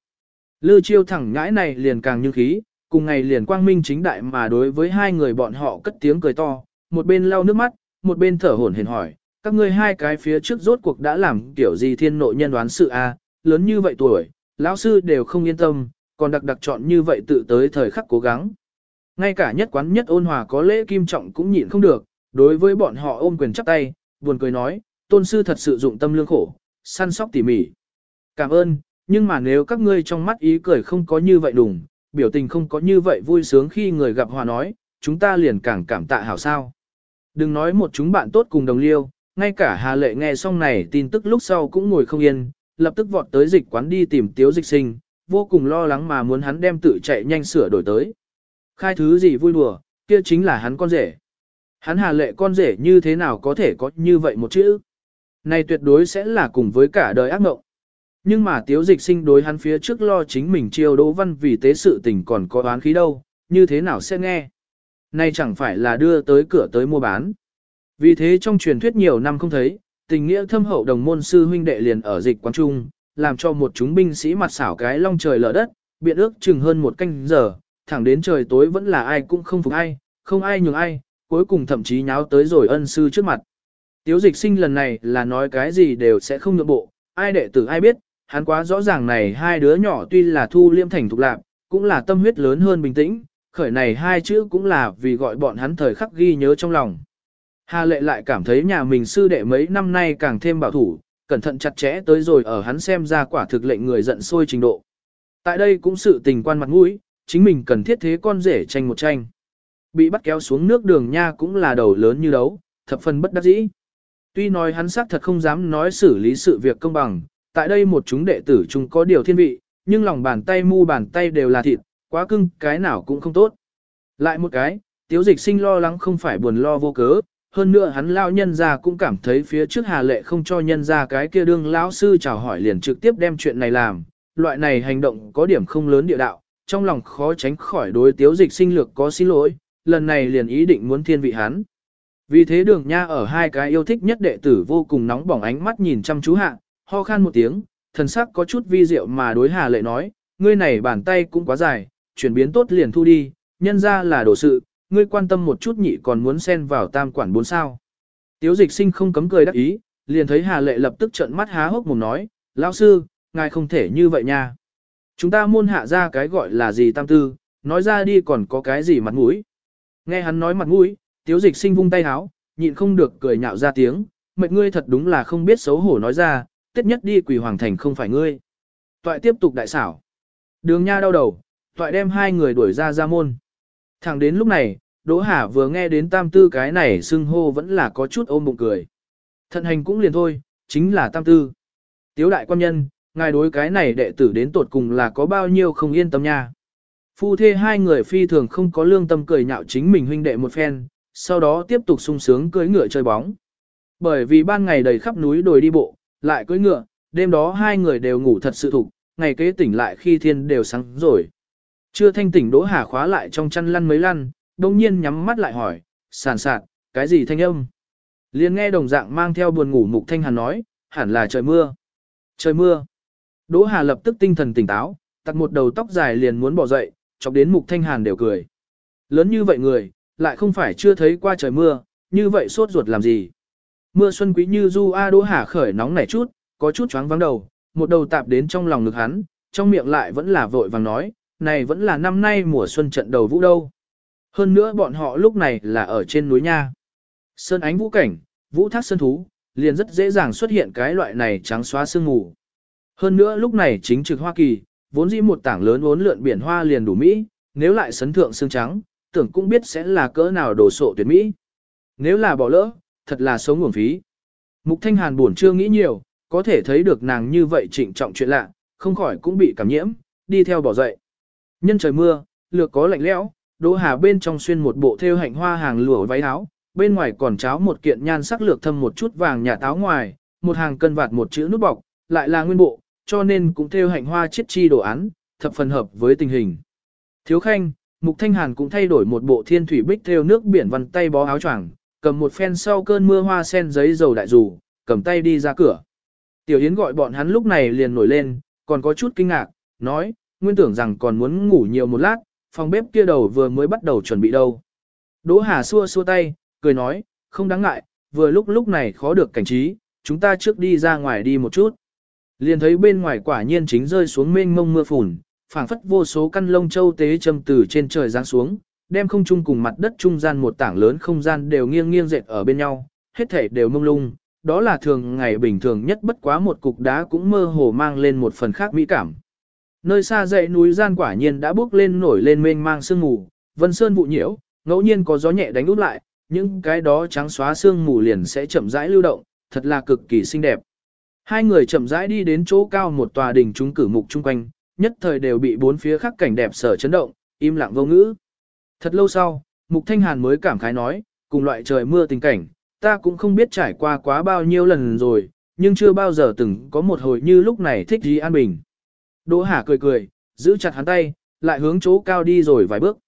Lư chiêu thẳng ngãi này liền càng như khí, cùng ngày liền quang minh chính đại mà đối với hai người bọn họ cất tiếng cười to, một bên lau nước mắt, một bên thở hổn hển hỏi, các ngươi hai cái phía trước rốt cuộc đã làm kiểu gì thiên nội nhân đoán sự a lớn như vậy tuổi, lão sư đều không yên tâm, còn đặc đặc chọn như vậy tự tới thời khắc cố gắng. Ngay cả nhất quán nhất ôn hòa có lễ kim trọng cũng nhịn không được, đối với bọn họ ôm quyền chắp tay, buồn cười nói, tôn sư thật sự dụng tâm lương khổ, săn sóc tỉ mỉ. Cảm ơn, nhưng mà nếu các ngươi trong mắt ý cười không có như vậy đùng, biểu tình không có như vậy vui sướng khi người gặp hòa nói, chúng ta liền càng cảm tạ hảo sao. Đừng nói một chúng bạn tốt cùng đồng liêu, ngay cả Hà Lệ nghe xong này tin tức lúc sau cũng ngồi không yên, lập tức vọt tới dịch quán đi tìm tiếu dịch sinh, vô cùng lo lắng mà muốn hắn đem tự chạy nhanh sửa đổi tới. Khai thứ gì vui đùa, kia chính là hắn con rể. Hắn Hà Lệ con rể như thế nào có thể có như vậy một chữ. Này tuyệt đối sẽ là cùng với cả đời ác mộng. Nhưng mà tiếu dịch sinh đối hắn phía trước lo chính mình chiêu đỗ văn vì tế sự tình còn có oán khí đâu, như thế nào sẽ nghe. nay chẳng phải là đưa tới cửa tới mua bán. Vì thế trong truyền thuyết nhiều năm không thấy, tình nghĩa thâm hậu đồng môn sư huynh đệ liền ở dịch quán trung, làm cho một chúng binh sĩ mặt xảo cái long trời lở đất, biện ước chừng hơn một canh giờ, thẳng đến trời tối vẫn là ai cũng không phục ai, không ai nhường ai, cuối cùng thậm chí nháo tới rồi ân sư trước mặt. Tiếu dịch sinh lần này là nói cái gì đều sẽ không nhượng bộ, ai đệ tử ai biết, hắn quá rõ ràng này hai đứa nhỏ tuy là thu liêm thành thục lạc, cũng là tâm huyết lớn hơn bình tĩnh, khởi này hai chữ cũng là vì gọi bọn hắn thời khắc ghi nhớ trong lòng. Hà lệ lại cảm thấy nhà mình sư đệ mấy năm nay càng thêm bảo thủ, cẩn thận chặt chẽ tới rồi ở hắn xem ra quả thực lệnh người giận sôi trình độ. Tại đây cũng sự tình quan mặt mũi, chính mình cần thiết thế con rể tranh một tranh. Bị bắt kéo xuống nước đường nha cũng là đầu lớn như đấu, thập phần bất đắc dĩ. Tuy nói hắn xác thật không dám nói xử lý sự việc công bằng, tại đây một chúng đệ tử chúng có điều thiên vị, nhưng lòng bàn tay mu bàn tay đều là thịt, quá cưng, cái nào cũng không tốt. Lại một cái, tiếu dịch sinh lo lắng không phải buồn lo vô cớ, hơn nữa hắn lao nhân ra cũng cảm thấy phía trước hà lệ không cho nhân ra cái kia đương lão sư chào hỏi liền trực tiếp đem chuyện này làm, loại này hành động có điểm không lớn địa đạo, trong lòng khó tránh khỏi đối tiếu dịch sinh lược có xin lỗi, lần này liền ý định muốn thiên vị hắn. Vì thế đường nha ở hai cái yêu thích nhất đệ tử vô cùng nóng bỏng ánh mắt nhìn chăm chú hạ, ho khan một tiếng, thần sắc có chút vi diệu mà đối hà lệ nói, ngươi này bàn tay cũng quá dài, chuyển biến tốt liền thu đi, nhân ra là đồ sự, ngươi quan tâm một chút nhị còn muốn xen vào tam quản bốn sao. Tiếu dịch sinh không cấm cười đắc ý, liền thấy hà lệ lập tức trợn mắt há hốc mồm nói, lão sư, ngài không thể như vậy nha. Chúng ta môn hạ ra cái gọi là gì tam tư, nói ra đi còn có cái gì mặt mũi. Nghe hắn nói mặt mũi, tiếu dịch sinh vung tay háo, nhịn không được cười nhạo ra tiếng, mệt ngươi thật đúng là không biết xấu hổ nói ra, tiết nhất đi quỷ hoàng thành không phải ngươi. Toại tiếp tục đại xảo. Đường nha đau đầu, toại đem hai người đuổi ra ra môn. Thẳng đến lúc này, Đỗ Hà vừa nghe đến tam tư cái này xưng hô vẫn là có chút ôm bụng cười. Thận hành cũng liền thôi, chính là tam tư. Tiếu đại quan nhân, ngài đối cái này đệ tử đến tột cùng là có bao nhiêu không yên tâm nha. Phu thê hai người phi thường không có lương tâm cười nhạo chính mình huynh đệ một phen, sau đó tiếp tục sung sướng cưỡi ngựa chơi bóng. Bởi vì ban ngày đầy khắp núi đồi đi bộ, lại cưỡi ngựa, đêm đó hai người đều ngủ thật sự thục, ngày kế tỉnh lại khi thiên đều sáng rồi. Chưa thanh tỉnh Đỗ Hà khóa lại trong chăn lăn mấy lăn, đông nhiên nhắm mắt lại hỏi, sàn sạt, cái gì thanh âm? liền nghe đồng dạng mang theo buồn ngủ mục thanh hàn nói, hẳn là trời mưa. Trời mưa. Đỗ Hà lập tức tinh thần tỉnh táo, tặc một đầu tóc dài liền muốn bỏ dậy, chọc đến mục thanh hàn đều cười. Lớn như vậy người, lại không phải chưa thấy qua trời mưa, như vậy sốt ruột làm gì. Mưa xuân quý như du a Đỗ Hà khởi nóng nảy chút, có chút choáng vắng đầu, một đầu tạp đến trong lòng ngực hắn, trong miệng lại vẫn là vội vàng nói, này vẫn là năm nay mùa xuân trận đầu vũ đâu. Hơn nữa bọn họ lúc này là ở trên núi nha. Sơn ánh vũ cảnh, vũ thác sơn thú, liền rất dễ dàng xuất hiện cái loại này trắng xóa sương mù. Hơn nữa lúc này chính trực Hoa Kỳ, vốn dĩ một tảng lớn vốn lượn biển hoa liền đủ Mỹ, nếu lại sấn thượng xương trắng, tưởng cũng biết sẽ là cỡ nào đồ sộ tuyệt Mỹ. Nếu là bỏ lỡ, thật là sống nguồn phí. Mục Thanh Hàn buồn chưa nghĩ nhiều, có thể thấy được nàng như vậy trịnh trọng chuyện lạ, không khỏi cũng bị cảm nhiễm, đi theo bỏ dậy. Nhân trời mưa, lược có lạnh lẽo, Đỗ Hà bên trong xuyên một bộ thêu hạnh hoa hàng lụa váy áo, bên ngoài còn cháo một kiện nhan sắc lược thâm một chút vàng nhà táo ngoài, một hàng cân vạt một chữ nút bọc, lại là nguyên bộ, cho nên cũng thêu hạnh hoa chiết chi đồ án, thập phần hợp với tình hình. Thiếu khanh, Mục Thanh Hàn cũng thay đổi một bộ thiên thủy bích thêu nước biển văn tay bó áo choàng, cầm một phen sau cơn mưa hoa sen giấy dầu đại dù, cầm tay đi ra cửa. Tiểu Yến gọi bọn hắn lúc này liền nổi lên, còn có chút kinh ngạc, nói, nguyên tưởng rằng còn muốn ngủ nhiều một lát, phòng bếp kia đầu vừa mới bắt đầu chuẩn bị đâu. Đỗ Hà xua xua tay, cười nói, không đáng ngại, vừa lúc lúc này khó được cảnh trí, chúng ta trước đi ra ngoài đi một chút. Liền thấy bên ngoài quả nhiên chính rơi xuống mênh mông mưa phùn, phảng phất vô số căn lông châu tế châm từ trên trời giáng xuống, đem không trung cùng mặt đất trung gian một tảng lớn không gian đều nghiêng nghiêng dệt ở bên nhau, hết thể đều mông lung, đó là thường ngày bình thường nhất bất quá một cục đá cũng mơ hồ mang lên một phần khác mỹ cảm. Nơi xa dãy núi gian quả nhiên đã bước lên nổi lên mênh mang sương mù, vân sơn vụ nhiễu, ngẫu nhiên có gió nhẹ đánh út lại, những cái đó trắng xóa sương mù liền sẽ chậm rãi lưu động, thật là cực kỳ xinh đẹp. Hai người chậm rãi đi đến chỗ cao một tòa đình trung cử mục chung quanh, nhất thời đều bị bốn phía khắc cảnh đẹp sở chấn động, im lặng vô ngữ. Thật lâu sau, Mục Thanh Hàn mới cảm khái nói, cùng loại trời mưa tình cảnh, ta cũng không biết trải qua quá bao nhiêu lần rồi, nhưng chưa bao giờ từng có một hồi như lúc này thích gì an bình. Đỗ Hà cười cười, giữ chặt hắn tay, lại hướng chỗ cao đi rồi vài bước.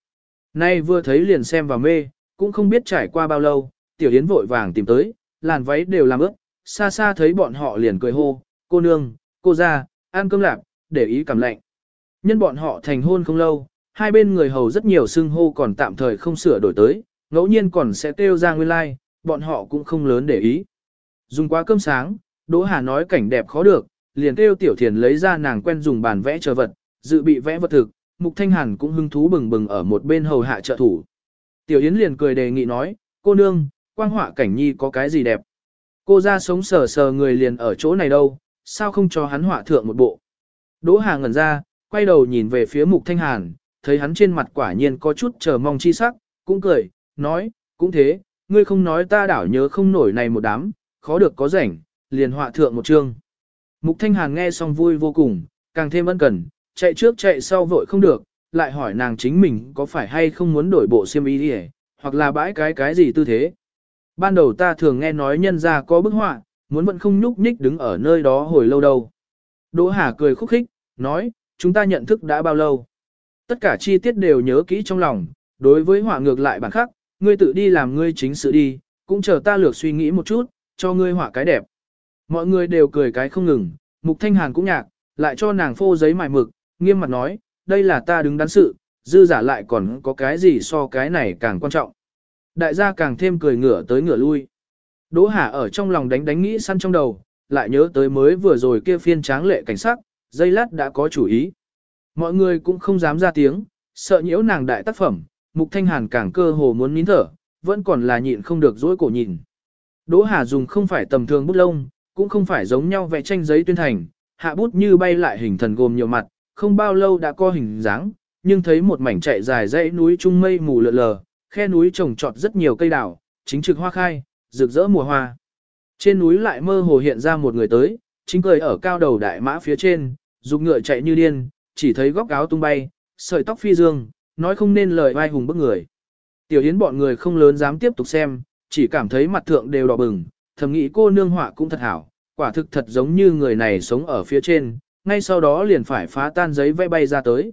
Nay vừa thấy liền xem vào mê, cũng không biết trải qua bao lâu, Tiểu Yến vội vàng tìm tới, làn váy đều làm ướt, xa xa thấy bọn họ liền cười hô, cô nương, cô ra, ăn cơm lạp, để ý cảm lạnh. Nhân bọn họ thành hôn không lâu, hai bên người hầu rất nhiều xưng hô còn tạm thời không sửa đổi tới, ngẫu nhiên còn sẽ kêu ra nguyên lai, like, bọn họ cũng không lớn để ý. Dùng quá cơm sáng, Đỗ Hà nói cảnh đẹp khó được, liền kêu Tiểu Thiền lấy ra nàng quen dùng bàn vẽ chờ vật, dự bị vẽ vật thực, Mục Thanh Hàn cũng hứng thú bừng bừng ở một bên hầu hạ trợ thủ. Tiểu Yến liền cười đề nghị nói, cô nương, quang họa cảnh nhi có cái gì đẹp. Cô ra sống sờ sờ người liền ở chỗ này đâu, sao không cho hắn họa thượng một bộ. Đỗ Hà ngẩn ra, quay đầu nhìn về phía Mục Thanh Hàn, thấy hắn trên mặt quả nhiên có chút chờ mong chi sắc, cũng cười, nói, cũng thế, ngươi không nói ta đảo nhớ không nổi này một đám, khó được có rảnh, liền họa thượng một chương. Mục Thanh Hàn nghe xong vui vô cùng, càng thêm ân cần, chạy trước chạy sau vội không được, lại hỏi nàng chính mình có phải hay không muốn đổi bộ xiêm y đi hoặc là bãi cái cái gì tư thế. Ban đầu ta thường nghe nói nhân ra có bức họa, muốn vẫn không nhúc nhích đứng ở nơi đó hồi lâu đâu. Đỗ Hà cười khúc khích, nói, chúng ta nhận thức đã bao lâu. Tất cả chi tiết đều nhớ kỹ trong lòng, đối với họa ngược lại bản khác, ngươi tự đi làm ngươi chính sự đi, cũng chờ ta lược suy nghĩ một chút, cho ngươi họa cái đẹp. Mọi người đều cười cái không ngừng, Mục Thanh Hàn cũng nhạc, lại cho nàng phô giấy mài mực, nghiêm mặt nói, đây là ta đứng đắn sự, dư giả lại còn có cái gì so cái này càng quan trọng. Đại gia càng thêm cười ngửa tới ngửa lui. Đỗ Hà ở trong lòng đánh đánh nghĩ săn trong đầu, lại nhớ tới mới vừa rồi kia phiên tráng lệ cảnh sắc, dây lát đã có chủ ý. Mọi người cũng không dám ra tiếng, sợ nhiễu nàng đại tác phẩm, Mục Thanh Hàn càng cơ hồ muốn nín thở, vẫn còn là nhịn không được dối cổ nhìn. Đỗ Hà dùng không phải tầm thường bút lông, cũng không phải giống nhau vẽ tranh giấy tuyên thành, hạ bút như bay lại hình thần gồm nhiều mặt, không bao lâu đã có hình dáng, nhưng thấy một mảnh chạy dài dãy núi trung mây mù lờ lờ, khe núi trồng trọt rất nhiều cây đào, chính trực hoa khai, rực rỡ mùa hoa. Trên núi lại mơ hồ hiện ra một người tới, chính cười ở cao đầu đại mã phía trên, dục ngựa chạy như điên, chỉ thấy góc áo tung bay, sợi tóc phi dương, nói không nên lời vai hùng bức người. Tiểu Yến bọn người không lớn dám tiếp tục xem, chỉ cảm thấy mặt thượng đều đỏ bừng, thầm nghĩ cô nương họa cũng thật hảo, quả thực thật giống như người này sống ở phía trên, ngay sau đó liền phải phá tan giấy vẽ bay ra tới.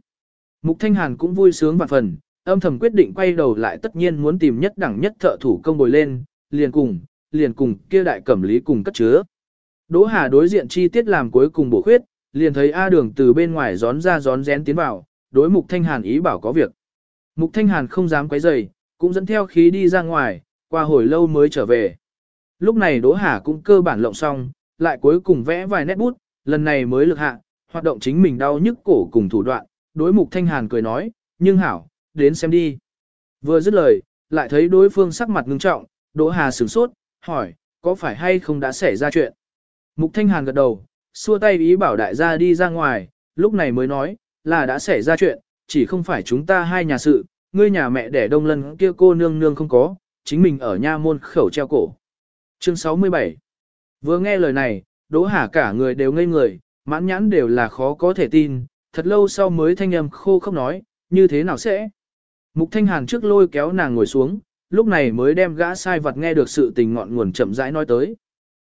Mục Thanh Hàn cũng vui sướng vạn phần, âm thầm quyết định quay đầu lại tất nhiên muốn tìm nhất đẳng nhất thợ thủ công bồi lên, liền cùng, liền cùng kia đại cẩm lý cùng cất chứa. Đỗ Hà đối diện chi tiết làm cuối cùng bổ khuyết, liền thấy A đường từ bên ngoài gión ra gión rén tiến vào, đối Mục Thanh Hàn ý bảo có việc. Mục Thanh Hàn không dám quấy rầy, cũng dẫn theo khí đi ra ngoài, qua hồi lâu mới trở về. Lúc này Đỗ Hà cũng cơ bản lộng xong, lại cuối cùng vẽ vài nét bút, lần này mới lực hạ, hoạt động chính mình đau nhức cổ cùng thủ đoạn, đối Mục Thanh Hàn cười nói, nhưng hảo, đến xem đi. Vừa dứt lời, lại thấy đối phương sắc mặt ngưng trọng, Đỗ Hà sửng sốt, hỏi, có phải hay không đã xảy ra chuyện? Mục Thanh Hàn gật đầu, xua tay ý bảo đại gia đi ra ngoài, lúc này mới nói, là đã xảy ra chuyện, chỉ không phải chúng ta hai nhà sự, ngươi nhà mẹ đẻ đông lân kia cô nương nương không có, chính mình ở nha môn khẩu treo cổ. Chương 67 Vừa nghe lời này, Đỗ Hà cả người đều ngây người, mãn nhãn đều là khó có thể tin, thật lâu sau mới thanh âm khô không nói, như thế nào sẽ? Mục Thanh Hàn trước lôi kéo nàng ngồi xuống, lúc này mới đem gã sai vật nghe được sự tình ngọn nguồn chậm rãi nói tới.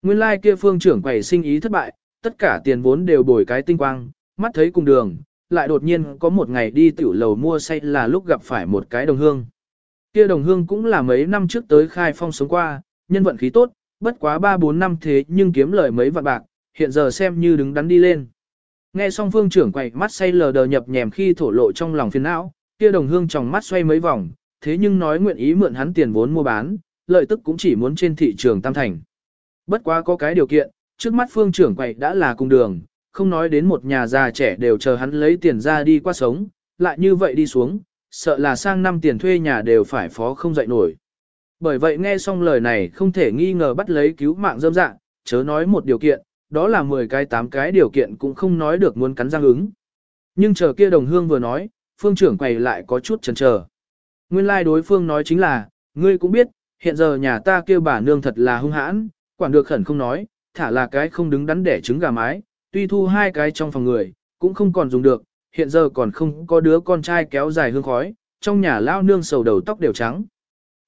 Nguyên lai like kia phương trưởng quầy sinh ý thất bại, tất cả tiền vốn đều bồi cái tinh quang, mắt thấy cùng đường, lại đột nhiên có một ngày đi tiểu lầu mua say là lúc gặp phải một cái đồng hương. Kia đồng hương cũng là mấy năm trước tới khai phong sống qua, nhân vận khí tốt, bất quá 3-4 năm thế nhưng kiếm lời mấy vạn bạc, hiện giờ xem như đứng đắn đi lên. Nghe xong phương trưởng quậy mắt say lờ đờ nhập nhèm khi thổ lộ trong lòng phiền não, kia đồng hương trong mắt xoay mấy vòng, thế nhưng nói nguyện ý mượn hắn tiền vốn mua bán, lợi tức cũng chỉ muốn trên thị trường tam thành. Bất quá có cái điều kiện, trước mắt phương trưởng quầy đã là cùng đường, không nói đến một nhà già trẻ đều chờ hắn lấy tiền ra đi qua sống, lại như vậy đi xuống, sợ là sang năm tiền thuê nhà đều phải phó không dậy nổi. Bởi vậy nghe xong lời này không thể nghi ngờ bắt lấy cứu mạng dâm dạng, chớ nói một điều kiện, đó là 10 cái 8 cái điều kiện cũng không nói được muốn cắn răng ứng. Nhưng chờ kia đồng hương vừa nói, phương trưởng quầy lại có chút chần chờ. Nguyên lai like đối phương nói chính là, ngươi cũng biết, hiện giờ nhà ta kêu bà nương thật là hung hãn, quản được khẩn không nói, thả là cái không đứng đắn để trứng gà mái, tuy thu hai cái trong phòng người, cũng không còn dùng được, hiện giờ còn không có đứa con trai kéo dài hương khói, trong nhà lao nương sầu đầu tóc đều trắng.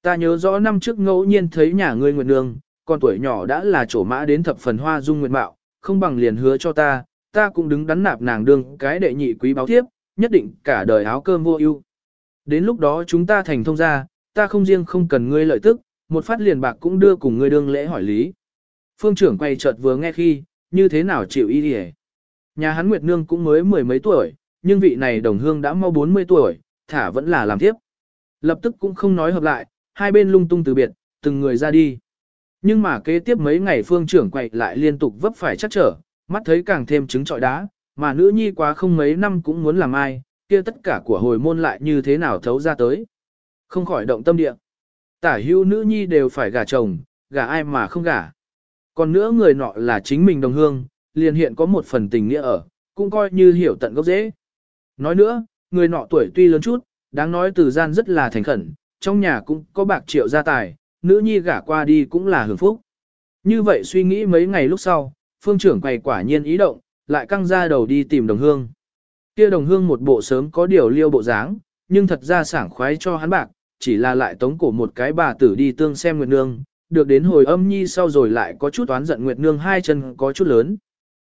Ta nhớ rõ năm trước ngẫu nhiên thấy nhà ngươi Nguyệt Nương, con tuổi nhỏ đã là chỗ mã đến thập phần hoa dung nguyệt mạo, không bằng liền hứa cho ta, ta cũng đứng đắn nạp nàng đương cái đệ nhị quý báo tiếp, nhất định cả đời áo cơm vô ưu. Đến lúc đó chúng ta thành thông gia, ta không riêng không cần ngươi lợi tức, một phát liền bạc cũng đưa cùng ngươi đương lễ hỏi lý. Phương trưởng quay chợt vừa nghe khi, như thế nào chịu ý đi Nhà hắn Nguyệt Nương cũng mới mười mấy tuổi, nhưng vị này đồng hương đã mau 40 tuổi, thả vẫn là làm tiếp. Lập tức cũng không nói hợp lại, hai bên lung tung từ biệt, từng người ra đi. Nhưng mà kế tiếp mấy ngày phương trưởng quậy lại liên tục vấp phải chắc trở, mắt thấy càng thêm trứng trọi đá, mà nữ nhi quá không mấy năm cũng muốn làm ai, kia tất cả của hồi môn lại như thế nào thấu ra tới. Không khỏi động tâm địa. Tả hưu nữ nhi đều phải gả chồng, gả ai mà không gả. Còn nữa người nọ là chính mình đồng hương, liền hiện có một phần tình nghĩa ở, cũng coi như hiểu tận gốc dễ. Nói nữa, người nọ tuổi tuy lớn chút, đáng nói từ gian rất là thành khẩn, trong nhà cũng có bạc triệu gia tài, nữ nhi gả qua đi cũng là hưởng phúc. Như vậy suy nghĩ mấy ngày lúc sau, phương trưởng quầy quả nhiên ý động, lại căng ra đầu đi tìm đồng hương. Kia đồng hương một bộ sớm có điều liêu bộ dáng, nhưng thật ra sảng khoái cho hắn bạc, chỉ là lại tống cổ một cái bà tử đi tương xem Nguyệt Nương, được đến hồi âm nhi sau rồi lại có chút oán giận Nguyệt Nương hai chân có chút lớn.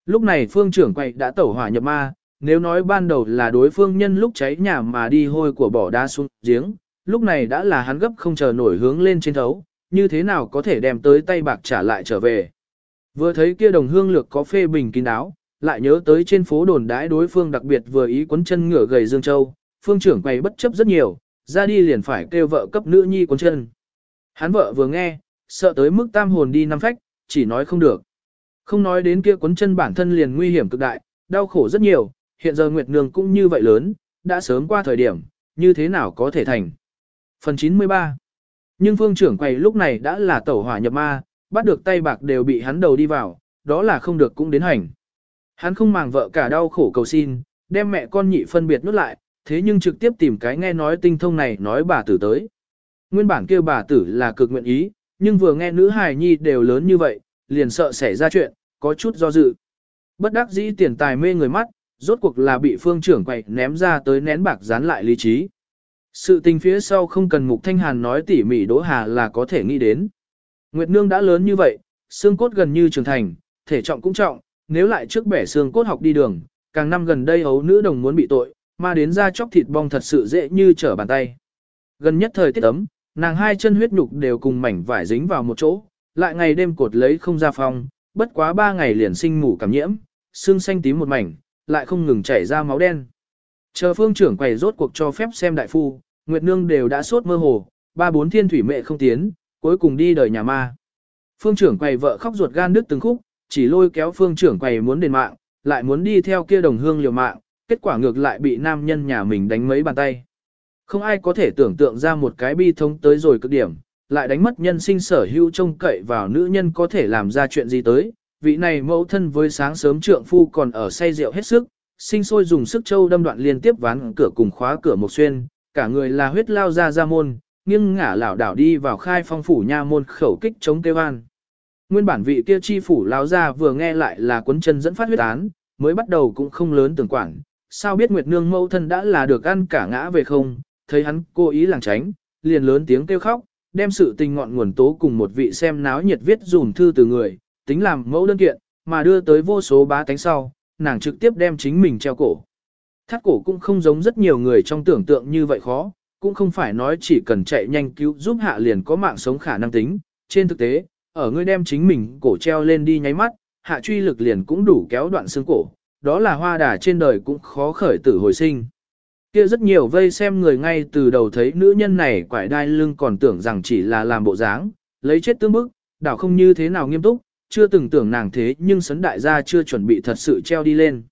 Lúc này phương trưởng quầy đã tẩu hỏa nhập ma, nếu nói ban đầu là đối phương nhân lúc cháy nhà mà đi hôi của bỏ đá xuống giếng, lúc này đã là hắn gấp không chờ nổi hướng lên trên thấu, như thế nào có thể đem tới tay bạc trả lại trở về. Vừa thấy kia đồng hương lược có phê bình kín đáo, lại nhớ tới trên phố đồn đãi đối phương đặc biệt vừa ý quấn chân ngựa gầy Dương Châu, phương trưởng quay bất chấp rất nhiều, ra đi liền phải kêu vợ cấp nữ nhi quấn chân. Hắn vợ vừa nghe, sợ tới mức tam hồn đi năm phách, chỉ nói không được. Không nói đến kia cuốn chân bản thân liền nguy hiểm cực đại, đau khổ rất nhiều, hiện giờ Nguyệt Nương cũng như vậy lớn, đã sớm qua thời điểm, như thế nào có thể thành. Phần 93 Nhưng phương trưởng quầy lúc này đã là tẩu hỏa nhập ma, bắt được tay bạc đều bị hắn đầu đi vào, đó là không được cũng đến hành. Hắn không màng vợ cả đau khổ cầu xin, đem mẹ con nhị phân biệt nút lại, thế nhưng trực tiếp tìm cái nghe nói tinh thông này nói bà tử tới. Nguyên bản kêu bà tử là cực nguyện ý, nhưng vừa nghe nữ hài nhi đều lớn như vậy, liền sợ xảy ra chuyện, có chút do dự. Bất đắc dĩ tiền tài mê người mắt, rốt cuộc là bị phương trưởng quậy ném ra tới nén bạc dán lại lý trí. Sự tình phía sau không cần Mục Thanh Hàn nói tỉ mỉ Đỗ Hà là có thể nghĩ đến. Nguyệt Nương đã lớn như vậy, xương cốt gần như trưởng thành, thể trọng cũng trọng, nếu lại trước bẻ xương cốt học đi đường, càng năm gần đây hấu nữ đồng muốn bị tội, mà đến ra chóc thịt bong thật sự dễ như trở bàn tay. Gần nhất thời tiết ấm, nàng hai chân huyết nhục đều cùng mảnh vải dính vào một chỗ, lại ngày đêm cột lấy không ra phòng, bất quá ba ngày liền sinh mủ cảm nhiễm, xương xanh tím một mảnh, lại không ngừng chảy ra máu đen. Chờ phương trưởng quầy rốt cuộc cho phép xem đại phu, Nguyệt Nương đều đã sốt mơ hồ, ba bốn thiên thủy mẹ không tiến, cuối cùng đi đời nhà ma. Phương trưởng quầy vợ khóc ruột gan đứt từng khúc, chỉ lôi kéo phương trưởng quầy muốn đền mạng, lại muốn đi theo kia đồng hương liều mạng, kết quả ngược lại bị nam nhân nhà mình đánh mấy bàn tay. Không ai có thể tưởng tượng ra một cái bi thống tới rồi cực điểm, lại đánh mất nhân sinh sở hữu trông cậy vào nữ nhân có thể làm ra chuyện gì tới. Vị này mẫu thân với sáng sớm trượng phu còn ở say rượu hết sức, sinh sôi dùng sức châu đâm đoạn liên tiếp ván cửa cùng khóa cửa một xuyên, cả người là huyết lao ra ra môn, nghiêng ngả lảo đảo đi vào khai phong phủ nha môn khẩu kích chống kêu an. Nguyên bản vị kia chi phủ lao ra vừa nghe lại là cuốn chân dẫn phát huyết án, mới bắt đầu cũng không lớn tưởng quản, sao biết Nguyệt Nương mẫu thân đã là được ăn cả ngã về không, thấy hắn cố ý làng tránh, liền lớn tiếng kêu khóc, đem sự tình ngọn nguồn tố cùng một vị xem náo nhiệt viết dùm thư từ người, tính làm mẫu đơn kiện, mà đưa tới vô số bá tánh sau, nàng trực tiếp đem chính mình treo cổ. Thắt cổ cũng không giống rất nhiều người trong tưởng tượng như vậy khó, cũng không phải nói chỉ cần chạy nhanh cứu giúp hạ liền có mạng sống khả năng tính. Trên thực tế, ở ngươi đem chính mình cổ treo lên đi nháy mắt, hạ truy lực liền cũng đủ kéo đoạn xương cổ, đó là hoa đà trên đời cũng khó khởi tử hồi sinh. Kia rất nhiều vây xem người ngay từ đầu thấy nữ nhân này quải đai lưng còn tưởng rằng chỉ là làm bộ dáng, lấy chết tương bức, đảo không như thế nào nghiêm túc, chưa từng tưởng nàng thế nhưng sấn đại gia chưa chuẩn bị thật sự treo đi lên.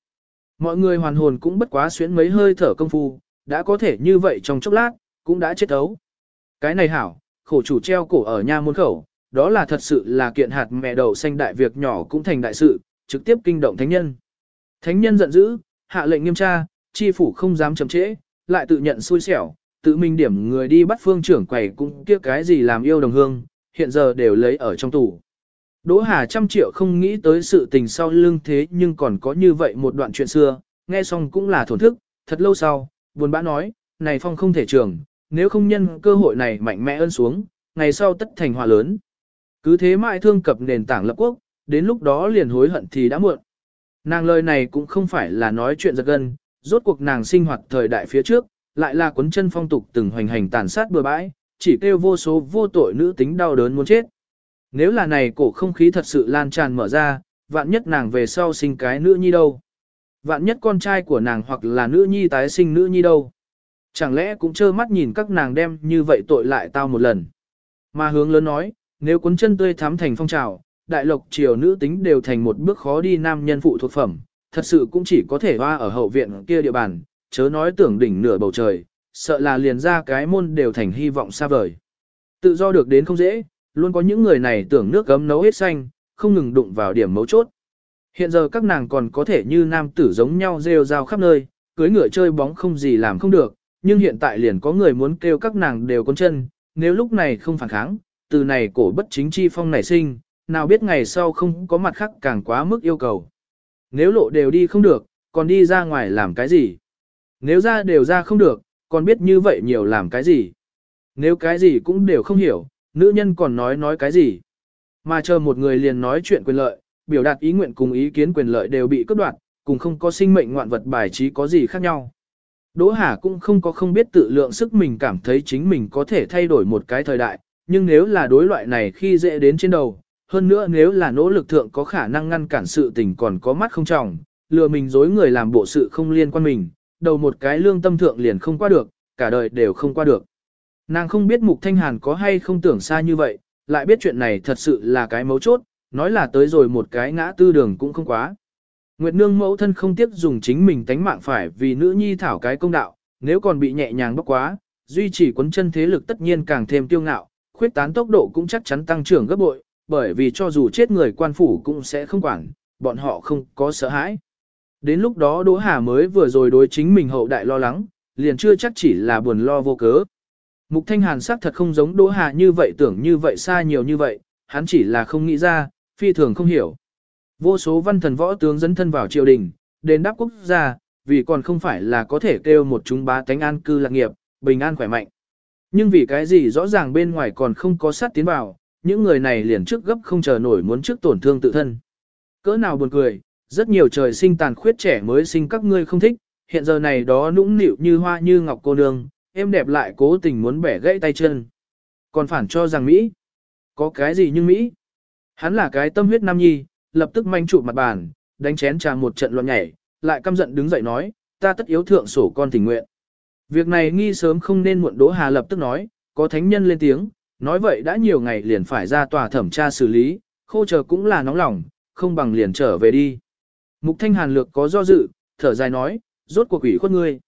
Mọi người hoàn hồn cũng bất quá xuyến mấy hơi thở công phu, đã có thể như vậy trong chốc lát, cũng đã chết ấu. Cái này hảo, khổ chủ treo cổ ở nha môn khẩu, đó là thật sự là kiện hạt mẹ đầu xanh đại việc nhỏ cũng thành đại sự, trực tiếp kinh động thánh nhân. Thánh nhân giận dữ, hạ lệnh nghiêm tra, chi phủ không dám chậm trễ, lại tự nhận xui xẻo, tự mình điểm người đi bắt phương trưởng quầy cũng kia cái gì làm yêu đồng hương, hiện giờ đều lấy ở trong tủ. Đỗ Hà trăm triệu không nghĩ tới sự tình sau lưng thế nhưng còn có như vậy một đoạn chuyện xưa, nghe xong cũng là thổn thức, thật lâu sau, buồn bã nói, này phong không thể trường, nếu không nhân cơ hội này mạnh mẽ ơn xuống, ngày sau tất thành hòa lớn. Cứ thế mãi thương cập nền tảng lập quốc, đến lúc đó liền hối hận thì đã muộn. Nàng lời này cũng không phải là nói chuyện giật gân, rốt cuộc nàng sinh hoạt thời đại phía trước, lại là cuốn chân phong tục từng hoành hành tàn sát bừa bãi, chỉ kêu vô số vô tội nữ tính đau đớn muốn chết. Nếu là này cổ không khí thật sự lan tràn mở ra, vạn nhất nàng về sau sinh cái nữ nhi đâu. Vạn nhất con trai của nàng hoặc là nữ nhi tái sinh nữ nhi đâu. Chẳng lẽ cũng trơ mắt nhìn các nàng đem như vậy tội lại tao một lần. Mà hướng lớn nói, nếu cuốn chân tươi thắm thành phong trào, đại lộc triều nữ tính đều thành một bước khó đi nam nhân phụ thuộc phẩm, thật sự cũng chỉ có thể hoa ở hậu viện kia địa bàn, chớ nói tưởng đỉnh nửa bầu trời, sợ là liền ra cái môn đều thành hy vọng xa vời. Tự do được đến không dễ, luôn có những người này tưởng nước gấm nấu hết xanh, không ngừng đụng vào điểm mấu chốt. Hiện giờ các nàng còn có thể như nam tử giống nhau rêu rao khắp nơi, cưới ngựa chơi bóng không gì làm không được, nhưng hiện tại liền có người muốn kêu các nàng đều con chân, nếu lúc này không phản kháng, từ này cổ bất chính chi phong nảy sinh, nào biết ngày sau không có mặt khác càng quá mức yêu cầu. Nếu lộ đều đi không được, còn đi ra ngoài làm cái gì? Nếu ra đều ra không được, còn biết như vậy nhiều làm cái gì? Nếu cái gì cũng đều không hiểu, nữ nhân còn nói nói cái gì? Mà chờ một người liền nói chuyện quyền lợi, biểu đạt ý nguyện cùng ý kiến quyền lợi đều bị cướp đoạt, cùng không có sinh mệnh ngoạn vật bài trí có gì khác nhau. Đỗ Hà cũng không có không biết tự lượng sức mình cảm thấy chính mình có thể thay đổi một cái thời đại, nhưng nếu là đối loại này khi dễ đến trên đầu, hơn nữa nếu là nỗ lực thượng có khả năng ngăn cản sự tình còn có mắt không trọng, lừa mình dối người làm bộ sự không liên quan mình, đầu một cái lương tâm thượng liền không qua được, cả đời đều không qua được. Nàng không biết Mục Thanh Hàn có hay không tưởng xa như vậy, lại biết chuyện này thật sự là cái mấu chốt, nói là tới rồi một cái ngã tư đường cũng không quá. Nguyệt Nương mẫu thân không tiếc dùng chính mình tánh mạng phải vì nữ nhi thảo cái công đạo, nếu còn bị nhẹ nhàng bóc quá, duy trì quấn chân thế lực tất nhiên càng thêm tiêu ngạo, khuyết tán tốc độ cũng chắc chắn tăng trưởng gấp bội, bởi vì cho dù chết người quan phủ cũng sẽ không quản, bọn họ không có sợ hãi. Đến lúc đó Đỗ Hà mới vừa rồi đối chính mình hậu đại lo lắng, liền chưa chắc chỉ là buồn lo vô cớ. Mục Thanh Hàn sắc thật không giống Đỗ Hà như vậy tưởng như vậy xa nhiều như vậy, hắn chỉ là không nghĩ ra, phi thường không hiểu. Vô số văn thần võ tướng dẫn thân vào triều đình, đến đáp quốc gia, vì còn không phải là có thể kêu một chúng bá tánh an cư lạc nghiệp, bình an khỏe mạnh. Nhưng vì cái gì rõ ràng bên ngoài còn không có sát tiến vào, những người này liền trước gấp không chờ nổi muốn trước tổn thương tự thân. Cỡ nào buồn cười, rất nhiều trời sinh tàn khuyết trẻ mới sinh các ngươi không thích, hiện giờ này đó nũng nịu như hoa như ngọc cô nương, em đẹp lại cố tình muốn bẻ gãy tay chân. Còn phản cho rằng Mỹ, có cái gì nhưng Mỹ? Hắn là cái tâm huyết nam nhi, lập tức manh trụ mặt bàn, đánh chén trà một trận loạn nhảy, lại căm giận đứng dậy nói, ta tất yếu thượng sổ con tình nguyện. Việc này nghi sớm không nên muộn Đỗ Hà lập tức nói, có thánh nhân lên tiếng, nói vậy đã nhiều ngày liền phải ra tòa thẩm tra xử lý, khô chờ cũng là nóng lòng, không bằng liền trở về đi. Mục Thanh Hàn lược có do dự, thở dài nói, rốt cuộc ủy khuất ngươi.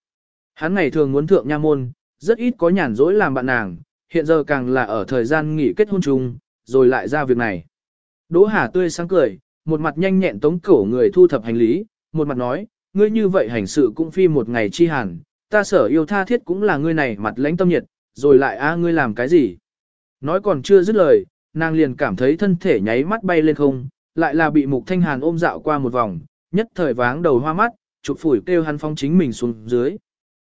Hắn ngày thường muốn thượng nha môn, rất ít có nhàn rỗi làm bạn nàng, hiện giờ càng là ở thời gian nghỉ kết hôn chung, rồi lại ra việc này. Đỗ Hà tươi sáng cười, một mặt nhanh nhẹn tống cổ người thu thập hành lý, một mặt nói, ngươi như vậy hành sự cũng phi một ngày chi hàn, ta sở yêu tha thiết cũng là ngươi này mặt lãnh tâm nhiệt, rồi lại a ngươi làm cái gì. Nói còn chưa dứt lời, nàng liền cảm thấy thân thể nháy mắt bay lên không, lại là bị mục thanh hàn ôm dạo qua một vòng, nhất thời váng đầu hoa mắt, chụp phủi kêu hắn phong chính mình xuống dưới.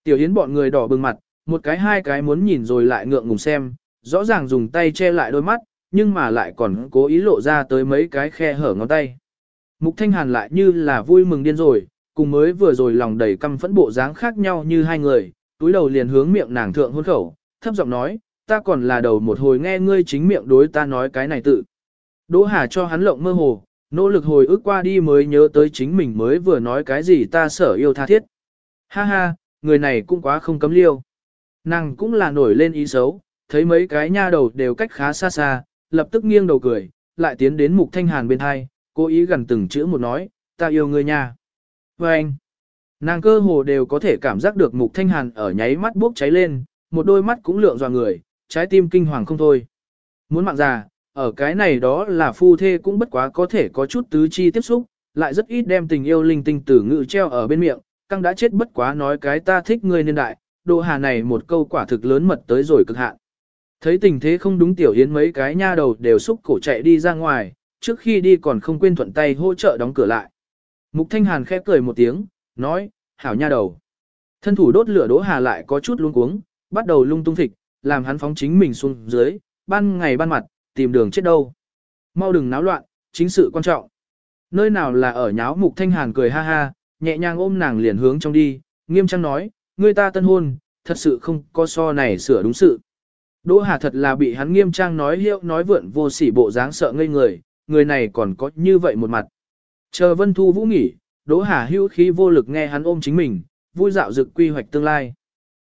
Tiểu Yến bọn người đỏ bừng mặt, một cái hai cái muốn nhìn rồi lại ngượng ngùng xem, rõ ràng dùng tay che lại đôi mắt, nhưng mà lại còn cố ý lộ ra tới mấy cái khe hở ngón tay. Mục Thanh Hàn lại như là vui mừng điên rồi, cùng mới vừa rồi lòng đầy căm phẫn bộ dáng khác nhau như hai người, túi đầu liền hướng miệng nàng thượng hôn khẩu, thấp giọng nói, ta còn là đầu một hồi nghe ngươi chính miệng đối ta nói cái này tự. Đỗ Hà cho hắn lộng mơ hồ, nỗ lực hồi ức qua đi mới nhớ tới chính mình mới vừa nói cái gì ta sở yêu tha thiết. Ha ha, người này cũng quá không cấm liêu. Nàng cũng là nổi lên ý xấu, thấy mấy cái nha đầu đều cách khá xa xa, lập tức nghiêng đầu cười, lại tiến đến mục thanh hàn bên hai, cố ý gần từng chữ một nói, ta yêu ngươi nha. Và anh, nàng cơ hồ đều có thể cảm giác được mục thanh hàn ở nháy mắt bốc cháy lên, một đôi mắt cũng lượng dò người, trái tim kinh hoàng không thôi. Muốn mạng già, ở cái này đó là phu thê cũng bất quá có thể có chút tứ chi tiếp xúc, lại rất ít đem tình yêu linh tinh tử ngự treo ở bên miệng, căng đã chết bất quá nói cái ta thích ngươi niên đại, đồ hà này một câu quả thực lớn mật tới rồi cực hạn. Thấy tình thế không đúng tiểu yến mấy cái nha đầu đều xúc cổ chạy đi ra ngoài, trước khi đi còn không quên thuận tay hỗ trợ đóng cửa lại. Mục Thanh Hàn khẽ cười một tiếng, nói, hảo nha đầu. Thân thủ đốt lửa đỗ hà lại có chút luống cuống, bắt đầu lung tung thịt, làm hắn phóng chính mình xuống dưới, ban ngày ban mặt, tìm đường chết đâu. Mau đừng náo loạn, chính sự quan trọng. Nơi nào là ở nháo Mục Thanh Hàn cười ha ha, nhẹ nhàng ôm nàng liền hướng trong đi, nghiêm trang nói, người ta tân hôn, thật sự không có so này sửa đúng sự. Đỗ Hà thật là bị hắn nghiêm trang nói hiệu nói vượn vô sỉ bộ dáng sợ ngây người, người này còn có như vậy một mặt. Chờ Vân Thu Vũ nghỉ, Đỗ Hà hữu khí vô lực nghe hắn ôm chính mình, vui dạo dực quy hoạch tương lai.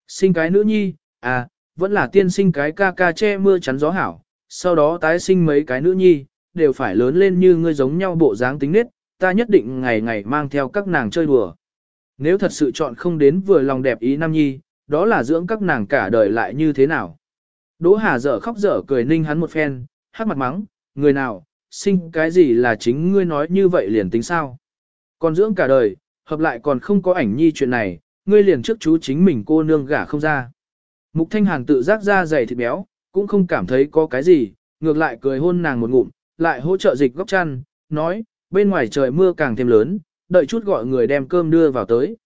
Sinh cái nữ nhi, à, vẫn là tiên sinh cái ca ca che mưa chắn gió hảo, sau đó tái sinh mấy cái nữ nhi, đều phải lớn lên như ngươi giống nhau bộ dáng tính nết, ta nhất định ngày ngày mang theo các nàng chơi đùa. Nếu thật sự chọn không đến vừa lòng đẹp ý nam nhi, đó là dưỡng các nàng cả đời lại như thế nào. Đỗ Hà dở khóc dở cười ninh hắn một phen, hát mặt mắng, người nào, sinh cái gì là chính ngươi nói như vậy liền tính sao. Còn dưỡng cả đời, hợp lại còn không có ảnh nhi chuyện này, ngươi liền trước chú chính mình cô nương gả không ra. Mục Thanh Hàn tự giác ra dày thịt béo, cũng không cảm thấy có cái gì, ngược lại cười hôn nàng một ngụm, lại hỗ trợ dịch góc chăn, nói, bên ngoài trời mưa càng thêm lớn, đợi chút gọi người đem cơm đưa vào tới.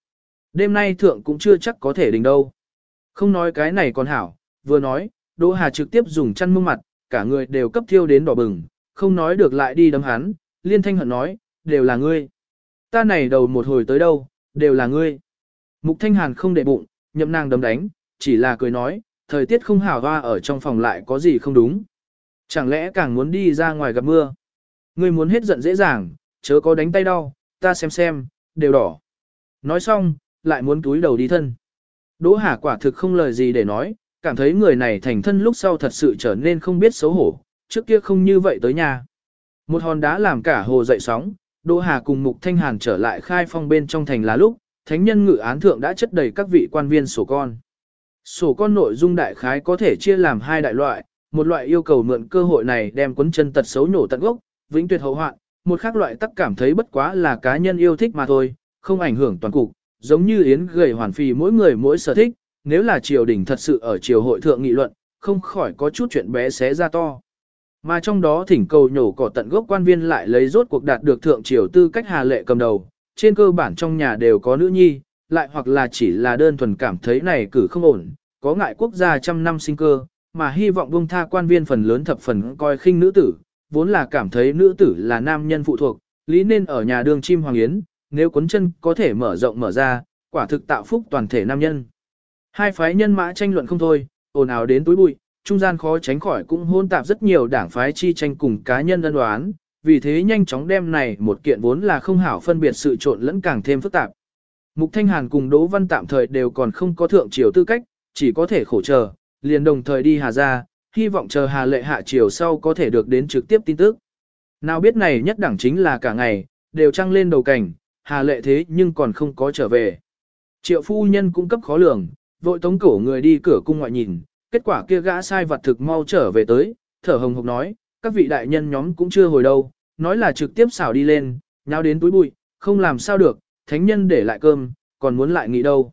Đêm nay thượng cũng chưa chắc có thể đình đâu. Không nói cái này còn hảo, vừa nói, Đỗ Hà trực tiếp dùng chăn mông mặt, cả người đều cấp thiêu đến đỏ bừng, không nói được lại đi đấm hắn, liên thanh hận nói, đều là ngươi. Ta này đầu một hồi tới đâu, đều là ngươi. Mục Thanh Hàn không để bụng, nhậm nàng đấm đánh, chỉ là cười nói, thời tiết không hảo hoa ở trong phòng lại có gì không đúng. Chẳng lẽ càng muốn đi ra ngoài gặp mưa. Ngươi muốn hết giận dễ dàng, chớ có đánh tay đau, ta xem xem, đều đỏ. Nói xong, lại muốn túi đầu đi thân. Đỗ Hà quả thực không lời gì để nói, cảm thấy người này thành thân lúc sau thật sự trở nên không biết xấu hổ, trước kia không như vậy tới nhà. Một hòn đá làm cả hồ dậy sóng, Đỗ Hà cùng Mục Thanh Hàn trở lại khai phong bên trong thành là lúc, thánh nhân ngự án thượng đã chất đầy các vị quan viên sổ con. Sổ con nội dung đại khái có thể chia làm hai đại loại, một loại yêu cầu mượn cơ hội này đem quấn chân tật xấu nhổ tận gốc, vĩnh tuyệt hậu hoạn, một khác loại tắc cảm thấy bất quá là cá nhân yêu thích mà thôi, không ảnh hưởng toàn cục, giống như yến gầy hoàn phi mỗi người mỗi sở thích, nếu là triều đình thật sự ở triều hội thượng nghị luận, không khỏi có chút chuyện bé xé ra to. Mà trong đó thỉnh cầu nhổ cỏ tận gốc quan viên lại lấy rốt cuộc đạt được thượng triều tư cách hà lệ cầm đầu, trên cơ bản trong nhà đều có nữ nhi, lại hoặc là chỉ là đơn thuần cảm thấy này cử không ổn, có ngại quốc gia trăm năm sinh cơ, mà hy vọng buông tha quan viên phần lớn thập phần coi khinh nữ tử, vốn là cảm thấy nữ tử là nam nhân phụ thuộc, lý nên ở nhà đường chim hoàng yến, nếu cuốn chân có thể mở rộng mở ra, quả thực tạo phúc toàn thể nam nhân. Hai phái nhân mã tranh luận không thôi, ồn ào đến túi bụi, trung gian khó tránh khỏi cũng hôn tạp rất nhiều đảng phái chi tranh cùng cá nhân ân đoán, vì thế nhanh chóng đem này một kiện vốn là không hảo phân biệt sự trộn lẫn càng thêm phức tạp. Mục Thanh Hàn cùng Đỗ Văn tạm thời đều còn không có thượng triều tư cách, chỉ có thể khổ chờ, liền đồng thời đi Hà ra, hy vọng chờ Hà lệ hạ triều sau có thể được đến trực tiếp tin tức. Nào biết này nhất đẳng chính là cả ngày, đều trăng lên đầu cảnh, Hà lệ thế nhưng còn không có trở về. Triệu phu nhân cũng cấp khó lường, vội tống cổ người đi cửa cung ngoại nhìn, kết quả kia gã sai vật thực mau trở về tới, thở hồng hộc nói, các vị đại nhân nhóm cũng chưa hồi đâu, nói là trực tiếp xảo đi lên, nháo đến túi bụi, không làm sao được, thánh nhân để lại cơm, còn muốn lại nghĩ đâu.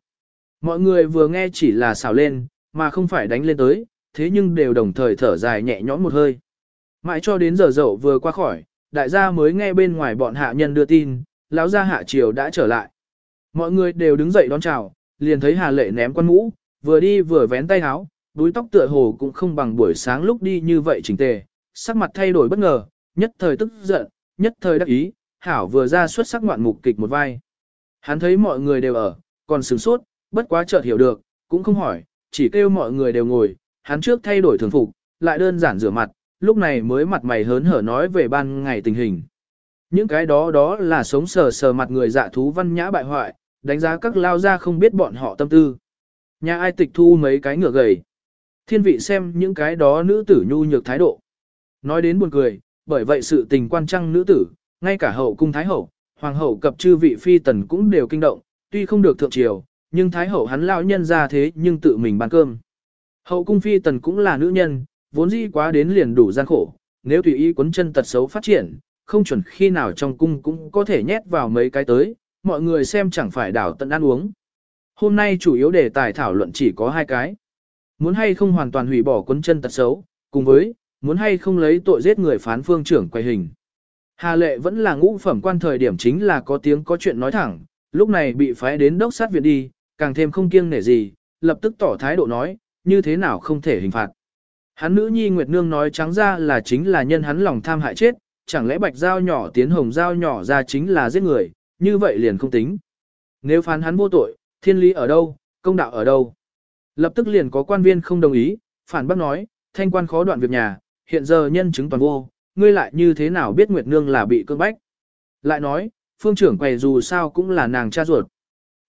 Mọi người vừa nghe chỉ là xào lên, mà không phải đánh lên tới, thế nhưng đều đồng thời thở dài nhẹ nhõm một hơi. Mãi cho đến giờ dậu vừa qua khỏi, đại gia mới nghe bên ngoài bọn hạ nhân đưa tin, lão gia hạ triều đã trở lại. Mọi người đều đứng dậy đón chào, liền thấy Hà Lệ ném quan mũ, vừa đi vừa vén tay áo, đuôi tóc tựa hồ cũng không bằng buổi sáng lúc đi như vậy chỉnh tề, sắc mặt thay đổi bất ngờ, nhất thời tức giận, nhất thời đắc ý, hảo vừa ra xuất sắc ngoạn mục kịch một vai. Hắn thấy mọi người đều ở, còn sửng sốt, bất quá chợt hiểu được, cũng không hỏi, chỉ kêu mọi người đều ngồi, hắn trước thay đổi thường phục, lại đơn giản rửa mặt, lúc này mới mặt mày hớn hở nói về ban ngày tình hình. Những cái đó đó là sống sờ sờ mặt người dạ thú văn nhã bại hoại, đánh giá các lao ra không biết bọn họ tâm tư. Nhà ai tịch thu mấy cái ngựa gầy. Thiên vị xem những cái đó nữ tử nhu nhược thái độ. Nói đến buồn cười, bởi vậy sự tình quan trăng nữ tử, ngay cả hậu cung thái hậu, hoàng hậu cập chư vị phi tần cũng đều kinh động, tuy không được thượng triều, nhưng thái hậu hắn lão nhân ra thế nhưng tự mình bàn cơm. Hậu cung phi tần cũng là nữ nhân, vốn dĩ quá đến liền đủ gian khổ, nếu tùy ý cuốn chân tật xấu phát triển, không chuẩn khi nào trong cung cũng có thể nhét vào mấy cái tới, mọi người xem chẳng phải đảo tận ăn uống. Hôm nay chủ yếu đề tài thảo luận chỉ có hai cái. Muốn hay không hoàn toàn hủy bỏ cuốn chân tật xấu, cùng với, muốn hay không lấy tội giết người phán phương trưởng quay hình. Hà lệ vẫn là ngũ phẩm quan thời điểm chính là có tiếng có chuyện nói thẳng, lúc này bị phái đến đốc sát viện đi, càng thêm không kiêng nể gì, lập tức tỏ thái độ nói, như thế nào không thể hình phạt. Hắn nữ nhi Nguyệt Nương nói trắng ra là chính là nhân hắn lòng tham hại chết, chẳng lẽ bạch dao nhỏ tiến hồng dao nhỏ ra chính là giết người, như vậy liền không tính. Nếu phán hắn vô tội, thiên lý ở đâu, công đạo ở đâu. Lập tức liền có quan viên không đồng ý, phản bác nói, thanh quan khó đoạn việc nhà, hiện giờ nhân chứng toàn vô, ngươi lại như thế nào biết Nguyệt Nương là bị cưỡng bách. Lại nói, phương trưởng quầy dù sao cũng là nàng cha ruột.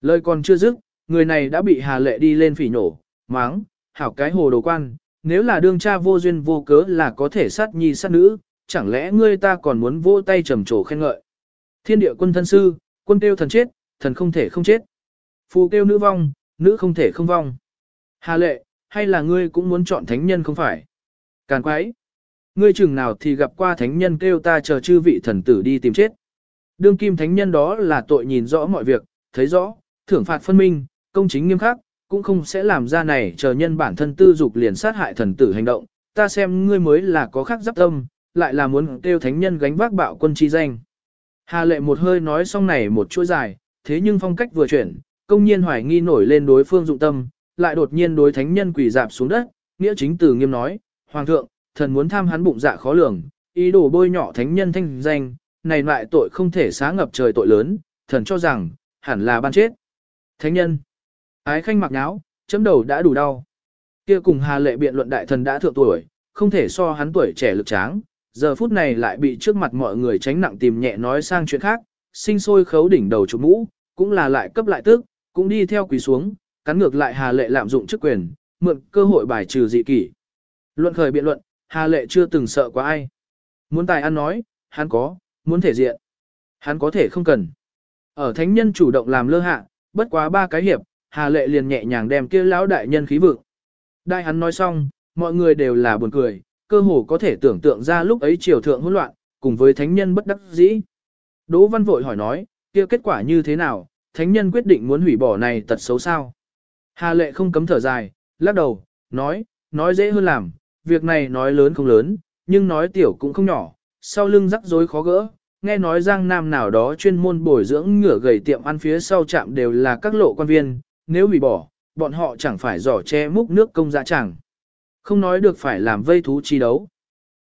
Lời còn chưa dứt, người này đã bị Hà Lệ đi lên phỉ nổ, máng, hảo cái hồ đồ quan, nếu là đương cha vô duyên vô cớ là có thể sát nhi sát nữ, chẳng lẽ ngươi ta còn muốn vô tay trầm trồ khen ngợi. Thiên địa quân thân sư, quân tiêu thần chết, thần không thể không chết. Phù tiêu nữ vong, nữ không thể không vong. Hà lệ, hay là ngươi cũng muốn chọn thánh nhân không phải? Càn quái. Ngươi chừng nào thì gặp qua thánh nhân kêu ta chờ chư vị thần tử đi tìm chết. Đương kim thánh nhân đó là tội nhìn rõ mọi việc, thấy rõ, thưởng phạt phân minh, công chính nghiêm khắc, cũng không sẽ làm ra này chờ nhân bản thân tư dục liền sát hại thần tử hành động. Ta xem ngươi mới là có khắc giáp tâm, lại là muốn kêu thánh nhân gánh vác bạo quân chi danh. Hà lệ một hơi nói xong này một chuỗi dài, thế nhưng phong cách vừa chuyển, công nhiên hoài nghi nổi lên đối phương dụng tâm, lại đột nhiên đối thánh nhân quỳ dạp xuống đất, nghĩa chính từ nghiêm nói, Hoàng thượng, thần muốn tham hắn bụng dạ khó lường, ý đồ bôi nhọ thánh nhân thanh danh, này loại tội không thể xá ngập trời tội lớn, thần cho rằng, hẳn là ban chết. Thánh nhân, ái khanh mặc nháo, chấm đầu đã đủ đau. Kia cùng Hà lệ biện luận đại thần đã thượng tuổi, không thể so hắn tuổi trẻ lực tráng, giờ phút này lại bị trước mặt mọi người tránh nặng tìm nhẹ nói sang chuyện khác, sinh sôi khấu đỉnh đầu chụp mũ, cũng là lại cấp lại tức, cũng đi theo quỳ xuống, cắn ngược lại Hà Lệ lạm dụng chức quyền, mượn cơ hội bài trừ dị kỷ. Luận khởi biện luận, Hà Lệ chưa từng sợ quá ai. Muốn tài ăn nói, hắn có, muốn thể diện. Hắn có thể không cần. Ở thánh nhân chủ động làm lơ hạ, bất quá ba cái hiệp, Hà Lệ liền nhẹ nhàng đem kia lão đại nhân khí vượng. Đại hắn nói xong, mọi người đều là buồn cười, cơ hồ có thể tưởng tượng ra lúc ấy triều thượng hỗn loạn, cùng với thánh nhân bất đắc dĩ. Đỗ Văn vội hỏi nói, kia kết quả như thế nào, thánh nhân quyết định muốn hủy bỏ này tật xấu sao? Hà lệ không cấm thở dài, lắc đầu, nói, nói dễ hơn làm, việc này nói lớn không lớn, nhưng nói tiểu cũng không nhỏ, sau lưng rắc rối khó gỡ. Nghe nói giang nam nào đó chuyên môn bồi dưỡng ngửa gầy tiệm ăn phía sau trạm đều là các lộ quan viên, nếu hủy bỏ, bọn họ chẳng phải giỏ che múc nước công dạ chẳng. Không nói được phải làm vây thú chi đấu.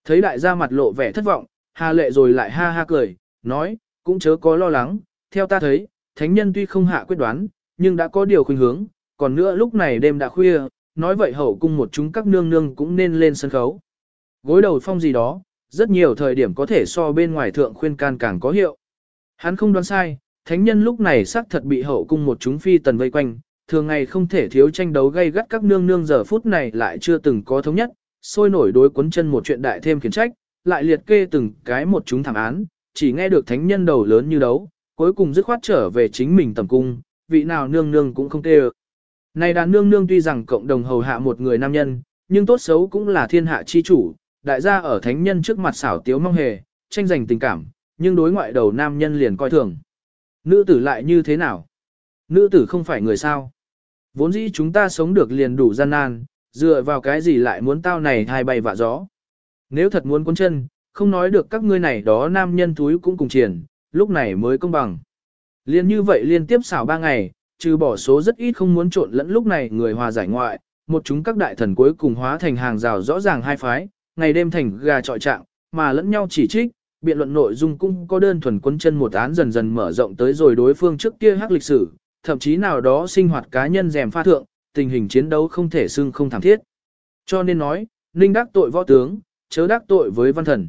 Thấy đại gia mặt lộ vẻ thất vọng, Hà Lệ rồi lại ha ha cười, nói, cũng chớ có lo lắng, theo ta thấy, thánh nhân tuy không hạ quyết đoán, nhưng đã có điều khuynh hướng, còn nữa lúc này đêm đã khuya, nói vậy hậu cung một chúng các nương nương cũng nên lên sân khấu. Gối đầu phong gì đó, rất nhiều thời điểm có thể so bên ngoài thượng khuyên can càng có hiệu. Hắn không đoán sai, thánh nhân lúc này xác thật bị hậu cung một chúng phi tần vây quanh, thường ngày không thể thiếu tranh đấu gây gắt các nương nương giờ phút này lại chưa từng có thống nhất, sôi nổi đối cuốn chân một chuyện đại thêm khiển trách, lại liệt kê từng cái một chúng thảm án, chỉ nghe được thánh nhân đầu lớn như đấu, cuối cùng dứt khoát trở về chính mình tầm cung, vị nào nương nương cũng không tê ơ. Này đàn nương nương tuy rằng cộng đồng hầu hạ một người nam nhân, nhưng tốt xấu cũng là thiên hạ chi chủ, đại gia ở thánh nhân trước mặt xảo tiếu mong hề, tranh giành tình cảm, nhưng đối ngoại đầu nam nhân liền coi thường. Nữ tử lại như thế nào? Nữ tử không phải người sao? Vốn dĩ chúng ta sống được liền đủ gian nan, dựa vào cái gì lại muốn tao này hai bay vạ gió. Nếu thật muốn cuốn chân, không nói được các ngươi này đó nam nhân túi cũng cùng triển, lúc này mới công bằng. Liên như vậy liên tiếp xảo ba ngày, trừ bỏ số rất ít không muốn trộn lẫn lúc này người hòa giải ngoại, một chúng các đại thần cuối cùng hóa thành hàng rào rõ ràng hai phái, ngày đêm thành gà trọi trạng, mà lẫn nhau chỉ trích, biện luận nội dung cũng có đơn thuần quân chân một án dần dần mở rộng tới rồi đối phương trước kia hắc lịch sử, thậm chí nào đó sinh hoạt cá nhân rèm pha thượng, tình hình chiến đấu không thể xưng không thảm thiết. Cho nên nói, ninh đắc tội võ tướng, chớ đắc tội với văn thần.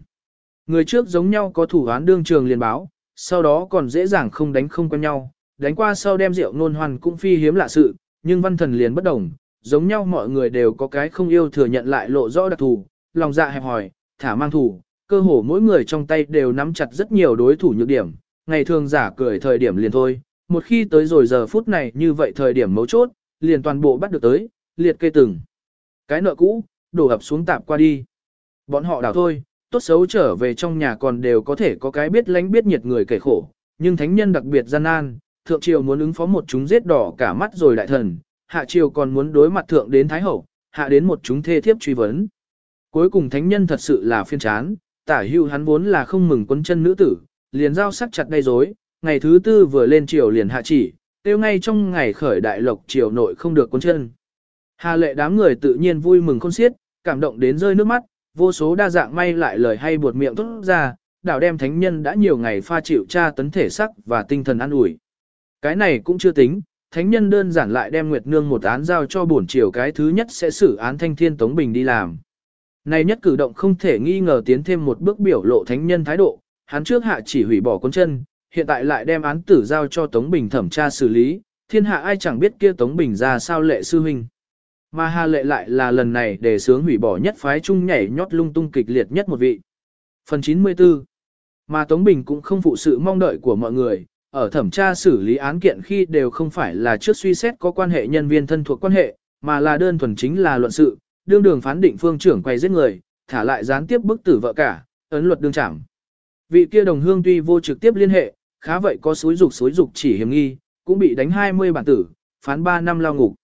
Người trước giống nhau có thủ án đương trường liền báo, sau đó còn dễ dàng không đánh không quen nhau, đánh qua sau đem rượu nôn hoan cũng phi hiếm lạ sự, nhưng văn thần liền bất đồng, giống nhau mọi người đều có cái không yêu thừa nhận lại lộ rõ đặc thù, lòng dạ hẹp hòi, thả mang thủ, cơ hồ mỗi người trong tay đều nắm chặt rất nhiều đối thủ nhược điểm, ngày thường giả cười thời điểm liền thôi, một khi tới rồi giờ phút này như vậy thời điểm mấu chốt, liền toàn bộ bắt được tới, liệt kê từng. Cái nợ cũ, đổ ập xuống tạp qua đi. Bọn họ đảo thôi, tốt xấu trở về trong nhà còn đều có thể có cái biết lánh biết nhiệt người kể khổ, nhưng thánh nhân đặc biệt gian nan, thượng triều muốn ứng phó một chúng giết đỏ cả mắt rồi đại thần, hạ triều còn muốn đối mặt thượng đến thái hậu, hạ đến một chúng thê thiếp truy vấn. Cuối cùng thánh nhân thật sự là phiên chán, tả hưu hắn vốn là không mừng quân chân nữ tử, liền giao sắc chặt gây rối, ngày thứ tư vừa lên triều liền hạ chỉ, tiêu ngay trong ngày khởi đại lộc triều nội không được quân chân. Hà lệ đám người tự nhiên vui mừng khôn xiết, cảm động đến rơi nước mắt, vô số đa dạng may lại lời hay buột miệng tốt ra, đảo đem thánh nhân đã nhiều ngày pha chịu tra tấn thể sắc và tinh thần an ủi. Cái này cũng chưa tính, thánh nhân đơn giản lại đem Nguyệt Nương một án giao cho bổn triều cái thứ nhất sẽ xử án thanh thiên Tống Bình đi làm. Này nhất cử động không thể nghi ngờ tiến thêm một bước biểu lộ thánh nhân thái độ, hắn trước hạ chỉ hủy bỏ con chân, hiện tại lại đem án tử giao cho Tống Bình thẩm tra xử lý, thiên hạ ai chẳng biết kia Tống Bình ra sao lệ sư huynh. Mà Hà Lệ lại là lần này để sướng hủy bỏ nhất phái trung nhảy nhót lung tung kịch liệt nhất một vị. Phần 94 Mà Tống Bình cũng không phụ sự mong đợi của mọi người, ở thẩm tra xử lý án kiện khi đều không phải là trước suy xét có quan hệ nhân viên thân thuộc quan hệ, mà là đơn thuần chính là luận sự, đương đường phán định phương trưởng quay giết người, thả lại gián tiếp bức tử vợ cả, ấn luật đương trảm. Vị kia đồng hương tuy vô trực tiếp liên hệ, khá vậy có suối dục suối dục chỉ hiểm nghi, cũng bị đánh 20 bản tử, phán 3 năm lao ngục.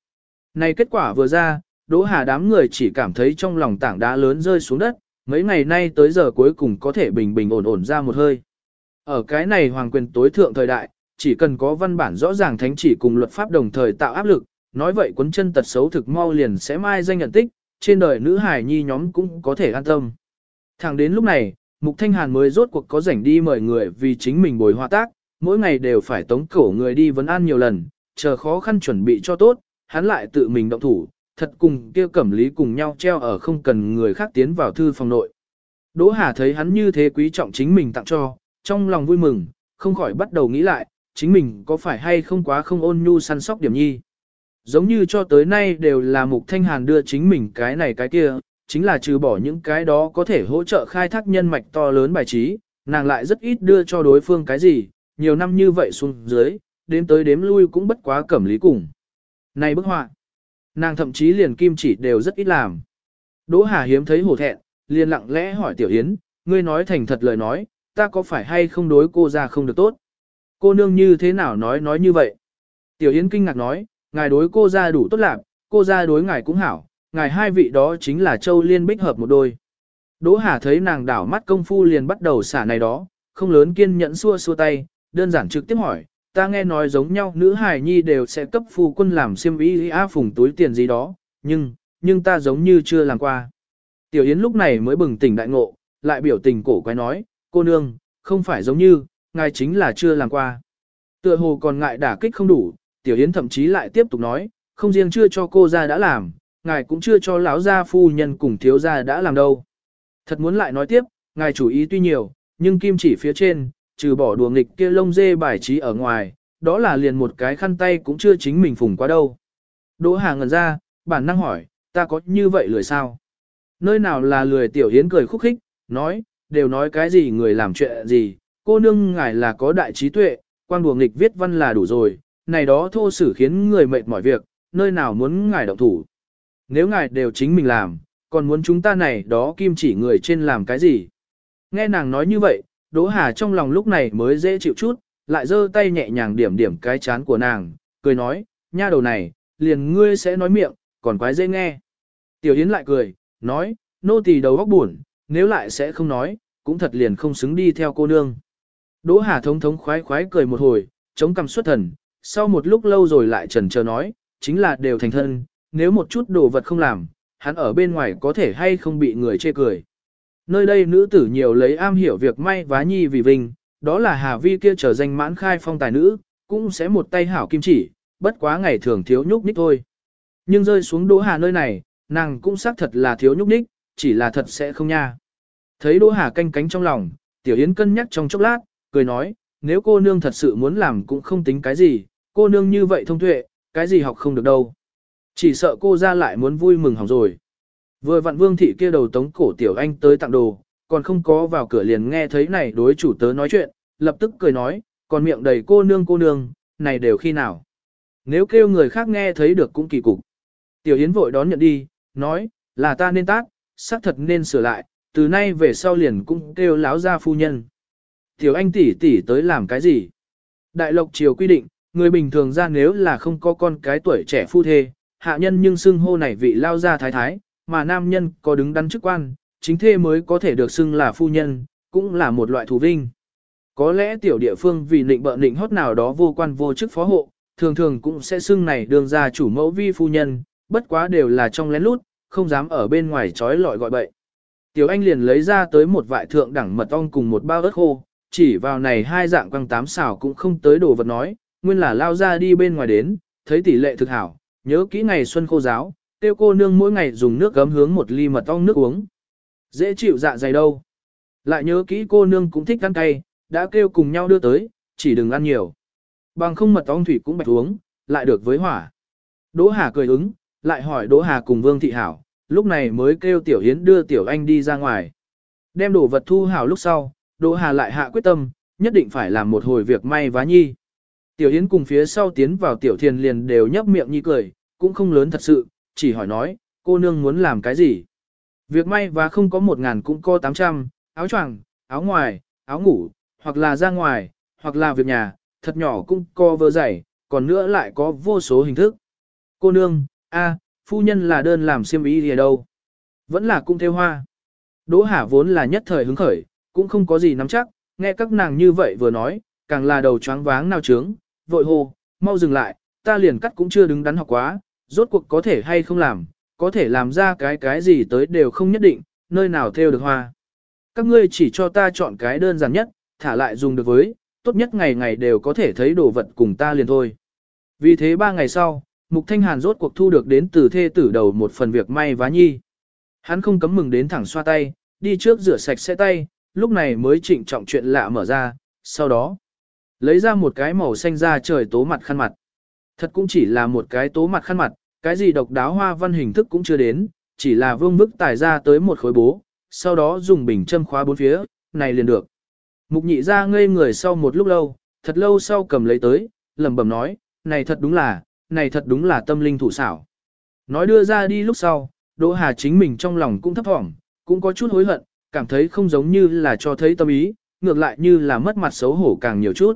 Này kết quả vừa ra, Đỗ Hà đám người chỉ cảm thấy trong lòng tảng đá lớn rơi xuống đất, mấy ngày nay tới giờ cuối cùng có thể bình bình ổn ổn ra một hơi. Ở cái này hoàng quyền tối thượng thời đại, chỉ cần có văn bản rõ ràng thánh chỉ cùng luật pháp đồng thời tạo áp lực, nói vậy quấn chân tật xấu thực mau liền sẽ mai danh nhận tích, trên đời nữ hài nhi nhóm cũng có thể an tâm. Thẳng đến lúc này, Mục Thanh Hàn mới rốt cuộc có rảnh đi mời người vì chính mình bồi hoa tác, mỗi ngày đều phải tống cổ người đi vấn an nhiều lần, chờ khó khăn chuẩn bị cho tốt, hắn lại tự mình động thủ, thật cùng kia cẩm lý cùng nhau treo ở không cần người khác tiến vào thư phòng nội. Đỗ Hà thấy hắn như thế quý trọng chính mình tặng cho, trong lòng vui mừng, không khỏi bắt đầu nghĩ lại, chính mình có phải hay không quá không ôn nhu săn sóc điểm nhi. Giống như cho tới nay đều là Mục Thanh Hàn đưa chính mình cái này cái kia, chính là trừ bỏ những cái đó có thể hỗ trợ khai thác nhân mạch to lớn bài trí, nàng lại rất ít đưa cho đối phương cái gì, nhiều năm như vậy xuống dưới, đến tới đếm lui cũng bất quá cẩm lý cùng. Này bức họa, nàng thậm chí liền kim chỉ đều rất ít làm. Đỗ Hà hiếm thấy hổ thẹn, liền lặng lẽ hỏi Tiểu Yến, ngươi nói thành thật lời nói, ta có phải hay không đối cô ra không được tốt? Cô nương như thế nào nói nói như vậy? Tiểu Yến kinh ngạc nói, ngài đối cô ra đủ tốt lạc, cô ra đối ngài cũng hảo, ngài hai vị đó chính là Châu Liên bích hợp một đôi. Đỗ Hà thấy nàng đảo mắt công phu liền bắt đầu xả này đó, không lớn kiên nhẫn xua xua tay, đơn giản trực tiếp hỏi, ta nghe nói giống nhau nữ hài nhi đều sẽ cấp phu quân làm xiêm y á phùng túi tiền gì đó, nhưng, nhưng ta giống như chưa làm qua. Tiểu Yến lúc này mới bừng tỉnh đại ngộ, lại biểu tình cổ quái nói, cô nương, không phải giống như, ngài chính là chưa làm qua. Tựa hồ còn ngại đả kích không đủ, Tiểu Yến thậm chí lại tiếp tục nói, không riêng chưa cho cô ra đã làm, ngài cũng chưa cho lão gia phu nhân cùng thiếu gia đã làm đâu. Thật muốn lại nói tiếp, ngài chủ ý tuy nhiều, nhưng kim chỉ phía trên, trừ bỏ đùa nghịch kia lông dê bài trí ở ngoài, đó là liền một cái khăn tay cũng chưa chính mình phùng qua đâu. Đỗ Hà ngẩn ra, bản năng hỏi, ta có như vậy lười sao? Nơi nào là lười tiểu Yến cười khúc khích, nói, đều nói cái gì người làm chuyện gì, cô nương ngài là có đại trí tuệ, quang đùa nghịch viết văn là đủ rồi, này đó thô sử khiến người mệt mỏi việc, nơi nào muốn ngài động thủ. Nếu ngài đều chính mình làm, còn muốn chúng ta này đó kim chỉ người trên làm cái gì? Nghe nàng nói như vậy, Đỗ Hà trong lòng lúc này mới dễ chịu chút, lại giơ tay nhẹ nhàng điểm điểm cái chán của nàng, cười nói, nha đầu này, liền ngươi sẽ nói miệng, còn quái dễ nghe. Tiểu Yến lại cười, nói, nô tỳ đầu góc buồn, nếu lại sẽ không nói, cũng thật liền không xứng đi theo cô nương. Đỗ Hà thống thống khoái khoái cười một hồi, chống cằm xuất thần, sau một lúc lâu rồi lại trần chờ nói, chính là đều thành thân, nếu một chút đồ vật không làm, hắn ở bên ngoài có thể hay không bị người chê cười. Nơi đây nữ tử nhiều lấy am hiểu việc may vá nhi vì vinh, đó là Hà Vi kia trở danh mãn khai phong tài nữ, cũng sẽ một tay hảo kim chỉ, bất quá ngày thường thiếu nhúc nhích thôi. Nhưng rơi xuống Đỗ Hà nơi này, nàng cũng xác thật là thiếu nhúc nhích, chỉ là thật sẽ không nha. Thấy Đỗ Hà canh cánh trong lòng, Tiểu Yến cân nhắc trong chốc lát, cười nói, nếu cô nương thật sự muốn làm cũng không tính cái gì, cô nương như vậy thông tuệ, cái gì học không được đâu. Chỉ sợ cô ra lại muốn vui mừng hỏng rồi. Vừa vặn vương thị kia đầu tống cổ Tiểu Anh tới tặng đồ, còn không có vào cửa liền nghe thấy này đối chủ tớ nói chuyện, lập tức cười nói, còn miệng đầy cô nương cô nương, này đều khi nào. Nếu kêu người khác nghe thấy được cũng kỳ cục. Tiểu Yến vội đón nhận đi, nói, là ta nên tác, xác thật nên sửa lại, từ nay về sau liền cũng kêu láo ra phu nhân. Tiểu Anh tỷ tỷ tới làm cái gì? Đại lộc triều quy định, người bình thường ra nếu là không có con cái tuổi trẻ phu thê, hạ nhân nhưng xưng hô này vị lao ra thái thái, mà nam nhân có đứng đắn chức quan, chính thê mới có thể được xưng là phu nhân, cũng là một loại thù vinh. Có lẽ tiểu địa phương vì nịnh bợ nịnh hót nào đó vô quan vô chức phó hộ, thường thường cũng sẽ xưng này đường ra chủ mẫu vi phu nhân, bất quá đều là trong lén lút, không dám ở bên ngoài trói lọi gọi bậy. Tiểu Anh liền lấy ra tới một vại thượng đẳng mật ong cùng một bao ớt khô, chỉ vào này hai dạng quăng tám xào cũng không tới đồ vật nói, nguyên là lao ra đi bên ngoài đến, thấy tỷ lệ thực hảo, nhớ kỹ ngày xuân khô giáo, tiêu cô nương mỗi ngày dùng nước gấm hướng một ly mật ong nước uống. Dễ chịu dạ dày đâu. Lại nhớ kỹ cô nương cũng thích ăn cay, đã kêu cùng nhau đưa tới, chỉ đừng ăn nhiều. Bằng không mật ong thủy cũng bạch uống, lại được với hỏa. Đỗ Hà cười ứng, lại hỏi Đỗ Hà cùng Vương Thị Hảo, lúc này mới kêu Tiểu Hiến đưa Tiểu Anh đi ra ngoài. Đem đồ vật thu hảo lúc sau, Đỗ Hà lại hạ quyết tâm, nhất định phải làm một hồi việc may vá nhi. Tiểu Hiến cùng phía sau tiến vào Tiểu Thiền liền đều nhấp miệng nhi cười, cũng không lớn thật sự, chỉ hỏi nói, cô nương muốn làm cái gì. Việc may vá không có một ngàn cũng có tám trăm, áo choàng, áo ngoài, áo ngủ, hoặc là ra ngoài, hoặc là việc nhà, thật nhỏ cũng co vơ dày, còn nữa lại có vô số hình thức. Cô nương, a, phu nhân là đơn làm xiêm y gì đâu. Vẫn là cung theo hoa. Đỗ Hà vốn là nhất thời hứng khởi, cũng không có gì nắm chắc, nghe các nàng như vậy vừa nói, càng là đầu choáng váng nao trướng, vội hô, mau dừng lại, ta liền cắt cũng chưa đứng đắn học quá, rốt cuộc có thể hay không làm, có thể làm ra cái cái gì tới đều không nhất định, nơi nào theo được hoa. Các ngươi chỉ cho ta chọn cái đơn giản nhất, thả lại dùng được với, tốt nhất ngày ngày đều có thể thấy đồ vật cùng ta liền thôi. Vì thế ba ngày sau, Mục Thanh Hàn rốt cuộc thu được đến từ thê tử đầu một phần việc may vá nhi. Hắn không cấm mừng đến thẳng xoa tay, đi trước rửa sạch sẽ tay, lúc này mới trịnh trọng chuyện lạ mở ra, sau đó lấy ra một cái màu xanh da trời tố mặt khăn mặt. Thật cũng chỉ là một cái tố mặt khăn mặt, cái gì độc đáo hoa văn hình thức cũng chưa đến, chỉ là vương bức tải ra tới một khối bố, sau đó dùng bình châm khóa bốn phía, này liền được. Mục nhị ra ngây người sau một lúc lâu, thật lâu sau cầm lấy tới, lẩm bẩm nói, này thật đúng là, này thật đúng là tâm linh thủ xảo. Nói đưa ra đi lúc sau, Đỗ Hà chính mình trong lòng cũng thấp thỏm, cũng có chút hối hận, cảm thấy không giống như là cho thấy tâm ý, ngược lại như là mất mặt xấu hổ càng nhiều chút.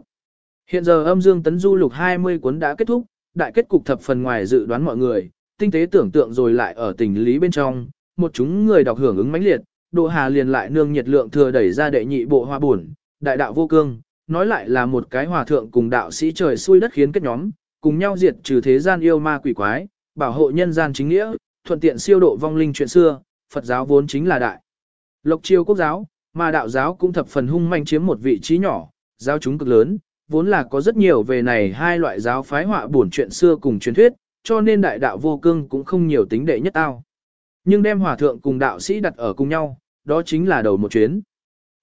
Hiện giờ âm dương tấn du lục 20 cuốn đã kết thúc, đại kết cục thập phần ngoài dự đoán mọi người, tinh tế tưởng tượng rồi lại ở tình lý bên trong, một chúng người đọc hưởng ứng mãnh liệt, Đỗ Hà liền lại nương nhiệt lượng thừa đẩy ra đệ nhị bộ hoa buồn, đại đạo vô cương, nói lại là một cái hòa thượng cùng đạo sĩ trời xui đất khiến kết nhóm, cùng nhau diệt trừ thế gian yêu ma quỷ quái, bảo hộ nhân gian chính nghĩa, thuận tiện siêu độ vong linh chuyện xưa, Phật giáo vốn chính là đại. Lộc triều quốc giáo, mà đạo giáo cũng thập phần hung manh chiếm một vị trí nhỏ, giáo chúng cực lớn, vốn là có rất nhiều về này hai loại giáo phái họa buồn chuyện xưa cùng truyền thuyết, cho nên đại đạo vô cương cũng không nhiều tính đệ nhất tao. Nhưng đem hòa thượng cùng đạo sĩ đặt ở cùng nhau, đó chính là đầu một chuyến.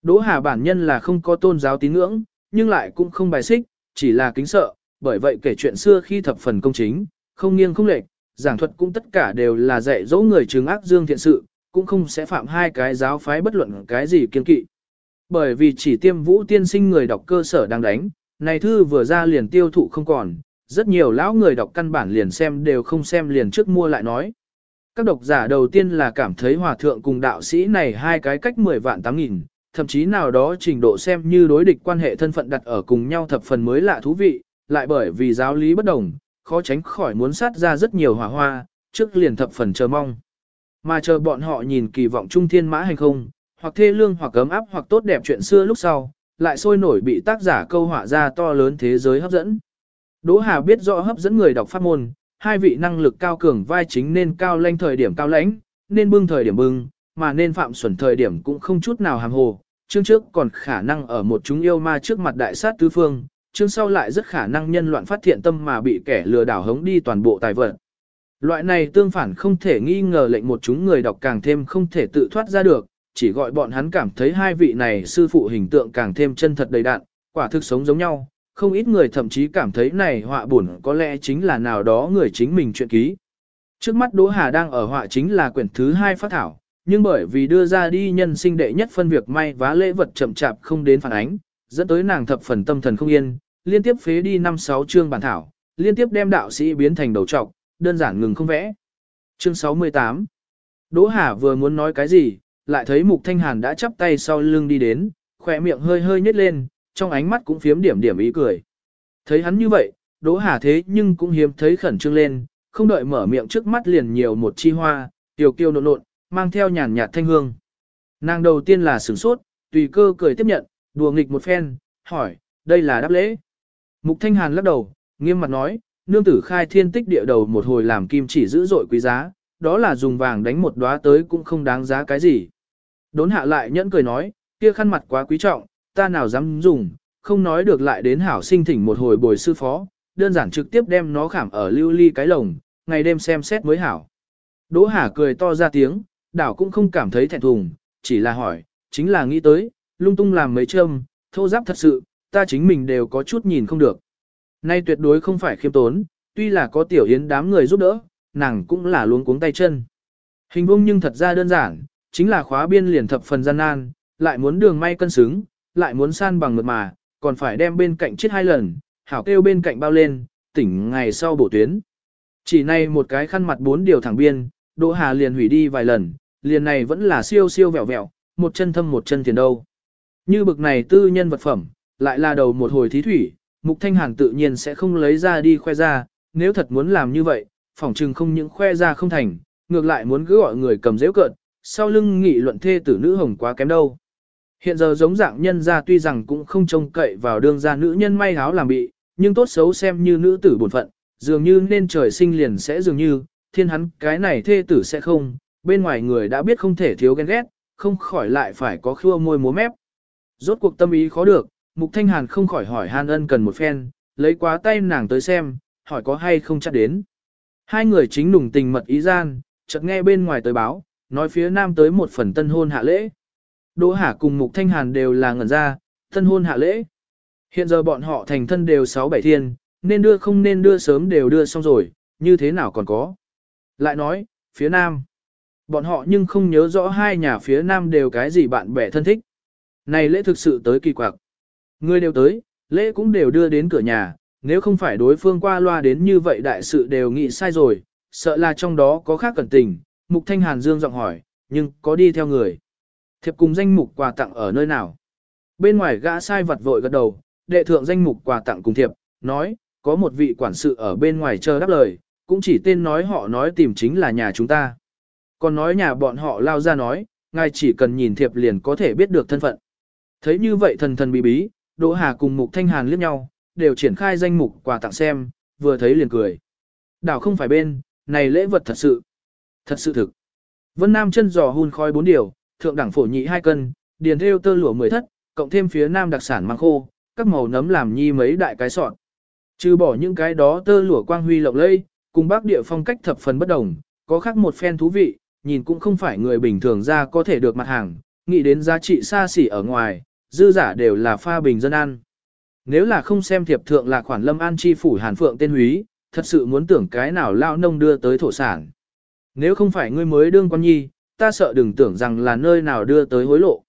Đỗ Hà bản nhân là không có tôn giáo tín ngưỡng, nhưng lại cũng không bài xích, chỉ là kính sợ, bởi vậy kể chuyện xưa khi thập phần công chính, không nghiêng không lệch, giảng thuật cũng tất cả đều là dạy dỗ người chứng ác dương thiện sự, cũng không sẽ phạm hai cái giáo phái bất luận cái gì kiên kỵ. Bởi vì chỉ tiêm vũ tiên sinh người đọc cơ sở đang đánh, này thư vừa ra liền tiêu thụ không còn, rất nhiều lão người đọc căn bản liền xem đều không xem liền trước mua lại nói. Các độc giả đầu tiên là cảm thấy hòa thượng cùng đạo sĩ này hai cái cách 10 vạn 8 nghìn, thậm chí nào đó trình độ xem như đối địch quan hệ thân phận đặt ở cùng nhau thập phần mới lạ thú vị, lại bởi vì giáo lý bất đồng, khó tránh khỏi muốn sát ra rất nhiều hỏa hoa, trước liền thập phần chờ mong. Mà chờ bọn họ nhìn kỳ vọng trung thiên mã hành không, hoặc thê lương hoặc cấm áp hoặc tốt đẹp chuyện xưa lúc sau, lại sôi nổi bị tác giả câu họa ra to lớn thế giới hấp dẫn. Đỗ Hà biết rõ hấp dẫn người đọc pháp môn, hai vị năng lực cao cường vai chính nên cao lanh thời điểm cao lãnh, nên bưng thời điểm bưng, mà nên phạm xuẩn thời điểm cũng không chút nào hàm hồ. Chương trước còn khả năng ở một chúng yêu ma trước mặt đại sát tứ phương, chương sau lại rất khả năng nhân loạn phát thiện tâm mà bị kẻ lừa đảo hống đi toàn bộ tài vật. Loại này tương phản không thể nghi ngờ lệnh một chúng người đọc càng thêm không thể tự thoát ra được, chỉ gọi bọn hắn cảm thấy hai vị này sư phụ hình tượng càng thêm chân thật đầy đạn, quả thực sống giống nhau, không ít người thậm chí cảm thấy này họa buồn có lẽ chính là nào đó người chính mình chuyện ký. Trước mắt Đỗ Hà đang ở họa chính là quyển thứ hai phát thảo, nhưng bởi vì đưa ra đi nhân sinh đệ nhất phân việc may vá lễ vật chậm chạp không đến phản ánh, dẫn tới nàng thập phần tâm thần không yên, liên tiếp phế đi 5-6 chương bản thảo, liên tiếp đem đạo sĩ biến thành đầu trọc, đơn giản ngừng không vẽ. Chương 68 Đỗ Hà vừa muốn nói cái gì, lại thấy Mục Thanh Hàn đã chắp tay sau lưng đi đến, khỏe miệng hơi hơi nhếch lên, trong ánh mắt cũng phiếm điểm điểm ý cười. Thấy hắn như vậy, Đỗ Hà thế nhưng cũng hiếm thấy khẩn trương lên, không đợi mở miệng trước mắt liền nhiều một chi hoa, tiểu kiêu nộn nộn, mang theo nhàn nhạt thanh hương. Nàng đầu tiên là sửng sốt, tùy cơ cười tiếp nhận, đùa nghịch một phen, hỏi, đây là đáp lễ. Mục Thanh Hàn lắc đầu, nghiêm mặt nói, nương tử khai thiên tích địa đầu một hồi làm kim chỉ dữ dội quý giá, đó là dùng vàng đánh một đóa tới cũng không đáng giá cái gì. Đốn hạ lại nhẫn cười nói, kia khăn mặt quá quý trọng, ta nào dám dùng, không nói được lại đến hảo sinh thỉnh một hồi bồi sư phó, đơn giản trực tiếp đem nó khảm ở lưu ly cái lồng, ngày đêm xem xét mới hảo. Đỗ Hà cười to ra tiếng, đảo cũng không cảm thấy thẹn thùng, chỉ là hỏi, chính là nghĩ tới, lung tung làm mấy châm, thô giáp thật sự, ta chính mình đều có chút nhìn không được. Nay tuyệt đối không phải khiêm tốn, tuy là có tiểu yến đám người giúp đỡ, nàng cũng là luống cuống tay chân. Hình vuông nhưng thật ra đơn giản, chính là khóa biên liền thập phần gian nan, lại muốn đường may cân xứng, lại muốn san bằng mượt mà, còn phải đem bên cạnh chết hai lần, hảo kêu bên cạnh bao lên, tỉnh ngày sau bổ tuyến. Chỉ này một cái khăn mặt bốn điều thẳng biên, Đỗ Hà liền hủy đi vài lần, liền này vẫn là siêu siêu vẹo vẹo, một chân thâm một chân tiền đâu. Như bực này tư nhân vật phẩm, lại là đầu một hồi thí thủy, Mục Thanh Hàn tự nhiên sẽ không lấy ra đi khoe ra, nếu thật muốn làm như vậy, phỏng chừng không những khoe ra không thành, ngược lại muốn cứ gọi người cầm dễu cợt, sau lưng nghị luận thê tử nữ hồng quá kém đâu. Hiện giờ giống dạng nhân gia tuy rằng cũng không trông cậy vào đương gia nữ nhân may áo làm bị, nhưng tốt xấu xem như nữ tử bổn phận, dường như nên trời sinh liền sẽ dường như, thiên hắn cái này thê tử sẽ không, bên ngoài người đã biết không thể thiếu ghen ghét, không khỏi lại phải có khua môi múa mép. Rốt cuộc tâm ý khó được, Mục Thanh Hàn không khỏi hỏi Hàn ân cần một phen, lấy quá tay nàng tới xem, hỏi có hay không chắc đến. Hai người chính nùng tình mật ý gian, chợt nghe bên ngoài tới báo, nói phía nam tới một phần tân hôn hạ lễ. Đỗ Hà cùng Mục Thanh Hàn đều là ngẩn ra, tân hôn hạ lễ. Hiện giờ bọn họ thành thân đều sáu bảy thiên, nên đưa không nên đưa sớm đều đưa xong rồi, như thế nào còn có. Lại nói, phía nam. Bọn họ nhưng không nhớ rõ hai nhà phía nam đều cái gì bạn bè thân thích. Này lễ thực sự tới kỳ quặc. Người đều tới, lễ cũng đều đưa đến cửa nhà, nếu không phải đối phương qua loa đến như vậy đại sự đều nghĩ sai rồi, sợ là trong đó có khác cẩn tình. Mục Thanh Hàn Dương giọng hỏi, nhưng có đi theo người. Thiệp cùng danh mục quà tặng ở nơi nào? Bên ngoài gã sai vật vội gật đầu, đệ thượng danh mục quà tặng cùng thiệp, nói, có một vị quản sự ở bên ngoài chờ đáp lời, cũng chỉ tên nói họ nói tìm chính là nhà chúng ta. Còn nói nhà bọn họ lao ra nói, ngài chỉ cần nhìn thiệp liền có thể biết được thân phận. Thấy như vậy thần thần bí bí, Đỗ Hà cùng Mục Thanh Hàn liếc nhau, đều triển khai danh mục quà tặng xem, vừa thấy liền cười. Đảo không phải bên, này lễ vật thật sự. Thật sự thực. Vân Nam chân giò hun khói bốn điều, thượng đẳng phổ nhị hai cân, điền theo tơ lụa mười thất, cộng thêm phía nam đặc sản mang khô, các màu nấm làm nhi mấy đại cái sọt. Trừ bỏ những cái đó tơ lụa quang huy lộng lẫy, cùng bắc địa phong cách thập phần bất đồng, có khác một phen thú vị, nhìn cũng không phải người bình thường ra có thể được mặt hàng, nghĩ đến giá trị xa xỉ ở ngoài, dư giả đều là pha bình dân ăn. Nếu là không xem thiệp thượng là khoản lâm an chi phủ hàn phượng tên húy, thật sự muốn tưởng cái nào lao nông đưa tới thổ sản. Nếu không phải ngươi mới đương con nhi, ta sợ đừng tưởng rằng là nơi nào đưa tới hối lộ.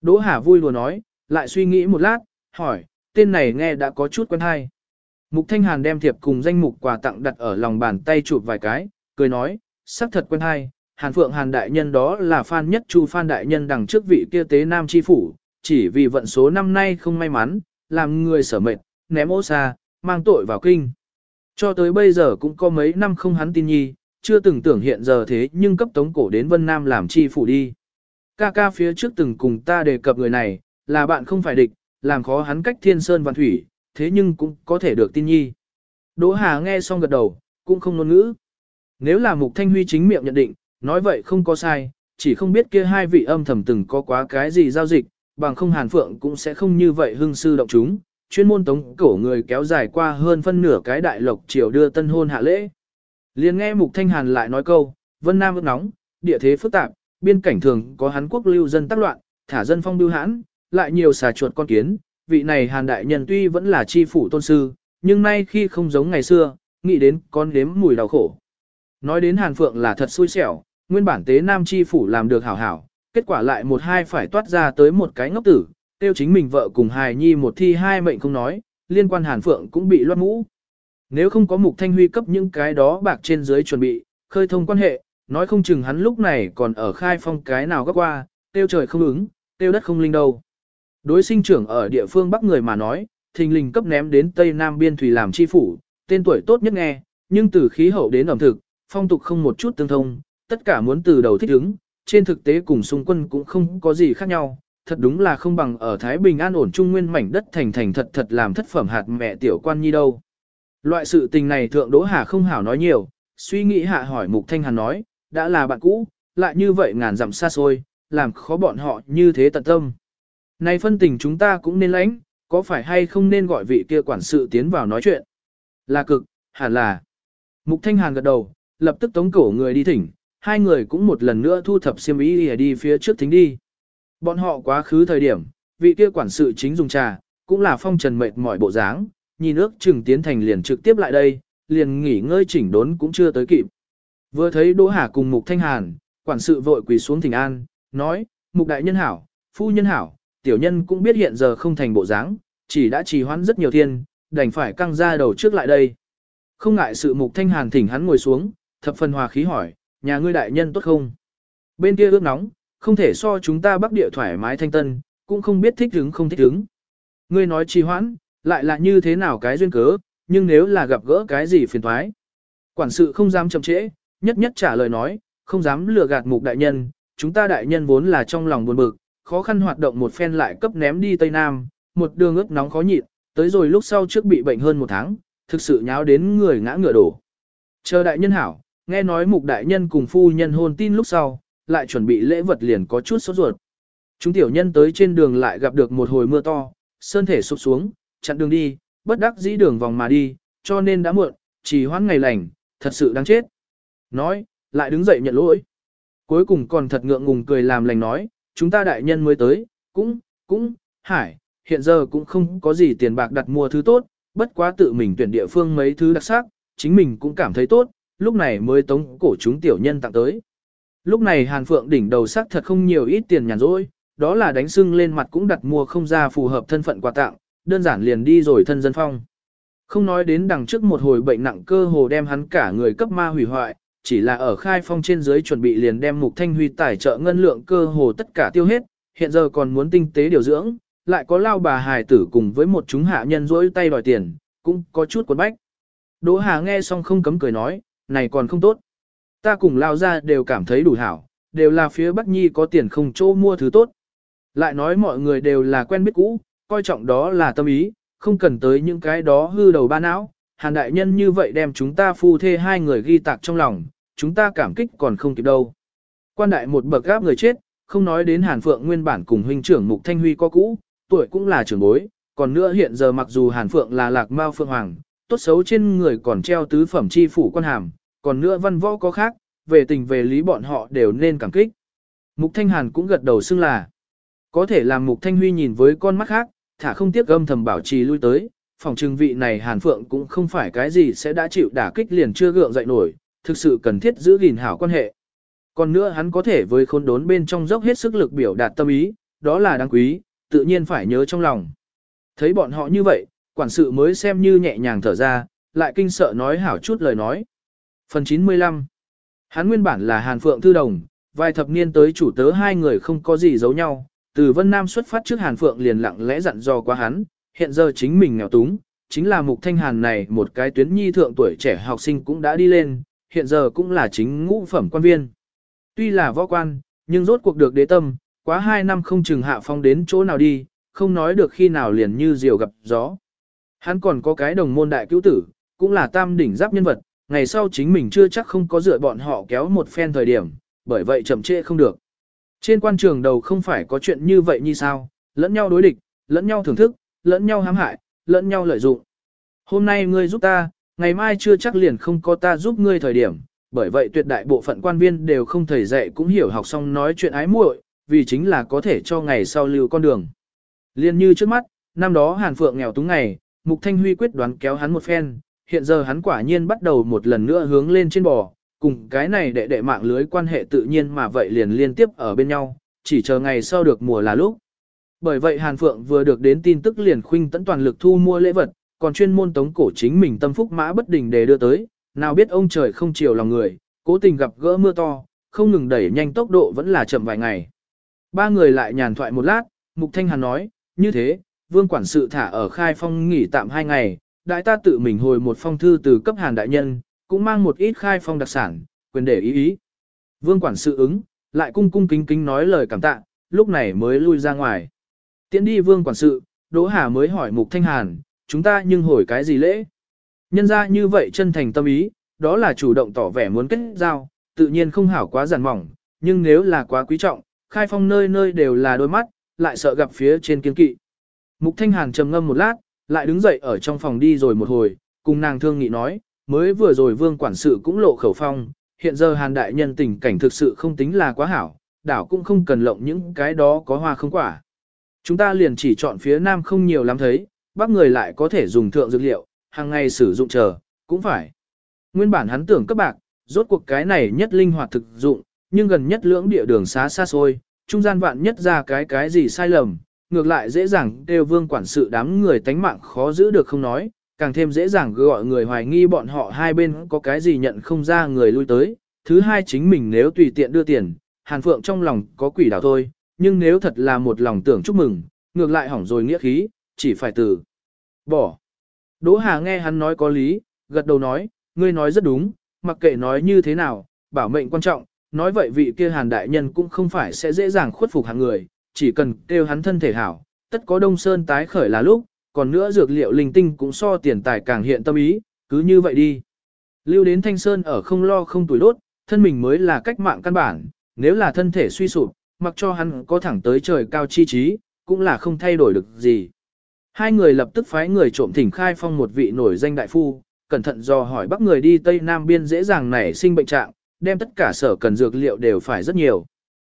Đỗ Hà vui lùa nói, lại suy nghĩ một lát, hỏi, tên này nghe đã có chút quen hay. Mục Thanh Hàn đem thiệp cùng danh mục quà tặng đặt ở lòng bàn tay chụp vài cái, cười nói, sắc thật quen hay, Hàn Phượng Hàn Đại Nhân đó là Phan Nhất Chu Phan Đại Nhân đằng trước vị kia tế Nam Chi Phủ, chỉ vì vận số năm nay không may mắn, làm người sở mệt, ném ô xa, mang tội vào kinh. Cho tới bây giờ cũng có mấy năm không hắn tin nhi, chưa từng tưởng hiện giờ thế nhưng cấp tống cổ đến Vân Nam làm chi phủ đi. Ca ca phía trước từng cùng ta đề cập người này, là bạn không phải địch, làm khó hắn cách thiên sơn vạn thủy, thế nhưng cũng có thể được tin nhi. Đỗ Hà nghe xong gật đầu, cũng không ngôn ngữ. Nếu là Mục Thanh Huy chính miệng nhận định, nói vậy không có sai, chỉ không biết kia hai vị âm thầm từng có quá cái gì giao dịch, bằng không Hàn Phượng cũng sẽ không như vậy hưng sư động chúng, chuyên môn tống cổ người kéo dài qua hơn phân nửa cái đại lộc triều đưa tân hôn hạ lễ. Liền nghe Mục Thanh Hàn lại nói câu, Vân Nam ước nóng, địa thế phức tạp, biên cảnh thường có hán quốc lưu dân tác loạn, thả dân phong bưu hãn, lại nhiều xà chuột con kiến, vị này Hàn đại nhân tuy vẫn là chi phủ tôn sư, nhưng nay khi không giống ngày xưa, nghĩ đến con đếm mùi đau khổ. Nói đến Hàn Phượng là thật xui xẻo, nguyên bản tế nam chi phủ làm được hảo hảo, kết quả lại một hai phải toát ra tới một cái ngốc tử, tiêu chính mình vợ cùng hài nhi một thi hai mệnh không nói, liên quan Hàn Phượng cũng bị loát mũ. Nếu không có Mục Thanh Huy cấp những cái đó bạc trên dưới chuẩn bị, khơi thông quan hệ, nói không chừng hắn lúc này còn ở khai phong cái nào gấp qua, tiêu trời không ứng, tiêu đất không linh đâu. Đối sinh trưởng ở địa phương Bắc người mà nói, thình lình cấp ném đến Tây Nam Biên Thủy làm chi phủ, tên tuổi tốt nhất nghe, nhưng từ khí hậu đến ẩm thực, phong tục không một chút tương thông, tất cả muốn từ đầu thích ứng, trên thực tế cùng xung quân cũng không có gì khác nhau, thật đúng là không bằng ở Thái Bình an ổn trung nguyên mảnh đất thành thành thật thật làm thất phẩm hạt mẹ tiểu quan nhi đâu. Loại sự tình này thượng Đỗ Hà không hảo nói nhiều, suy nghĩ hạ hỏi Mục Thanh Hàn nói, đã là bạn cũ, lại như vậy ngàn dặm xa xôi, làm khó bọn họ như thế tận tâm. Này phân tình chúng ta cũng nên lãnh, có phải hay không nên gọi vị kia quản sự tiến vào nói chuyện? Là cực, hẳn là. Mục Thanh Hàn gật đầu, lập tức tống cổ người đi thỉnh, hai người cũng một lần nữa thu thập xiêm y đi phía trước thính đi. Bọn họ quá khứ thời điểm, vị kia quản sự chính dùng trà, cũng là phong trần mệt mỏi bộ dáng, nhìn ước chừng tiến thành liền trực tiếp lại đây, liền nghỉ ngơi chỉnh đốn cũng chưa tới kịp. Vừa thấy Đỗ Hà cùng Mục Thanh Hàn, quản sự vội quỳ xuống thỉnh an, nói, Mục đại nhân hảo, phu nhân hảo, tiểu nhân cũng biết hiện giờ không thành bộ dáng, chỉ đã trì hoãn rất nhiều thiên, đành phải căng ra đầu trước lại đây. Không ngại sự Mục Thanh Hàn thỉnh hắn ngồi xuống, thập phần hòa khí hỏi, nhà ngươi đại nhân tốt không? Bên kia ước nóng, không thể so chúng ta bắc địa thoải mái thanh tân, cũng không biết thích hứng không thích hứng. Ngươi nói trì hoãn, lại là như thế nào cái duyên cớ, nhưng nếu là gặp gỡ cái gì phiền thoái. Quản sự không dám chậm trễ, nhất nhất trả lời nói, không dám lừa gạt mục đại nhân, chúng ta đại nhân vốn là trong lòng buồn bực, khó khăn hoạt động một phen lại cấp ném đi Tây Nam, một đường ướt nóng khó nhịn, tới rồi lúc sau trước bị bệnh hơn một tháng, thực sự nháo đến người ngã ngựa đổ. Chờ đại nhân hảo, nghe nói mục đại nhân cùng phu nhân hôn tin lúc sau, lại chuẩn bị lễ vật liền có chút sốt ruột. Chúng tiểu nhân tới trên đường lại gặp được một hồi mưa to, sơn thể sụp xuống, chặn đường đi, bất đắc dĩ đường vòng mà đi, cho nên đã muộn, chỉ hoãn ngày lành, thật sự đáng chết. Nói, lại đứng dậy nhận lỗi. Cuối cùng còn thật ngượng ngùng cười làm lành nói, chúng ta đại nhân mới tới, cũng, cũng, hải, hiện giờ cũng không có gì tiền bạc đặt mua thứ tốt, bất quá tự mình tuyển địa phương mấy thứ đặc sắc, chính mình cũng cảm thấy tốt, lúc này mới tống cổ chúng tiểu nhân tặng tới. Lúc này Hàn Phượng đỉnh đầu sắc thật không nhiều ít tiền nhàn rỗi, đó là đánh sưng lên mặt cũng đặt mua không ra phù hợp thân phận quà tặng, đơn giản liền đi rồi thân dân phong. Không nói đến đằng trước một hồi bệnh nặng cơ hồ đem hắn cả người cấp ma hủy hoại, chỉ là ở khai phong trên dưới chuẩn bị liền đem mục thanh huy tài trợ ngân lượng cơ hồ tất cả tiêu hết, hiện giờ còn muốn tinh tế điều dưỡng, lại có lao bà hài tử cùng với một chúng hạ nhân rỗi tay đòi tiền, cũng có chút quấn bách. Đỗ Hà nghe xong không cấm cười nói, này còn không tốt. Ta cùng lao ra đều cảm thấy đủ hảo, đều là phía Bắc Nhi có tiền không chỗ mua thứ tốt. Lại nói mọi người đều là quen biết cũ, coi trọng đó là tâm ý, không cần tới những cái đó hư đầu ba não. Hàn đại nhân như vậy đem chúng ta phu thê hai người ghi tạc trong lòng, chúng ta cảm kích còn không kịp đâu. Quan đại một bậc gáp người chết, không nói đến Hàn Phượng nguyên bản cùng huynh trưởng Mục Thanh Huy có cũ, tuổi cũng là trưởng bối, còn nữa hiện giờ mặc dù Hàn Phượng là lạc mao phượng hoàng, tốt xấu trên người còn treo tứ phẩm chi phủ quan hàm, còn nữa văn võ có khác, về tình về lý bọn họ đều nên cảm kích. Mục Thanh Hàn cũng gật đầu xưng là, có thể làm Mục Thanh Huy nhìn với con mắt khác, thả không tiếc âm thầm bảo trì lui tới, phòng trừng vị này Hàn Phượng cũng không phải cái gì sẽ đã chịu đả kích liền chưa gượng dậy nổi, thực sự cần thiết giữ gìn hảo quan hệ. Còn nữa hắn có thể với khôn đốn bên trong dốc hết sức lực biểu đạt tâm ý, đó là đáng quý, tự nhiên phải nhớ trong lòng. Thấy bọn họ như vậy, quản sự mới xem như nhẹ nhàng thở ra, lại kinh sợ nói hảo chút lời nói. Phần 95 Hắn nguyên bản là Hàn Phượng Thư Đồng, vài thập niên tới chủ tớ hai người không có gì giấu nhau, từ Vân Nam xuất phát trước Hàn Phượng liền lặng lẽ dặn dò qua hắn, hiện giờ chính mình nghèo túng, chính là Mục Thanh Hàn này một cái tuyến nhi thượng tuổi trẻ học sinh cũng đã đi lên, hiện giờ cũng là chính ngũ phẩm quan viên. Tuy là võ quan, nhưng rốt cuộc được đế tâm, quá hai năm không chừng hạ phong đến chỗ nào đi, không nói được khi nào liền như diều gặp gió. Hắn còn có cái đồng môn đại cứu tử, cũng là tam đỉnh giáp nhân vật, ngày sau chính mình chưa chắc không có dựa bọn họ kéo một phen thời điểm, bởi vậy chậm trễ không được. Trên quan trường đầu không phải có chuyện như vậy như sao, lẫn nhau đối địch, lẫn nhau thưởng thức, lẫn nhau hãm hại, lẫn nhau lợi dụng. Hôm nay ngươi giúp ta, ngày mai chưa chắc liền không có ta giúp ngươi thời điểm, bởi vậy tuyệt đại bộ phận quan viên đều không thầy dạy cũng hiểu học xong nói chuyện ái muội, vì chính là có thể cho ngày sau lưu con đường. Liên như trước mắt, năm đó Hàn Phượng nghèo túng ngày, Mục Thanh Huy quyết đoán kéo hắn một phen, hiện giờ hắn quả nhiên bắt đầu một lần nữa hướng lên trên bò, cùng cái này đệ đệ mạng lưới quan hệ tự nhiên mà vậy liền liên tiếp ở bên nhau, chỉ chờ ngày sau được mùa là lúc. Bởi vậy Hàn Phượng vừa được đến tin tức liền khuynh tấn toàn lực thu mua lễ vật, còn chuyên môn tống cổ chính mình tâm phúc mã bất đình để đưa tới, nào biết ông trời không chiều lòng người, cố tình gặp gỡ mưa to, không ngừng đẩy nhanh tốc độ vẫn là chậm vài ngày. Ba người lại nhàn thoại một lát, Mục Thanh Hàn nói, như thế, vương quản sự thả ở khai phong nghỉ tạm hai ngày, đại ta tự mình hồi một phong thư từ cấp hàn đại nhân, cũng mang một ít khai phong đặc sản, quyền để ý ý. Vương quản sự ứng, lại cung cung kính kính nói lời cảm tạ, lúc này mới lui ra ngoài. Tiến đi vương quản sự, Đỗ Hà mới hỏi Mục Thanh Hàn, chúng ta nhưng hồi cái gì lễ? Nhân ra như vậy chân thành tâm ý, đó là chủ động tỏ vẻ muốn kết giao, tự nhiên không hảo quá giản mỏng, nhưng nếu là quá quý trọng, khai phong nơi nơi đều là đôi mắt, lại sợ gặp phía trên kiên kỵ. Mục Thanh Hàn trầm ngâm một lát, lại đứng dậy ở trong phòng đi rồi một hồi, cùng nàng thương nghị nói, mới vừa rồi vương quản sự cũng lộ khẩu phong, hiện giờ Hàn đại nhân tình cảnh thực sự không tính là quá hảo, đảo cũng không cần lộng những cái đó có hoa không quả. Chúng ta liền chỉ chọn phía nam không nhiều lắm thấy, bác người lại có thể dùng thượng dược liệu, hàng ngày sử dụng chờ, cũng phải. Nguyên bản hắn tưởng các bạc, rốt cuộc cái này nhất linh hoạt thực dụng, nhưng gần nhất lưỡng địa đường xá xa xôi, trung gian vạn nhất ra cái cái gì sai lầm, ngược lại dễ dàng đều vương quản sự đám người tánh mạng khó giữ được không nói, càng thêm dễ dàng gọi người hoài nghi bọn họ hai bên có cái gì nhận không ra người lui tới. Thứ hai chính mình nếu tùy tiện đưa tiền, Hàn Phượng trong lòng có quỷ đảo thôi, nhưng nếu thật là một lòng tưởng chúc mừng, ngược lại hỏng rồi nghĩa khí, chỉ phải từ bỏ. Đỗ Hà nghe hắn nói có lý, gật đầu nói, ngươi nói rất đúng, mặc kệ nói như thế nào, bảo mệnh quan trọng, nói vậy vị kia hàn đại nhân cũng không phải sẽ dễ dàng khuất phục hàng người, chỉ cần kêu hắn thân thể hảo, tất có đông sơn tái khởi là lúc, còn nữa dược liệu linh tinh cũng so tiền tài càng hiện tâm ý, cứ như vậy đi. Lưu đến thanh sơn ở không lo không tuổi đốt, thân mình mới là cách mạng căn bản, nếu là thân thể suy sụp, mặc cho hắn có thẳng tới trời cao chi trí, cũng là không thay đổi được gì. Hai người lập tức phái người trộm thỉnh khai phong một vị nổi danh đại phu, cẩn thận do hỏi bắc người đi Tây Nam biên dễ dàng nảy sinh bệnh trạng, đem tất cả sở cần dược liệu đều phải rất nhiều.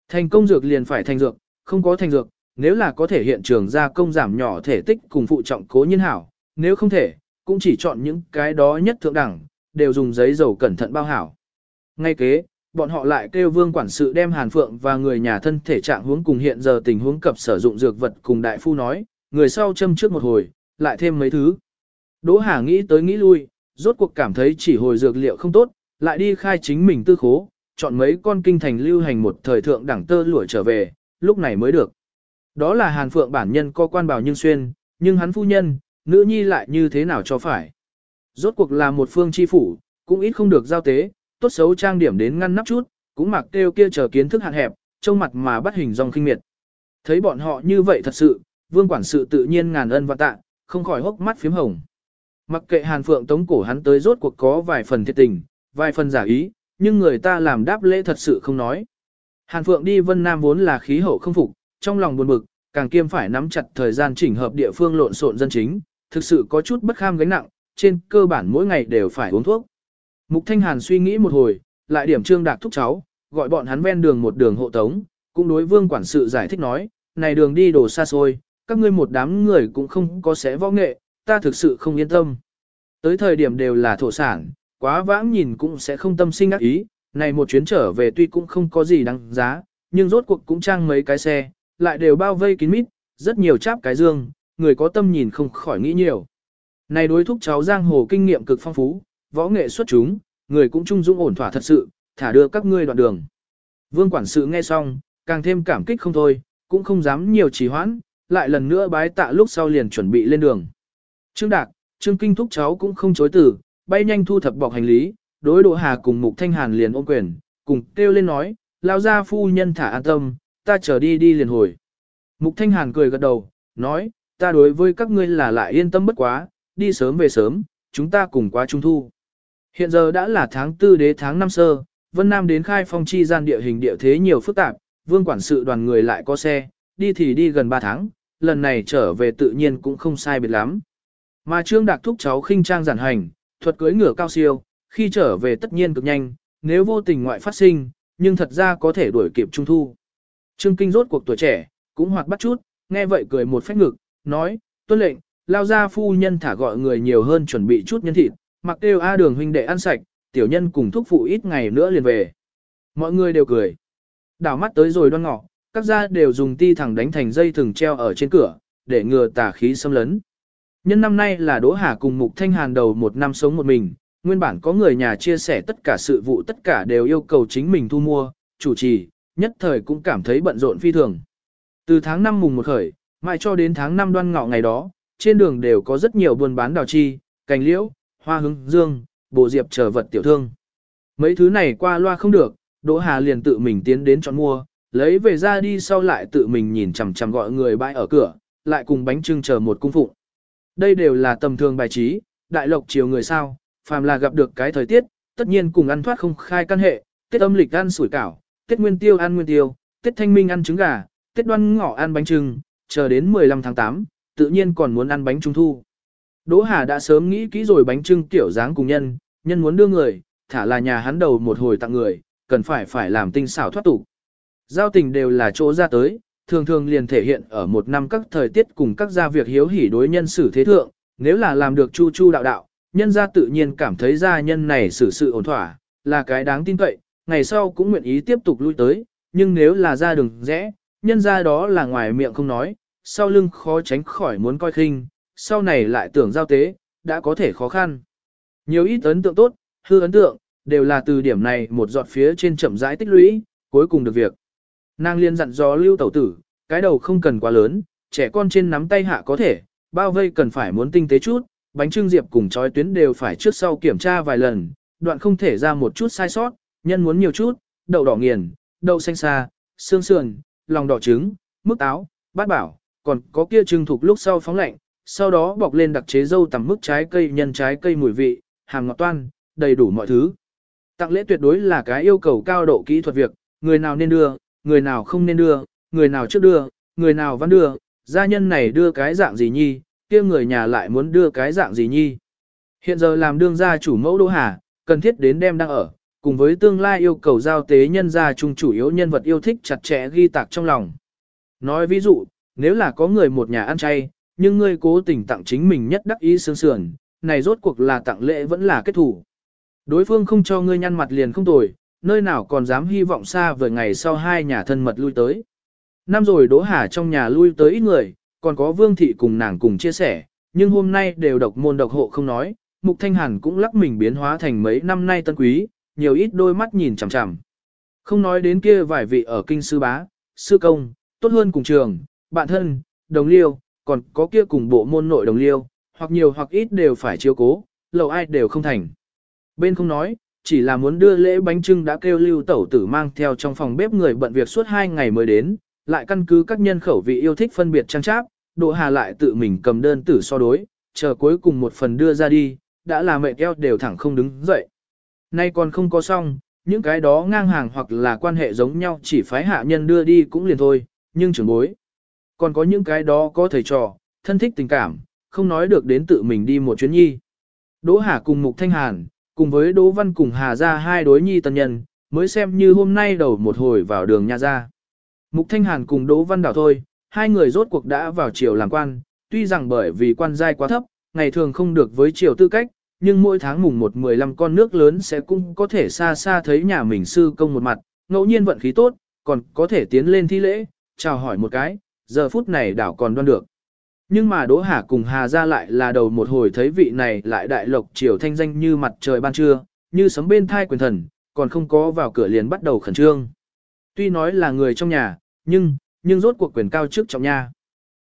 Thành công dược liền phải thành dược, không có thành dược, nếu là có thể hiện trường ra công giảm nhỏ thể tích cùng phụ trọng cố nhiên hảo, nếu không thể, cũng chỉ chọn những cái đó nhất thượng đẳng, đều dùng giấy dầu cẩn thận bao hảo. Ngay kế, bọn họ lại kêu vương quản sự đem Hàn Phượng và người nhà thân thể trạng huống cùng hiện giờ tình huống cập sử dụng dược vật cùng đại phu nói, người sau châm trước một hồi, lại thêm mấy thứ. Đỗ Hà nghĩ tới nghĩ lui, rốt cuộc cảm thấy chỉ hồi dược liệu không tốt, lại đi khai chính mình tư khố, chọn mấy con kinh thành lưu hành một thời thượng đẳng tơ lụa trở về, lúc này mới được. Đó là Hàn Phượng bản nhân có quan bảo nhưng xuyên, nhưng hắn phu nhân, nữ nhi lại như thế nào cho phải. Rốt cuộc là một phương chi phủ, cũng ít không được giao tế, tốt xấu trang điểm đến ngăn nắp chút, cũng mặc kêu kia chờ kiến thức hạn hẹp, trông mặt mà bắt hình dòng khinh miệt. Thấy bọn họ như vậy thật sự, vương quản sự tự nhiên ngàn ân và tạ, không khỏi hốc mắt phím hồng. Mặc kệ Hàn Phượng tống cổ hắn tới rốt cuộc có vài phần thiệt tình, vài phần giả ý, nhưng người ta làm đáp lễ thật sự không nói. Hàn Phượng đi Vân Nam vốn là khí hậu không phục, trong lòng buồn bực, càng kiêm phải nắm chặt thời gian chỉnh hợp địa phương lộn xộn dân chính, thực sự có chút bất kham gánh nặng, trên cơ bản mỗi ngày đều phải uống thuốc. Mục Thanh Hàn suy nghĩ một hồi, lại điểm trương đạc thúc cháu, gọi bọn hắn ven đường một đường hộ tống, cũng đối vương quản sự giải thích nói, này đường đi đồ xa xôi, các ngươi một đám người cũng không có sẽ võ nghệ, ta thực sự không yên tâm. Tới thời điểm đều là thổ sản, quá vãng nhìn cũng sẽ không tâm sinh ác ý, này một chuyến trở về tuy cũng không có gì đáng giá, nhưng rốt cuộc cũng trang mấy cái xe, lại đều bao vây kín mít, rất nhiều cháp cái dương, người có tâm nhìn không khỏi nghĩ nhiều. Này đối thúc cháu giang hồ kinh nghiệm cực phong phú, võ nghệ xuất chúng, người cũng trung dũng ổn thỏa thật sự, thả đưa các ngươi đoạn đường. Vương quản sự nghe xong, càng thêm cảm kích không thôi, cũng không dám nhiều trì hoãn, lại lần nữa bái tạ lúc sau liền chuẩn bị lên đường. Trương Đạc, Trương Kinh thúc cháu cũng không chối từ, bay nhanh thu thập bọc hành lý, đối độ hà cùng Mục Thanh Hàn liền ôm quyền, cùng kêu lên nói, lao ra phu nhân thả an tâm, ta chờ đi đi liền hồi. Mục Thanh Hàn cười gật đầu, nói, ta đối với các ngươi là lại yên tâm bất quá, đi sớm về sớm, chúng ta cùng qua trung thu. Hiện giờ đã là tháng 4 đế tháng 5 sơ, Vân Nam đến khai phong chi gian địa hình địa thế nhiều phức tạp, vương quản sự đoàn người lại có xe, đi thì đi gần 3 tháng, lần này trở về tự nhiên cũng không sai biệt lắm. Mà Trương Đạc thúc cháu khinh trang giản hành, thuật cưỡi ngựa cao siêu, khi trở về tất nhiên cực nhanh, nếu vô tình ngoại phát sinh, nhưng thật ra có thể đuổi kịp trung thu. Trương Kinh rốt cuộc tuổi trẻ, cũng hoạt bắt chút, nghe vậy cười một phách ngực, nói, tuân lệnh, lao ra phu nhân thả gọi người nhiều hơn chuẩn bị chút nhân thịt, mặc đều A đường huynh đệ ăn sạch, tiểu nhân cùng thúc phụ ít ngày nữa liền về. Mọi người đều cười. Đảo mắt tới rồi đoan ngọ, các gia đều dùng ti thẳng đánh thành dây thừng treo ở trên cửa, để ngừa tà khí xâm lấn. Nhân năm nay là Đỗ Hà cùng Mục Thanh Hàn đầu một năm sống một mình, nguyên bản có người nhà chia sẻ tất cả sự vụ tất cả đều yêu cầu chính mình thu mua, chủ trì, nhất thời cũng cảm thấy bận rộn phi thường. Từ tháng 5 mùng một khởi, mãi cho đến tháng 5 đoan ngọ ngày đó, trên đường đều có rất nhiều buôn bán đào chi, cành liễu, hoa hứng, dương, bồ diệp chờ vật tiểu thương. Mấy thứ này qua loa không được, Đỗ Hà liền tự mình tiến đến chọn mua, lấy về ra đi sau lại tự mình nhìn chằm chằm gọi người bãi ở cửa, lại cùng bánh trưng chờ một cung phụng. Đây đều là tầm thường bài trí, đại lộc chiều người sao, phàm là gặp được cái thời tiết, tất nhiên cùng ăn thoát không khai căn hệ, Tết âm lịch ăn sủi cảo, Tết nguyên tiêu ăn nguyên tiêu, Tết thanh minh ăn trứng gà, Tết đoan ngọ ăn bánh trưng, chờ đến 15 tháng 8, tự nhiên còn muốn ăn bánh trung thu. Đỗ Hà đã sớm nghĩ kỹ rồi bánh trưng tiểu dáng cùng nhân, nhân muốn đưa người, thả là nhà hắn đầu một hồi tặng người, cần phải phải làm tinh xảo thoát tục. Giao tình đều là chỗ ra tới, thường thường liền thể hiện ở một năm các thời tiết cùng các gia việc hiếu hỉ đối nhân xử thế thượng, nếu là làm được chu chu đạo đạo, nhân gia tự nhiên cảm thấy gia nhân này xử sự ổn thỏa, là cái đáng tin cậy, ngày sau cũng nguyện ý tiếp tục lui tới, nhưng nếu là ra đường rẽ, nhân gia đó là ngoài miệng không nói, sau lưng khó tránh khỏi muốn coi khinh, sau này lại tưởng giao tế, đã có thể khó khăn. Nhiều ít ấn tượng tốt, hư ấn tượng, đều là từ điểm này một giọt phía trên chậm rãi tích lũy, cuối cùng được việc. Nàng liên dặn dò lưu tẩu tử, cái đầu không cần quá lớn, trẻ con trên nắm tay hạ có thể, bao vây cần phải muốn tinh tế chút, bánh trưng diệp cùng chói tuyến đều phải trước sau kiểm tra vài lần, đoạn không thể ra một chút sai sót, nhân muốn nhiều chút, đậu đỏ nghiền, đậu xanh xa, xương sườn, lòng đỏ trứng, mức táo, bát bảo, còn có kia trưng thuộc lúc sau phóng lạnh, sau đó bọc lên đặc chế dâu tằm mức trái cây nhân trái cây mùi vị, hàng ngọt toan, đầy đủ mọi thứ. Tặng lễ tuyệt đối là cái yêu cầu cao độ kỹ thuật việc, người nào nên đưa, người nào không nên đưa, người nào trước đưa, người nào văn đưa, gia nhân này đưa cái dạng gì nhi, kia người nhà lại muốn đưa cái dạng gì nhi. Hiện giờ làm đương gia chủ mẫu Đô Hà, cần thiết đến đem đang ở, cùng với tương lai yêu cầu giao tế nhân gia chung chủ yếu nhân vật yêu thích chặt chẽ ghi tạc trong lòng. Nói ví dụ, nếu là có người một nhà ăn chay, nhưng ngươi cố tình tặng chính mình nhất đắc ý sương sườn, này rốt cuộc là tặng lễ vẫn là kết thủ. Đối phương không cho ngươi nhăn mặt liền không tồi, nơi nào còn dám hy vọng xa vời ngày sau hai nhà thân mật lui tới. Năm rồi Đỗ Hà trong nhà lui tới ít người, còn có Vương Thị cùng nàng cùng chia sẻ, nhưng hôm nay đều độc môn độc hộ không nói, Mục Thanh Hàn cũng lắc mình biến hóa thành mấy năm nay tân quý, nhiều ít đôi mắt nhìn chằm chằm. Không nói đến kia vài vị ở kinh sư bá, sư công, tốt hơn cùng trường, bạn thân, đồng liêu, còn có kia cùng bộ môn nội đồng liêu, hoặc nhiều hoặc ít đều phải chiếu cố, lầu ai đều không thành. Bên không nói, chỉ là muốn đưa lễ bánh trưng đã kêu lưu tẩu tử mang theo trong phòng bếp người bận việc suốt hai ngày mới đến, lại căn cứ các nhân khẩu vị yêu thích phân biệt trang tráp, Đỗ Hà lại tự mình cầm đơn tử so đối, chờ cuối cùng một phần đưa ra đi, đã là mẹ eo đều thẳng không đứng dậy. Nay còn không có xong, những cái đó ngang hàng hoặc là quan hệ giống nhau chỉ phái hạ nhân đưa đi cũng liền thôi, nhưng trưởng bối. Còn có những cái đó có thầy trò, thân thích tình cảm, không nói được đến tự mình đi một chuyến nhi. Đỗ Hà cùng Mục Thanh Hàn, cùng với Đỗ Văn cùng Hà ra hai đối nhi tân nhân, mới xem như hôm nay đầu một hồi vào đường nhà ra. Mục Thanh Hàn cùng Đỗ Văn đảo thôi, hai người rốt cuộc đã vào triều làm quan, tuy rằng bởi vì quan giai quá thấp, ngày thường không được với triều tư cách, nhưng mỗi tháng mùng một mười lăm con nước lớn sẽ cũng có thể xa xa thấy nhà mình sư công một mặt, ngẫu nhiên vận khí tốt, còn có thể tiến lên thi lễ, chào hỏi một cái, giờ phút này đảo còn đoan được. Nhưng mà Đỗ Hà cùng Hà ra lại là đầu một hồi thấy vị này lại đại lộc triều thanh danh như mặt trời ban trưa, như sấm bên thai quyền thần, còn không có vào cửa liền bắt đầu khẩn trương. Tuy nói là người trong nhà, nhưng, nhưng rốt cuộc quyền cao chức trọng nha.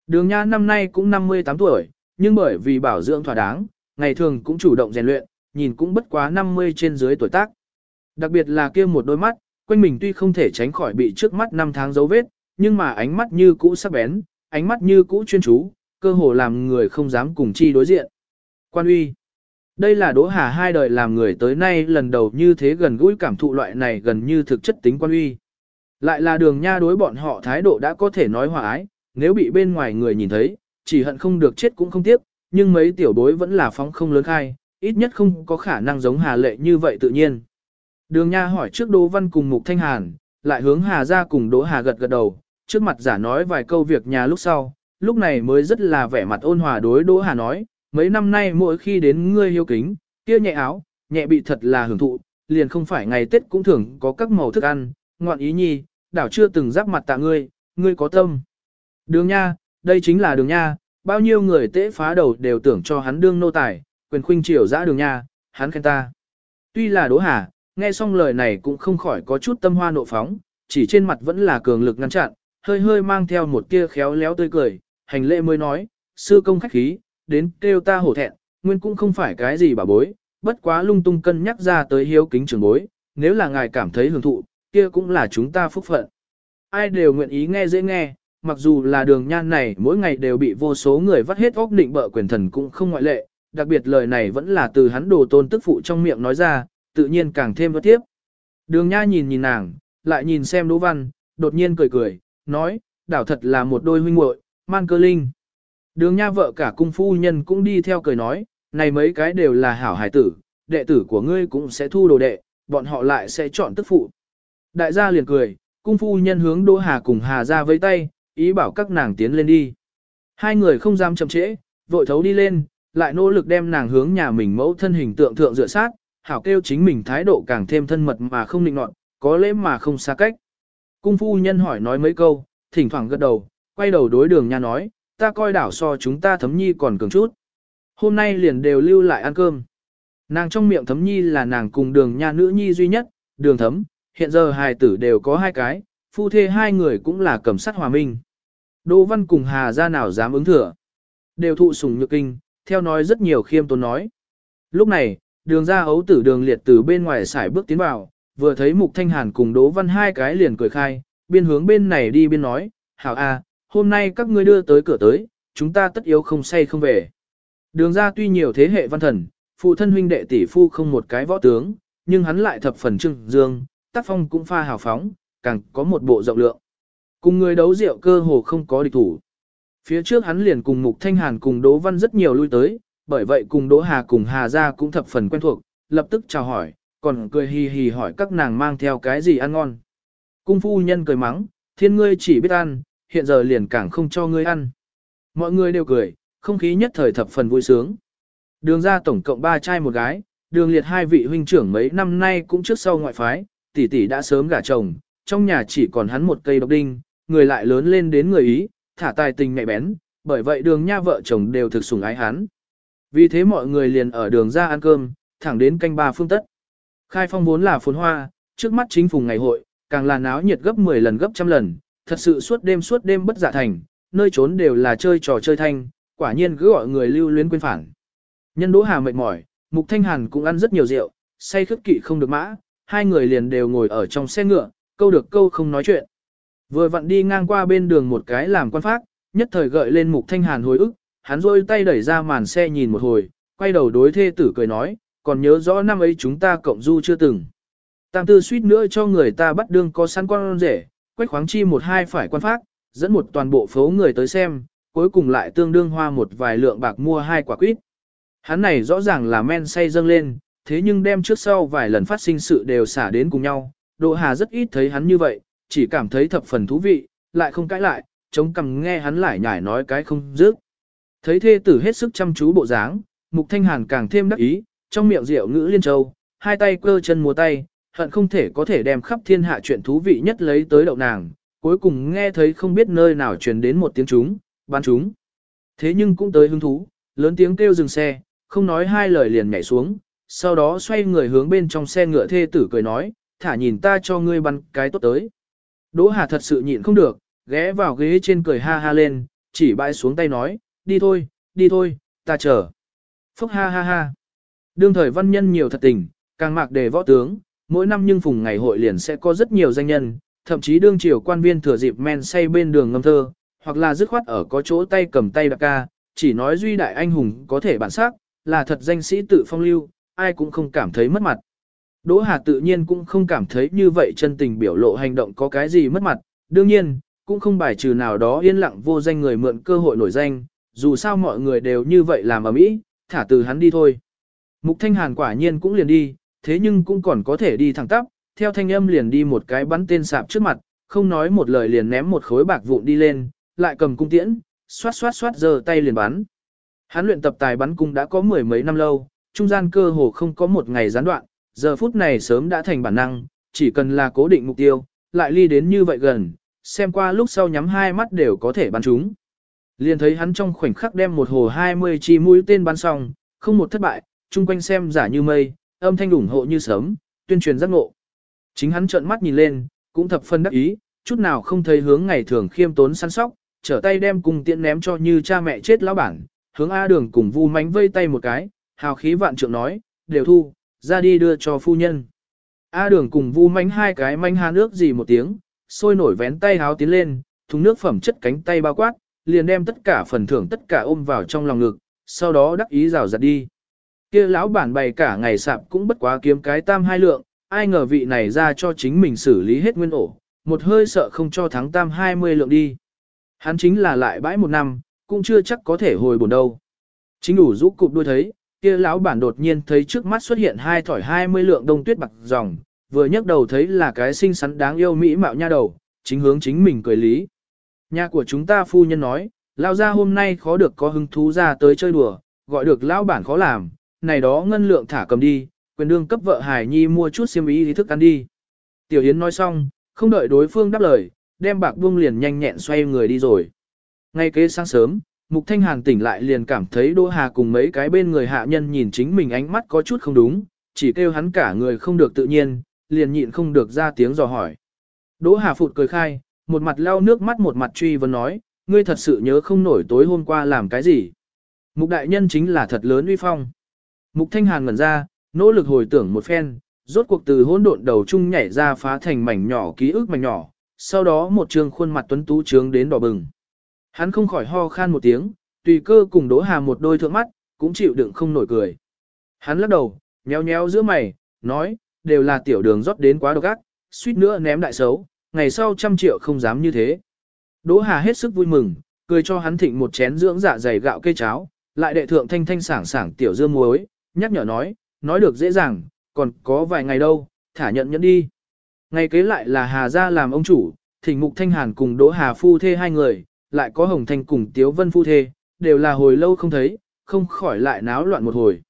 Đường nha năm nay cũng 58 tuổi, nhưng bởi vì bảo dưỡng thỏa đáng, ngày thường cũng chủ động rèn luyện, nhìn cũng bất quá 50 trên dưới tuổi tác. Đặc biệt là kia một đôi mắt, quanh mình tuy không thể tránh khỏi bị trước mắt năm tháng dấu vết, nhưng mà ánh mắt như cũ sắc bén, ánh mắt như cũ chuyên chú, cơ hồ làm người không dám cùng chi đối diện. Quan uy. Đây là Đỗ Hà hai đời làm người tới nay lần đầu như thế gần gũi cảm thụ loại này gần như thực chất tính quan uy. Lại là đường nha đối bọn họ thái độ đã có thể nói hòa ái, nếu bị bên ngoài người nhìn thấy, chỉ hận không được chết cũng không tiếc, nhưng mấy tiểu bối vẫn là phóng không lớn khai, ít nhất không có khả năng giống Hà Lệ như vậy tự nhiên. Đường Nha hỏi trước Đỗ Văn cùng Mục Thanh Hàn, lại hướng Hà ra cùng Đỗ Hà gật gật đầu, trước mặt giả nói vài câu việc nhà lúc sau, lúc này mới rất là vẻ mặt ôn hòa đối Đỗ Hà nói, mấy năm nay mỗi khi đến ngươi hiếu kính, kia nhẹ áo, nhẹ bị thật là hưởng thụ, liền không phải ngày Tết cũng thường có các màu thức ăn, ngoạn ý nhi, đảo chưa từng giáp mặt tạ ngươi, ngươi có tâm. Đường Nha, đây chính là đường Nha, bao nhiêu người tễ phá đầu đều tưởng cho hắn đương nô tài, quyền khuynh triều dã đường Nha, hắn khen ta. Tuy là Đỗ Hà, nghe xong lời này cũng không khỏi có chút tâm hoa nộ phóng, chỉ trên mặt vẫn là cường lực ngăn chặn, hơi hơi mang theo một tia khéo léo tươi cười, hành lễ mới nói, sư công khách khí, đến kêu ta hổ thẹn, nguyên cũng không phải cái gì bà bối, bất quá lung tung cân nhắc ra tới hiếu kính trường bối, nếu là ngài cảm thấy hưởng thụ, kia cũng là chúng ta phúc phận. Ai đều nguyện ý nghe dễ nghe, mặc dù là đường nhan này mỗi ngày đều bị vô số người vắt hết óc định bợ quyền thần cũng không ngoại lệ, đặc biệt lời này vẫn là từ hắn đồ tôn tức phụ trong miệng nói ra, tự nhiên càng thêm vất tiếp. Đường nha nhìn nhìn nàng, lại nhìn xem Đỗ Văn, đột nhiên cười cười, nói, đảo thật là một đôi huynh muội, man cơ linh. Đường nha vợ cả cung phu nhân cũng đi theo cười nói, này mấy cái đều là hảo hải tử, đệ tử của ngươi cũng sẽ thu đồ đệ, bọn họ lại sẽ chọn tức phụ. Đại gia liền cười, cung phu nhân hướng Đỗ Hà cùng Hà ra với tay, ý bảo các nàng tiến lên đi. Hai người không dám chậm trễ, vội thấu đi lên, lại nỗ lực đem nàng hướng nhà mình mẫu thân hình tượng thượng dựa sát, hảo kêu chính mình thái độ càng thêm thân mật mà không định nọt, có lễ mà không xa cách. Cung phu nhân hỏi nói mấy câu, thỉnh thoảng gật đầu, quay đầu đối đường nha nói, ta coi đảo so chúng ta thấm nhi còn cường chút. Hôm nay liền đều lưu lại ăn cơm. Nàng trong miệng thấm nhi là nàng cùng đường nha nữ nhi duy nhất, đường thấm, hiện giờ hài tử đều có hai cái, phu thê hai người cũng là cầm sắt hòa minh. Đỗ Văn cùng Hà ra nào dám ứng thừa. Đều thụ sủng nhược kinh, theo nói rất nhiều khiêm tốn nói. Lúc này, đường ra ấu tử đường liệt từ bên ngoài xài bước tiến vào, vừa thấy Mục Thanh Hàn cùng Đỗ Văn hai cái liền cười khai, biên hướng bên này đi biên nói, hảo a, hôm nay các ngươi đưa tới cửa tới, chúng ta tất yếu không say không về. Đường ra tuy nhiều thế hệ văn thần, phụ thân huynh đệ tỷ phu không một cái võ tướng, nhưng hắn lại thập phần trưng dương, tác phong cũng pha hào phóng, càng có một bộ rộng lượng. Cùng người đấu rượu cơ hồ không có địch thủ. Phía trước hắn liền cùng Mục Thanh Hàn cùng Đỗ Văn rất nhiều lui tới, bởi vậy cùng Đỗ Hà cùng Hà gia cũng thập phần quen thuộc, lập tức chào hỏi, còn cười hì hì hỏi các nàng mang theo cái gì ăn ngon. Cung phu nhân cười mắng, thiên ngươi chỉ biết ăn, hiện giờ liền càng không cho ngươi ăn. Mọi người đều cười, không khí nhất thời thập phần vui sướng. Đường ra tổng cộng ba trai một gái, đường liệt hai vị huynh trưởng mấy năm nay cũng trước sau ngoại phái, tỷ tỷ đã sớm gả chồng, trong nhà chỉ còn hắn một cây độc đinh, người lại lớn lên đến người Ý, thả tài tình mẹ bén, bởi vậy đường nha vợ chồng đều thực sủng ái hắn. Vì thế mọi người liền ở đường ra ăn cơm, thẳng đến canh ba phương tất. Khai phong vốn là phồn hoa, trước mắt chính phủ ngày hội, càng là náo nhiệt gấp 10 lần gấp trăm lần, thật sự suốt đêm suốt đêm bất giả thành, nơi trốn đều là chơi trò chơi thanh, quả nhiên cứ gọi người lưu luyến quên phản. Nhân Đỗ Hà mệt mỏi, Mục Thanh Hàn cũng ăn rất nhiều rượu, say khất kỵ không được mã, hai người liền đều ngồi ở trong xe ngựa, câu được câu không nói chuyện. Vừa vặn đi ngang qua bên đường một cái làm quan phát, nhất thời gợi lên Mục Thanh Hàn hồi ức, hắn rôi tay đẩy ra màn xe nhìn một hồi, quay đầu đối thê tử cười nói, còn nhớ rõ năm ấy chúng ta cộng du chưa từng. Tam tư suýt nữa cho người ta bắt đương có săn con rể, quách khoáng chi một hai phải quan phát, dẫn một toàn bộ phố người tới xem, cuối cùng lại tương đương hoa một vài lượng bạc mua hai quả quýt. Hắn này rõ ràng là men say dâng lên, thế nhưng đem trước sau vài lần phát sinh sự đều xả đến cùng nhau. Đỗ Hà rất ít thấy hắn như vậy, chỉ cảm thấy thập phần thú vị, lại không cãi lại, chống cằm nghe hắn lại nhải nói cái không dứt. Thấy thê tử hết sức chăm chú bộ dáng, Mục Thanh Hàn càng thêm đắc ý, trong miệng rượu ngữ liên châu, hai tay cơ chân múa tay, hận không thể có thể đem khắp thiên hạ chuyện thú vị nhất lấy tới đậu nàng, cuối cùng nghe thấy không biết nơi nào truyền đến một tiếng chúng, ban chúng. Thế nhưng cũng tới hứng thú, lớn tiếng kêu dừng xe, không nói hai lời liền nhảy xuống, sau đó xoay người hướng bên trong xe ngựa thê tử cười nói, thả nhìn ta cho ngươi bắn cái tốt tới. Đỗ Hà thật sự nhịn không được, ghé vào ghế trên cười ha ha lên, chỉ bãi xuống tay nói, đi thôi, đi thôi, ta chờ. Phúc ha ha ha. Đương thời văn nhân nhiều thật tình, càng mạc đề võ tướng, mỗi năm nhưng phùng ngày hội liền sẽ có rất nhiều danh nhân, thậm chí đương triều quan viên thừa dịp men say bên đường ngâm thơ, hoặc là dứt khoát ở có chỗ tay cầm tay đặc ca, chỉ nói duy đại anh hùng có thể bản sắc, là thật danh sĩ tự phong lưu, ai cũng không cảm thấy mất mặt. Đỗ Hà tự nhiên cũng không cảm thấy như vậy chân tình biểu lộ hành động có cái gì mất mặt, đương nhiên, cũng không bài trừ nào đó yên lặng vô danh người mượn cơ hội nổi danh, dù sao mọi người đều như vậy làm ở mỹ, thả từ hắn đi thôi. Mục Thanh Hàn quả nhiên cũng liền đi, thế nhưng cũng còn có thể đi thẳng tắp, theo thanh âm liền đi một cái bắn tên sạp trước mặt, không nói một lời liền ném một khối bạc vụn đi lên, lại cầm cung tiễn, xoát xoát xoát giơ tay liền bắn. Hắn luyện tập tài bắn cung đã có mười mấy năm lâu, trung gian cơ hồ không có một ngày gián đoạn, giờ phút này sớm đã thành bản năng, chỉ cần là cố định mục tiêu, lại ly đến như vậy gần, xem qua lúc sau nhắm hai mắt đều có thể bắn chúng. Liền thấy hắn trong khoảnh khắc đem một hồ 20 chi mũi tên bắn xong, không một thất bại, chung quanh xem giả như mây, âm thanh ủng hộ như sớm, tuyên truyền giác ngộ. Chính hắn trợn mắt nhìn lên, cũng thập phân đắc ý, chút nào không thấy hướng ngày thường khiêm tốn săn sóc, trở tay đem cùng tiện ném cho như cha mẹ chết lão bản, hướng A đường cùng vu mánh vây tay một cái, hào khí vạn trượng nói, đều thu, ra đi đưa cho phu nhân. A đường cùng vu mánh hai cái manh hà nước gì một tiếng, sôi nổi vén tay háo tiến lên, thùng nước phẩm chất cánh tay bao quát, liền đem tất cả phần thưởng tất cả ôm vào trong lòng ngực, sau đó đắc ý rào giặt đi. kia lão bản bày cả ngày sạp cũng bất quá kiếm cái tam hai lượng, ai ngờ vị này ra cho chính mình xử lý hết nguyên ổ, một hơi sợ không cho thắng tam 20 lượng đi. Hắn chính là lại bãi một năm, cũng chưa chắc có thể hồi bổn đâu. Chính đủ rũ cụp đuôi thấy, kia lão bản đột nhiên thấy trước mắt xuất hiện hai thỏi 20 lượng đông tuyết bạc dòng, vừa nhấc đầu thấy là cái xinh xắn đáng yêu mỹ mạo nha đầu, chính hướng chính mình cười lý. Nhà của chúng ta phu nhân nói, lao ra hôm nay khó được có hứng thú ra tới chơi đùa, gọi được lão bản khó làm, này đó ngân lượng thả cầm đi, quyền đương cấp vợ Hải Nhi mua chút xiêm y thì thức ăn đi. Tiểu Yến nói xong, không đợi đối phương đáp lời, đem bạc buông liền nhanh nhẹn xoay người đi rồi. Ngay kế sáng sớm, Mục Thanh Hàn tỉnh lại liền cảm thấy Đỗ Hà cùng mấy cái bên người hạ nhân nhìn chính mình ánh mắt có chút không đúng, chỉ kêu hắn cả người không được tự nhiên, liền nhịn không được ra tiếng dò hỏi. Đỗ Hà phụt cười khai, một mặt lau nước mắt một mặt truy vấn nói, ngươi thật sự nhớ không nổi tối hôm qua làm cái gì. Mục đại nhân chính là thật lớn uy phong. Mục Thanh Hàn ngẩn ra, nỗ lực hồi tưởng một phen, rốt cuộc từ hỗn độn đầu chung nhảy ra phá thành mảnh nhỏ ký ức mảnh nhỏ, sau đó một trường khuôn mặt tuấn tú trướng đến đỏ bừng. Hắn không khỏi ho khan một tiếng, tùy cơ cùng Đỗ Hà một đôi thượng mắt, cũng chịu đựng không nổi cười. Hắn lắc đầu, nhéo nhéo giữa mày, nói, đều là tiểu đường rót đến quá độc ác, suýt nữa ném đại xấu, ngày sau trăm triệu không dám như thế. Đỗ Hà hết sức vui mừng, cười cho hắn thịnh một chén dưỡng dạ dày gạo cây cháo, lại đệ thượng thanh thanh sảng sảng tiểu dưa muối, nhắc nhở nói, nói được dễ dàng, còn có vài ngày đâu, thả nhận nhẫn đi. Ngày kế lại là Hà gia làm ông chủ, thỉnh mục thanh hàn cùng Đỗ Hà phu thê hai người, lại có Hồng Thanh cùng Tiếu Vân phu thê, đều là hồi lâu không thấy, không khỏi lại náo loạn một hồi.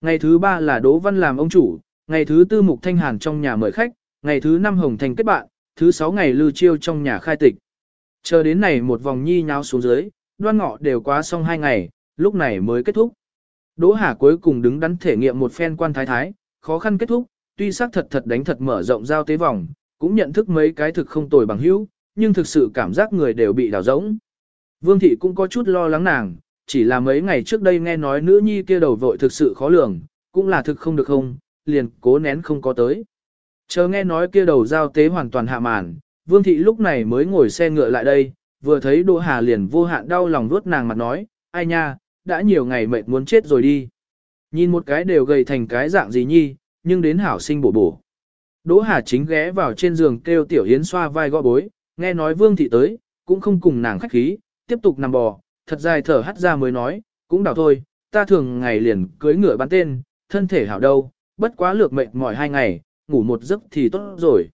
Ngày thứ ba là Đỗ Văn làm ông chủ, ngày thứ tư mục thanh hàn trong nhà mời khách, ngày thứ năm Hồng Thanh kết bạn, thứ sáu ngày lưu chiêu trong nhà khai tịch. Chờ đến này một vòng nhi nháo xuống dưới, đoan ngọ đều quá xong hai ngày, lúc này mới kết thúc. Đỗ Hà cuối cùng đứng đắn thể nghiệm một phen quan thái thái, khó khăn kết thúc, tuy xác thật thật đánh thật mở rộng giao tế vòng, cũng nhận thức mấy cái thực không tồi bằng hữu, nhưng thực sự cảm giác người đều bị đào rỗng. Vương thị cũng có chút lo lắng nàng, chỉ là mấy ngày trước đây nghe nói nữ nhi kia đầu vội thực sự khó lường, cũng là thực không được không, liền cố nén không có tới. Chờ nghe nói kia đầu giao tế hoàn toàn hạ màn, Vương thị lúc này mới ngồi xe ngựa lại đây, vừa thấy Đỗ Hà liền vô hạn đau lòng vuốt nàng mặt nói, ai nha, đã nhiều ngày mệt muốn chết rồi đi. Nhìn một cái đều gầy thành cái dạng gì nhi, nhưng đến hảo sinh bổ bổ. Đỗ Hà chính ghé vào trên giường kêu Tiểu Hiến xoa vai gõ bối, nghe nói Vương thị tới, cũng không cùng nàng khách khí, tiếp tục nằm bò, thật dài thở hắt ra mới nói, cũng đảo thôi, ta thường ngày liền cưới ngựa bán tên, thân thể hảo đâu, bất quá lược mệt mỏi hai ngày, ngủ một giấc thì tốt rồi.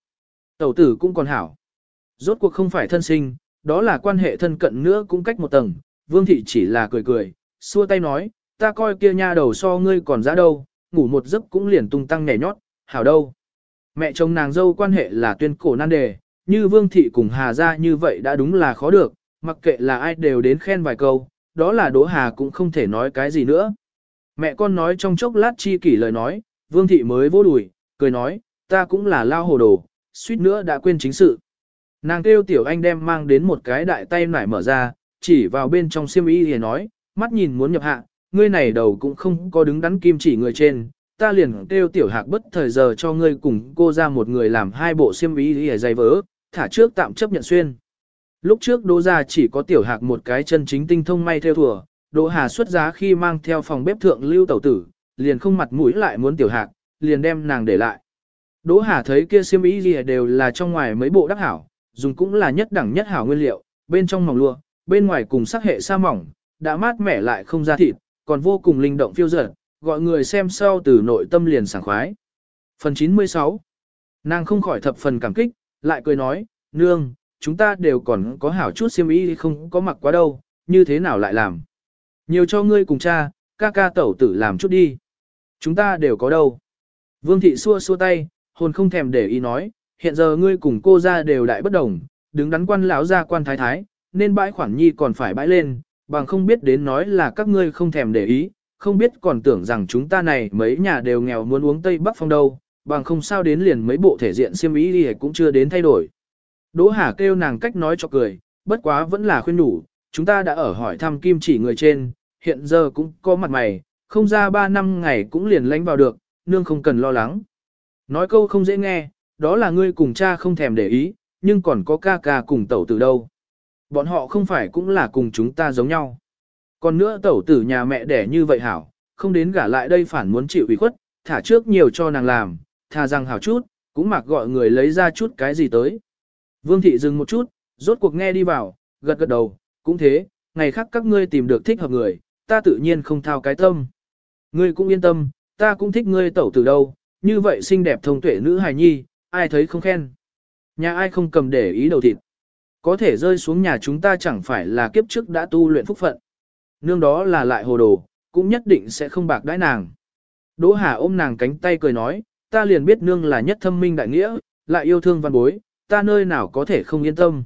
Tẩu tử cũng còn hảo. Rốt cuộc không phải thân sinh, đó là quan hệ thân cận nữa cũng cách một tầng, Vương thị chỉ là cười cười, xua tay nói, ta coi kia nha đầu so ngươi còn ra đâu, ngủ một giấc cũng liền tung tăng nhảy nhót, hảo đâu. Mẹ chồng nàng dâu quan hệ là tuyên cổ nan đề, như Vương thị cùng Hà Ra như vậy đã đúng là khó được, mặc kệ là ai đều đến khen vài câu, đó là Đỗ Hà cũng không thể nói cái gì nữa. Mẹ con nói trong chốc lát chi kỷ lời nói, Vương thị mới vô đùi, cười nói, ta cũng là lao hồ đồ, suýt nữa đã quên chính sự. Nàng kêu tiểu anh đem mang đến một cái đại tay nải mở ra, chỉ vào bên trong xiêm y thì nói, mắt nhìn muốn nhập hạ, ngươi này đầu cũng không có đứng đắn kim chỉ người trên, ta liền kêu tiểu hạc bất thời giờ cho ngươi cùng cô ra một người làm hai bộ xiêm y thì dày vỡ, thả trước tạm chấp nhận xuyên. Lúc trước đỗ Gia chỉ có tiểu hạc một cái chân chính tinh thông may theo thùa, Đỗ Hà xuất giá khi mang theo phòng bếp thượng lưu tẩu tử, liền không mặt mũi lại muốn tiểu hạc, liền đem nàng để lại. Đỗ Hà thấy kia xiêm y gì đều là trong ngoài mấy bộ đắc hảo, dùng cũng là nhất đẳng nhất hảo nguyên liệu, bên trong mỏng lụa, bên ngoài cùng sắc hệ sa mỏng, đã mát mẻ lại không ra thịt, còn vô cùng linh động phiêu dở, gọi người xem sau từ nội tâm liền sảng khoái. Phần 96 Nàng không khỏi thập phần cảm kích, lại cười nói, nương, chúng ta đều còn có hảo chút xiêm y không có mặc quá đâu, như thế nào lại làm. Nhiều cho ngươi cùng cha, ca ca tẩu tử làm chút đi. Chúng ta đều có đâu. Vương thị xua xua tay, hồn không thèm để ý nói, hiện giờ ngươi cùng cô ra đều đại bất đồng, đứng đắn quan lão ra quan thái thái, nên bãi khoản nhi còn phải bãi lên, bằng không biết đến nói là các ngươi không thèm để ý, không biết còn tưởng rằng chúng ta này mấy nhà đều nghèo muốn uống Tây Bắc Phong đâu, bằng không sao đến liền mấy bộ thể diện xiêm ý đi cũng chưa đến thay đổi. Đỗ Hà kêu nàng cách nói cho cười, bất quá vẫn là khuyên đủ, chúng ta đã ở hỏi thăm kim chỉ người trên, hiện giờ cũng có mặt mày, không ra 3 năm ngày cũng liền lánh vào được, nương không cần lo lắng. Nói câu không dễ nghe, đó là ngươi cùng cha không thèm để ý, nhưng còn có ca ca cùng tẩu tử đâu. Bọn họ không phải cũng là cùng chúng ta giống nhau. Còn nữa tẩu tử nhà mẹ đẻ như vậy hảo, không đến gả lại đây phản muốn chịu ủy khuất, thả trước nhiều cho nàng làm, thà rằng hảo chút, cũng mặc gọi người lấy ra chút cái gì tới. Vương thị dừng một chút, rốt cuộc nghe đi vào, gật gật đầu, cũng thế, ngày khác các ngươi tìm được thích hợp người, ta tự nhiên không thao cái tâm. Ngươi cũng yên tâm, ta cũng thích ngươi tẩu từ đâu, như vậy xinh đẹp thông tuệ nữ hài nhi, ai thấy không khen. Nhà ai không cầm để ý đầu thịt. Có thể rơi xuống nhà chúng ta chẳng phải là kiếp trước đã tu luyện phúc phận. Nương đó là lại hồ đồ, cũng nhất định sẽ không bạc đãi nàng. Đỗ Hà ôm nàng cánh tay cười nói, ta liền biết nương là nhất thâm minh đại nghĩa, lại yêu thương văn bối, ta nơi nào có thể không yên tâm.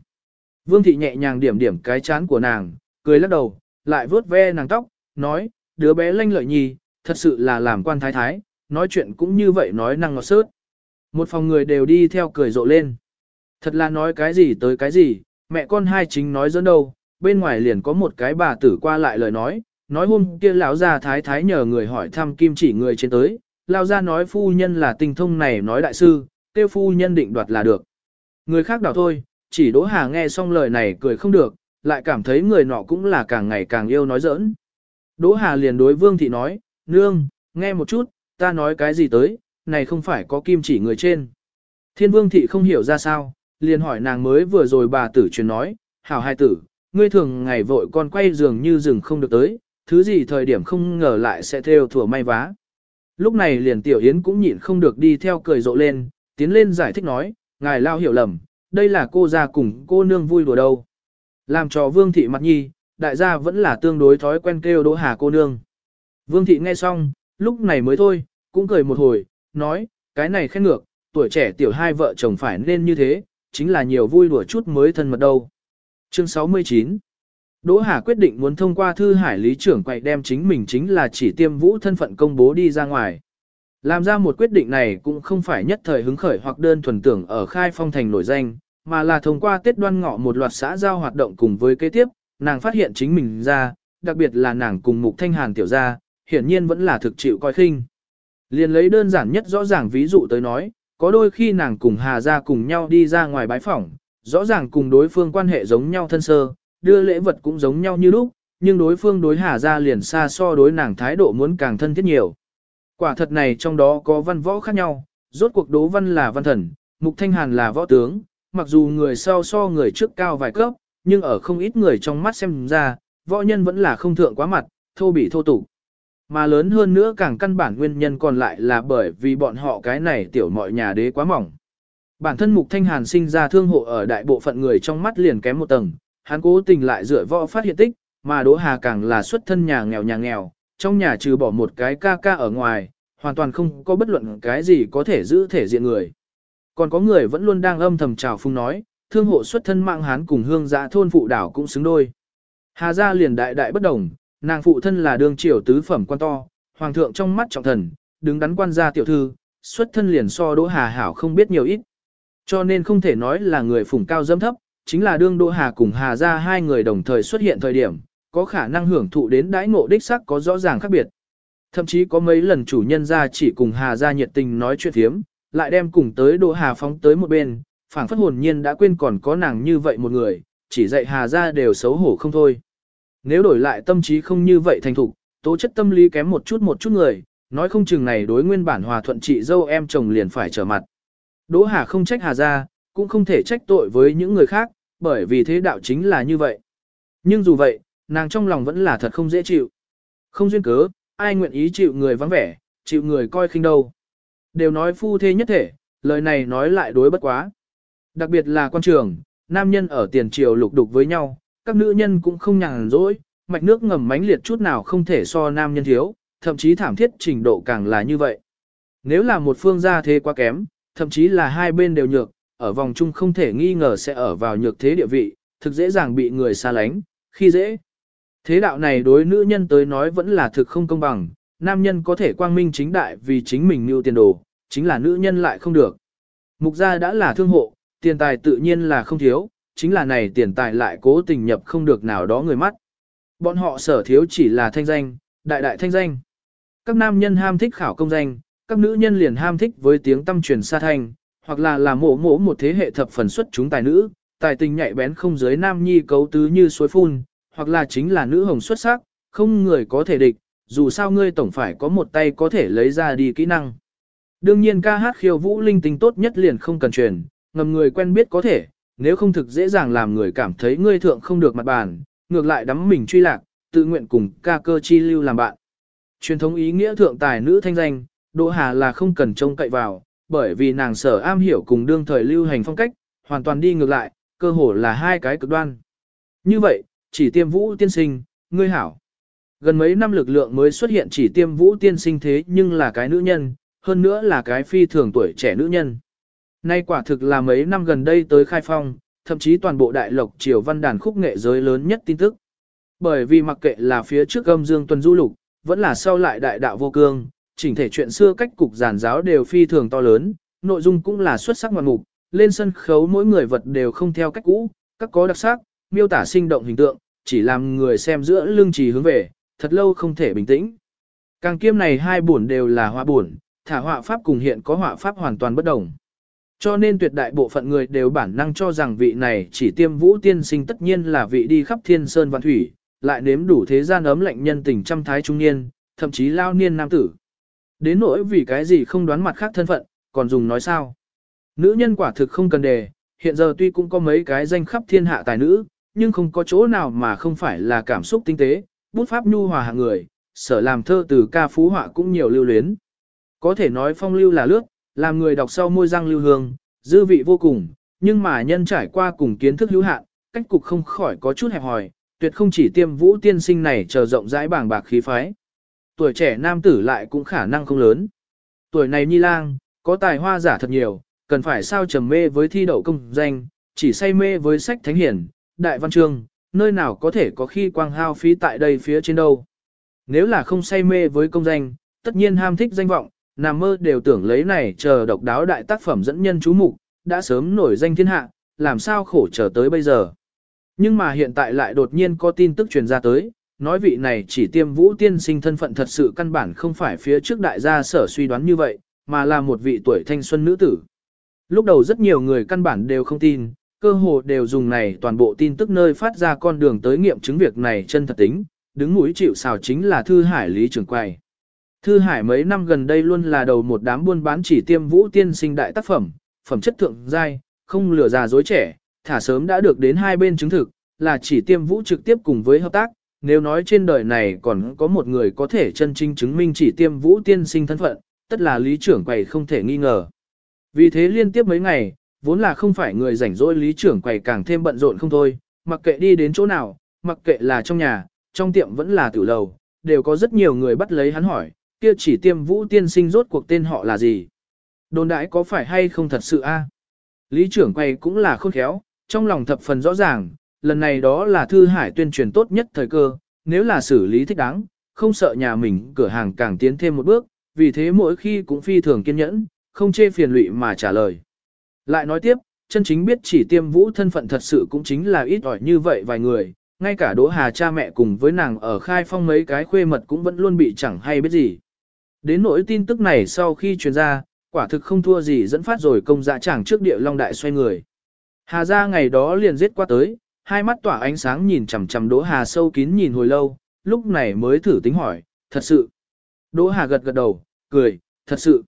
Vương thị nhẹ nhàng điểm điểm cái chán của nàng, cười lắc đầu, lại vớt ve nàng tóc, nói, đứa bé lanh lợi nhì, thật sự là làm quan thái thái, nói chuyện cũng như vậy nói năng ngọt sớt. Một phòng người đều đi theo cười rộ lên. Thật là nói cái gì tới cái gì, mẹ con hai chính nói dẫn đâu, bên ngoài liền có một cái bà tử qua lại lời nói, nói hôm kia lão gia thái thái nhờ người hỏi thăm kim chỉ người trên tới, lão gia nói phu nhân là tinh thông này nói đại sư, tiêu phu nhân định đoạt là được. Người khác đảo thôi, chỉ Đỗ Hà nghe xong lời này cười không được, lại cảm thấy người nọ cũng là càng ngày càng yêu nói giỡn. Đỗ Hà liền đối Vương Thị nói, Nương, nghe một chút, ta nói cái gì tới, này không phải có kim chỉ người trên. Thiên Vương Thị không hiểu ra sao, liền hỏi nàng mới vừa rồi bà tử truyền nói, hảo hai tử, ngươi thường ngày vội con quay giường như rừng không được tới, thứ gì thời điểm không ngờ lại sẽ theo thủa may vá. Lúc này liền Tiểu Yến cũng nhịn không được đi theo cười rộ lên, tiến lên giải thích nói, ngài lao hiểu lầm, đây là cô ra cùng cô nương vui đùa đâu. Làm cho Vương Thị mặt nhi, đại gia vẫn là tương đối thói quen kêu Đỗ Hà cô nương. Vương Thị nghe xong, lúc này mới thôi, cũng cười một hồi, nói, cái này khen ngược, tuổi trẻ tiểu hai vợ chồng phải nên như thế, chính là nhiều vui đùa chút mới thân mật đâu. Chương 69 Đỗ Hà quyết định muốn thông qua thư hải lý trưởng quậy đem chính mình chính là chỉ tiêm vũ thân phận công bố đi ra ngoài. Làm ra một quyết định này cũng không phải nhất thời hứng khởi hoặc đơn thuần tưởng ở khai phong thành nổi danh, mà là thông qua Tết đoan ngọ một loạt xã giao hoạt động cùng với kế tiếp, nàng phát hiện chính mình ra, đặc biệt là nàng cùng mục thanh hàn tiểu ra, hiển nhiên vẫn là thực chịu coi khinh. Liên lấy đơn giản nhất rõ ràng ví dụ tới nói, có đôi khi nàng cùng Hà ra cùng nhau đi ra ngoài bái phỏng, rõ ràng cùng đối phương quan hệ giống nhau thân sơ, đưa lễ vật cũng giống nhau như lúc, nhưng đối phương đối Hà gia liền xa so đối nàng thái độ muốn càng thân thiết nhiều. Quả thật này trong đó có văn võ khác nhau, rốt cuộc đố văn là văn thần, mục thanh hàn là võ tướng, mặc dù người sau so người trước cao vài cấp, nhưng ở không ít người trong mắt xem ra, võ nhân vẫn là không thượng quá mặt, thô bị thô tục. Mà lớn hơn nữa càng căn bản nguyên nhân còn lại là bởi vì bọn họ cái này tiểu mọi nhà đế quá mỏng. Bản thân Mục Thanh Hàn sinh ra thương hộ ở đại bộ phận người trong mắt liền kém một tầng, hắn cố tình lại dựa võ phát hiện tích, mà Đỗ Hà càng là xuất thân nhà nghèo nhà nghèo, trong nhà trừ bỏ một cái ca ca ở ngoài, hoàn toàn không có bất luận cái gì có thể giữ thể diện người. Còn có người vẫn luôn đang âm thầm chào phung nói, thương hộ xuất thân mạng hán cùng hương giã thôn phụ đảo cũng xứng đôi. Hà gia liền đại đại bất đồng, nàng phụ thân là đương triều tứ phẩm quan to, hoàng thượng trong mắt trọng thần, đứng đắn quan gia tiểu thư, xuất thân liền so Đỗ Hà hảo không biết nhiều ít. Cho nên không thể nói là người phủng cao dâm thấp, chính là đương Đỗ Hà cùng Hà gia hai người đồng thời xuất hiện thời điểm, có khả năng hưởng thụ đến đãi ngộ đích sắc có rõ ràng khác biệt. Thậm chí có mấy lần chủ nhân ra chỉ cùng Hà gia nhiệt tình nói chuyện thiếm, lại đem cùng tới Đỗ Hà phóng tới một bên, phảng phất hồn nhiên đã quên còn có nàng như vậy một người, chỉ dạy Hà gia đều xấu hổ không thôi. Nếu đổi lại tâm trí không như vậy thành thục, tố chất tâm lý kém một chút một chút người, nói không chừng này đối nguyên bản hòa thuận chị dâu em chồng liền phải trở mặt. Đỗ Hà không trách Hà ra, cũng không thể trách tội với những người khác, bởi vì thế đạo chính là như vậy. Nhưng dù vậy, nàng trong lòng vẫn là thật không dễ chịu. Không duyên cớ, ai nguyện ý chịu người vắng vẻ, chịu người coi khinh đâu. Đều nói phu thê nhất thể, lời này nói lại đối bất quá. Đặc biệt là quan trường, nam nhân ở tiền triều lục đục với nhau, các nữ nhân cũng không nhàn rỗi, mạch nước ngầm mánh liệt chút nào không thể so nam nhân thiếu, thậm chí thảm thiết trình độ càng là như vậy. Nếu là một phương gia thế quá kém, thậm chí là hai bên đều nhược, ở vòng chung không thể nghi ngờ sẽ ở vào nhược thế địa vị, thực dễ dàng bị người xa lánh, khi dễ. Thế đạo này đối nữ nhân tới nói vẫn là thực không công bằng, nam nhân có thể quang minh chính đại vì chính mình mưu tiền đồ, chính là nữ nhân lại không được. Mục gia đã là thương hộ, tiền tài tự nhiên là không thiếu, chính là này tiền tài lại cố tình nhập không được nào đó người mắt. Bọn họ sở thiếu chỉ là thanh danh, đại đại thanh danh. Các nam nhân ham thích khảo công danh, các nữ nhân liền ham thích với tiếng tâm truyền xa thanh, hoặc là là mộ mộ một thế hệ thập phần xuất chúng tài nữ, tài tình nhạy bén không giới nam nhi cấu tứ như suối phun, hoặc là chính là nữ hồng xuất sắc, không người có thể địch, dù sao ngươi tổng phải có một tay có thể lấy ra đi kỹ năng. Đương nhiên ca hát khiêu vũ linh tinh tốt nhất liền không cần truyền, ngầm người quen biết có thể, nếu không thực dễ dàng làm người cảm thấy ngươi thượng không được mặt bàn, ngược lại đắm mình truy lạc, tự nguyện cùng ca cơ chi lưu làm bạn. Truyền thống ý nghĩa thượng tài nữ thanh danh, Đỗ Hà là không cần trông cậy vào, bởi vì nàng sở am hiểu cùng đương thời lưu hành phong cách, hoàn toàn đi ngược lại, cơ hồ là hai cái cực đoan. Như vậy, chỉ tiêm vũ tiên sinh, ngươi hảo. Gần mấy năm lực lượng mới xuất hiện chỉ tiêm vũ tiên sinh thế nhưng là cái nữ nhân, hơn nữa là cái phi thường tuổi trẻ nữ nhân. Nay quả thực là mấy năm gần đây tới khai phong, thậm chí toàn bộ đại lộc triều văn đàn khúc nghệ giới lớn nhất tin tức. Bởi vì mặc kệ là phía trước âm dương tuần du lục, vẫn là sau lại đại đạo vô cương, chỉnh thể chuyện xưa cách cục giản giáo đều phi thường to lớn, nội dung cũng là xuất sắc ngoạn mục, lên sân khấu mỗi người vật đều không theo cách cũ, các có đặc sắc, miêu tả sinh động hình tượng, chỉ làm người xem giữa lưng trì hướng về, thật lâu không thể bình tĩnh. Càng kiêm này hai buồn đều là họa buồn, thả họa pháp cùng hiện có họa pháp hoàn toàn bất đồng. Cho nên tuyệt đại bộ phận người đều bản năng cho rằng vị này chỉ tiêm vũ tiên sinh tất nhiên là vị đi khắp thiên sơn văn thủy, lại nếm đủ thế gian ấm lạnh nhân tình trăm thái trung niên, thậm chí lao niên nam tử. Đến nỗi vì cái gì không đoán mặt khác thân phận, còn dùng nói sao. Nữ nhân quả thực không cần đề, hiện giờ tuy cũng có mấy cái danh khắp thiên hạ tài nữ, nhưng không có chỗ nào mà không phải là cảm xúc tinh tế, bút pháp nhu hòa hạng người, sở làm thơ từ ca phú họa cũng nhiều lưu luyến. Có thể nói phong lưu là lướt, làm người đọc sau môi răng lưu hương, dư vị vô cùng, nhưng mà nhân trải qua cùng kiến thức hữu hạn, cách cục không khỏi có chút hẹp hòi, tuyệt không chỉ tiêm vũ tiên sinh này chờ rộng rãi bảng bạc khí phái. Tuổi trẻ nam tử lại cũng khả năng không lớn. Tuổi này nhi lang, có tài hoa giả thật nhiều, cần phải sao trầm mê với thi đậu công danh, chỉ say mê với sách thánh hiển, đại văn chương, nơi nào có thể có khi quang hao phí tại đây phía trên đâu. Nếu là không say mê với công danh, tất nhiên ham thích danh vọng, nằm mơ đều tưởng lấy này chờ độc đáo đại tác phẩm dẫn nhân chú mục, đã sớm nổi danh thiên hạ, làm sao khổ chờ tới bây giờ. Nhưng mà hiện tại lại đột nhiên có tin tức truyền ra tới, nói vị này chỉ tiêm vũ tiên sinh thân phận thật sự căn bản không phải phía trước đại gia sở suy đoán như vậy, mà là một vị tuổi thanh xuân nữ tử. Lúc đầu rất nhiều người căn bản đều không tin, cơ hồ đều dùng này toàn bộ tin tức nơi phát ra con đường tới nghiệm chứng việc này chân thật tính, đứng mũi chịu xào chính là Thư Hải Lý Trường Quay. Thư Hải mấy năm gần đây luôn là đầu một đám buôn bán chỉ tiêm vũ tiên sinh đại tác phẩm, phẩm chất thượng giai, không lừa già dối trẻ, thả sớm đã được đến hai bên chứng thực, là chỉ tiêm vũ trực tiếp cùng với hợp tác, nếu nói trên đời này còn có một người có thể chân chính chứng minh chỉ tiêm vũ tiên sinh thân phận, tất là lý trưởng quầy không thể nghi ngờ. Vì thế liên tiếp mấy ngày, vốn là không phải người rảnh rỗi lý trưởng quầy càng thêm bận rộn không thôi, mặc kệ đi đến chỗ nào, mặc kệ là trong nhà, trong tiệm vẫn là tiểu lầu, đều có rất nhiều người bắt lấy hắn hỏi, kia chỉ tiêm vũ tiên sinh rốt cuộc tên họ là gì. Đồn đãi có phải hay không thật sự a? Lý trưởng quầy cũng là khôn khéo, trong lòng thập phần rõ ràng, lần này đó là thư hải tuyên truyền tốt nhất thời cơ, nếu là xử lý thích đáng, không sợ nhà mình cửa hàng càng tiến thêm một bước, vì thế mỗi khi cũng phi thường kiên nhẫn, không chê phiền lụy mà trả lời. Lại nói tiếp, chân chính biết chỉ tiêm vũ thân phận thật sự cũng chính là ít ỏi như vậy vài người, ngay cả Đỗ Hà cha mẹ cùng với nàng ở khai phong mấy cái khuê mật cũng vẫn luôn bị chẳng hay biết gì. Đến nỗi tin tức này sau khi truyền ra, quả thực không thua gì dẫn phát rồi công dạ chẳng trước địa long đại xoay người. Hà ra ngày đó liền giết qua tới, hai mắt tỏa ánh sáng nhìn chằm chằm Đỗ Hà sâu kín nhìn hồi lâu, lúc này mới thử tính hỏi, thật sự. Đỗ Hà gật gật đầu, cười, thật sự.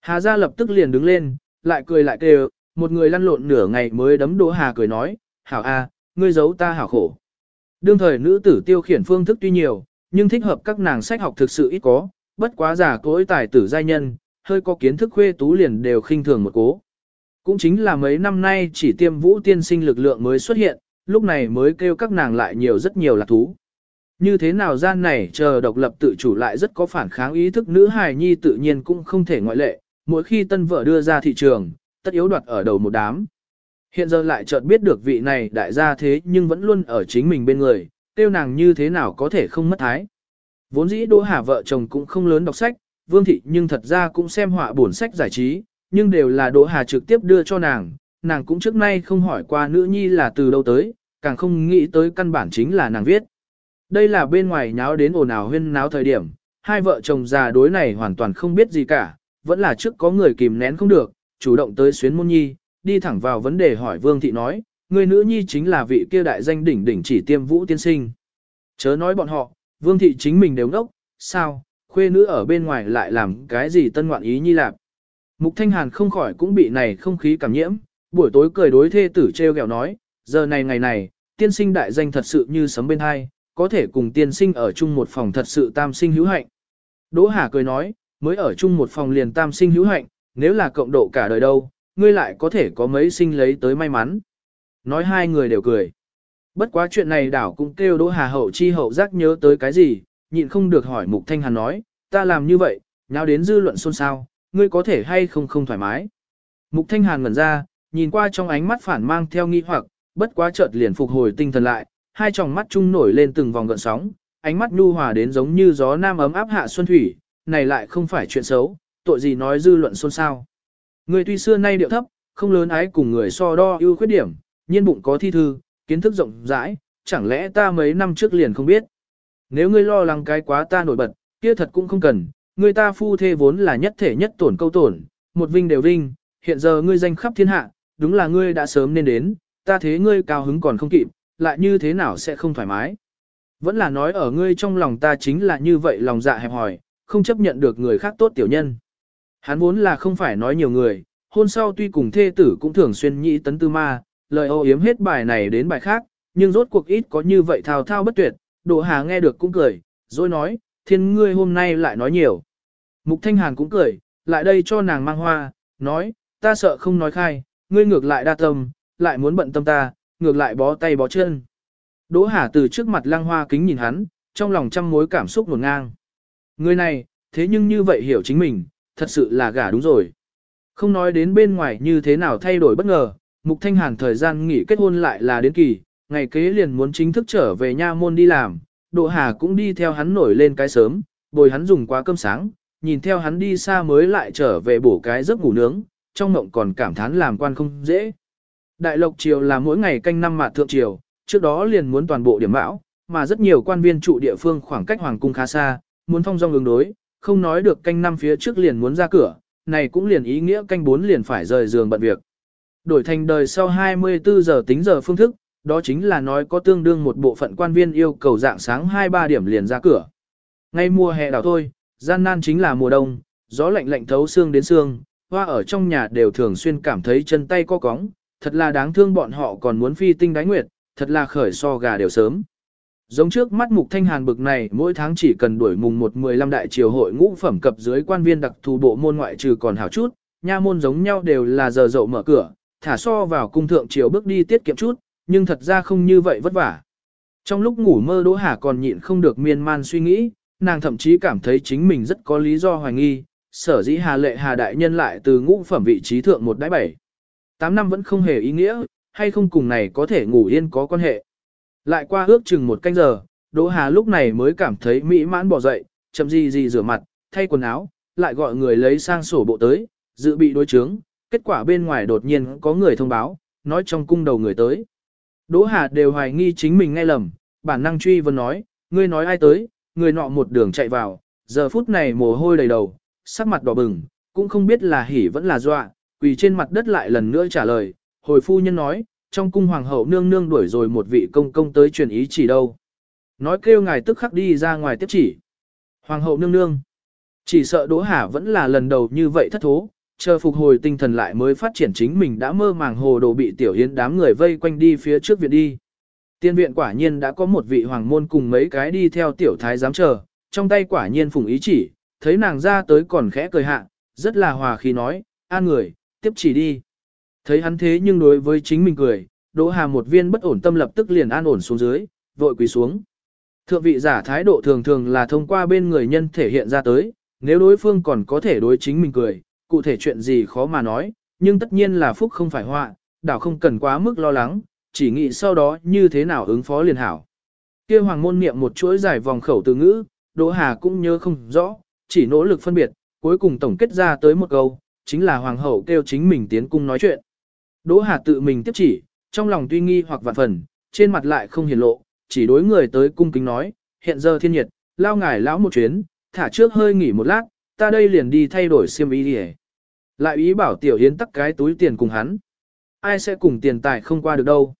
Hà gia lập tức liền đứng lên, lại cười lại kêu, một người lăn lộn nửa ngày mới đấm Đỗ Hà cười nói, hảo a, ngươi giấu ta hảo khổ. Đương thời nữ tử tiêu khiển phương thức tuy nhiều, nhưng thích hợp các nàng sách học thực sự ít có, bất quá giả cối tài tử giai nhân, hơi có kiến thức khuê tú liền đều khinh thường một cố. Cũng chính là mấy năm nay chỉ tiêm vũ tiên sinh lực lượng mới xuất hiện, lúc này mới kêu các nàng lại nhiều rất nhiều lạc thú. Như thế nào gian này chờ độc lập tự chủ lại rất có phản kháng ý thức nữ hài nhi tự nhiên cũng không thể ngoại lệ, mỗi khi tân vợ đưa ra thị trường, tất yếu đoạt ở đầu một đám. Hiện giờ lại chợt biết được vị này đại gia thế nhưng vẫn luôn ở chính mình bên người, tiêu nàng như thế nào có thể không mất thái. Vốn dĩ Đỗ Hà vợ chồng cũng không lớn đọc sách, Vương Thị nhưng thật ra cũng xem họa bổn sách giải trí, nhưng đều là Đỗ Hà trực tiếp đưa cho nàng, nàng cũng trước nay không hỏi qua nữ nhi là từ đâu tới, càng không nghĩ tới căn bản chính là nàng viết. Đây là bên ngoài nháo đến ồn ào huyên náo thời điểm, hai vợ chồng già đối này hoàn toàn không biết gì cả, vẫn là trước có người kìm nén không được, chủ động tới xuyến môn nhi, đi thẳng vào vấn đề hỏi Vương Thị nói, người nữ nhi chính là vị kia đại danh đỉnh đỉnh chỉ tiêm vũ tiên sinh. Chớ nói bọn họ, Vương Thị chính mình đều ngốc, sao, khuê nữ ở bên ngoài lại làm cái gì tân ngoạn ý nhi lạc. Mục Thanh Hàn không khỏi cũng bị này không khí cảm nhiễm, buổi tối cười đối thê tử treo gẹo nói, giờ này ngày này, tiên sinh đại danh thật sự như sấm bên hai, có thể cùng tiên sinh ở chung một phòng thật sự tam sinh hữu hạnh. Đỗ Hà cười nói, mới ở chung một phòng liền tam sinh hữu hạnh, nếu là cộng độ cả đời đâu, ngươi lại có thể có mấy sinh lấy tới may mắn. Nói hai người đều cười. Bất quá chuyện này đảo cũng kêu Đỗ Hà hậu chi hậu giác nhớ tới cái gì, nhịn không được hỏi Mục Thanh Hàn nói, ta làm như vậy, nào đến dư luận xôn xao, ngươi có thể hay không không thoải mái. Mục Thanh Hàn ngẩn ra, nhìn qua trong ánh mắt phản mang theo nghi hoặc, bất quá chợt liền phục hồi tinh thần lại, hai tròng mắt chung nổi lên từng vòng gợn sóng, ánh mắt nhu hòa đến giống như gió nam ấm áp hạ xuân thủy, này lại không phải chuyện xấu, tội gì nói dư luận xôn xao. Người tuy xưa nay điệu thấp, không lớn ái cùng người so đo ưu khuyết điểm, nhiên bụng có thi thư, kiến thức rộng rãi, chẳng lẽ ta mấy năm trước liền không biết. Nếu ngươi lo lắng cái quá ta nổi bật, kia thật cũng không cần, người ta phu thê vốn là nhất thể nhất tổn câu tổn, một vinh đều vinh, hiện giờ ngươi danh khắp thiên hạ, đúng là ngươi đã sớm nên đến, ta thế ngươi cao hứng còn không kịp, lại như thế nào sẽ không thoải mái. Vẫn là nói ở ngươi trong lòng ta chính là như vậy lòng dạ hẹp hòi, không chấp nhận được người khác tốt tiểu nhân. Hắn vốn là không phải nói nhiều người, hôn sau tuy cùng thê tử cũng thường xuyên nhị tấn tư ma, lời ô yếm hết bài này đến bài khác, nhưng rốt cuộc ít có như vậy thao thao bất tuyệt, Đỗ Hà nghe được cũng cười, rồi nói, thiên ngươi hôm nay lại nói nhiều. Mục Thanh Hàn cũng cười, lại đây cho nàng mang hoa, nói, ta sợ không nói khai, ngươi ngược lại đa tâm, lại muốn bận tâm ta, ngược lại bó tay bó chân. Đỗ Hà từ trước mặt lăng hoa kính nhìn hắn, trong lòng trăm mối cảm xúc nguồn ngang. Người này, thế nhưng như vậy hiểu chính mình, thật sự là gả đúng rồi. Không nói đến bên ngoài như thế nào thay đổi bất ngờ, Mục Thanh Hàn thời gian nghỉ kết hôn lại là đến kỳ, ngày kế liền muốn chính thức trở về nha môn đi làm, Đỗ Hà cũng đi theo hắn nổi lên cái sớm, bồi hắn dùng quá cơm sáng, nhìn theo hắn đi xa mới lại trở về bổ cái giấc ngủ nướng, trong mộng còn cảm thán làm quan không dễ. Đại lộc triều là mỗi ngày canh năm mà thượng triều, trước đó liền muốn toàn bộ điểm bão, mà rất nhiều quan viên trụ địa phương khoảng cách hoàng cung khá xa, muốn phong dong ứng đối, không nói được canh năm phía trước liền muốn ra cửa, này cũng liền ý nghĩa canh bốn liền phải rời giường bận việc. Đổi thành đời sau 24 giờ tính giờ phương thức, đó chính là nói có tương đương một bộ phận quan viên yêu cầu dạng sáng 2-3 điểm liền ra cửa. Ngay mùa hè đảo thôi, gian nan chính là mùa đông, gió lạnh lạnh thấu xương đến xương, hoa ở trong nhà đều thường xuyên cảm thấy chân tay co cóng, thật là đáng thương bọn họ còn muốn phi tinh đánh nguyệt, thật là khởi so gà đều sớm. Giống trước mắt mục thanh hàn bực này mỗi tháng chỉ cần đuổi mùng một 15 đại triều hội ngũ phẩm cập dưới quan viên đặc thù bộ môn ngoại trừ còn hảo chút, nha môn giống nhau đều là giờ dậu mở cửa, thả so vào cung thượng triều bước đi tiết kiệm chút, nhưng thật ra không như vậy vất vả. Trong lúc ngủ mơ Đỗ Hà còn nhịn không được miên man suy nghĩ, nàng thậm chí cảm thấy chính mình rất có lý do hoài nghi, sở dĩ Hà Lệ Hà Đại Nhân lại từ ngũ phẩm vị trí thượng một đáy bảy. Tám năm vẫn không hề ý nghĩa, hay không cùng này có thể ngủ yên có quan hệ. Lại qua ước chừng một canh giờ, Đỗ Hà lúc này mới cảm thấy mỹ mãn bỏ dậy, chậm gì gì rửa mặt, thay quần áo, lại gọi người lấy sang sổ bộ tới, dự bị đối chứng, kết quả bên ngoài đột nhiên có người thông báo, nói trong cung đầu người tới. Đỗ Hà đều hoài nghi chính mình nghe lầm, bản năng truy vấn nói, ngươi nói ai tới, người nọ một đường chạy vào, giờ phút này mồ hôi đầy đầu, sắc mặt đỏ bừng, cũng không biết là hỉ vẫn là dọa, quỳ trên mặt đất lại lần nữa trả lời, hồi phu nhân nói, trong cung hoàng hậu nương nương đuổi rồi một vị công công tới truyền ý chỉ đâu. Nói kêu ngài tức khắc đi ra ngoài tiếp chỉ. Hoàng hậu nương nương. Chỉ sợ Đỗ Hà vẫn là lần đầu như vậy thất thố, chờ phục hồi tinh thần lại mới phát triển chính mình đã mơ màng hồ đồ bị tiểu hiến đám người vây quanh đi phía trước viện đi. Tiên viện quả nhiên đã có một vị hoàng môn cùng mấy cái đi theo tiểu thái giám chờ, trong tay quả nhiên phùng ý chỉ, thấy nàng ra tới còn khẽ cười hạ, rất là hòa khí nói, an người, tiếp chỉ đi. Thấy hắn thế nhưng đối với chính mình cười, Đỗ Hà một viên bất ổn tâm lập tức liền an ổn xuống dưới, vội quỳ xuống. Thượng vị giả thái độ thường thường là thông qua bên người nhân thể hiện ra tới, nếu đối phương còn có thể đối chính mình cười, cụ thể chuyện gì khó mà nói, nhưng tất nhiên là phúc không phải họa, đảo không cần quá mức lo lắng, chỉ nghĩ sau đó như thế nào ứng phó liền hảo. Kia hoàng môn niệm một chuỗi dài vòng khẩu từ ngữ, Đỗ Hà cũng nhớ không rõ, chỉ nỗ lực phân biệt, cuối cùng tổng kết ra tới một câu, chính là hoàng hậu kêu chính mình tiến cung nói chuyện. Đỗ Hà tự mình tiếp chỉ, trong lòng tuy nghi hoặc vạn phần, trên mặt lại không hiển lộ, chỉ đối người tới cung kính nói, hiện giờ thiên nhiệt, lao ngải lão một chuyến, thả trước hơi nghỉ một lát, ta đây liền đi thay đổi xiêm y đi Lại ý bảo tiểu hiến tắc cái túi tiền cùng hắn. Ai sẽ cùng tiền tài không qua được đâu.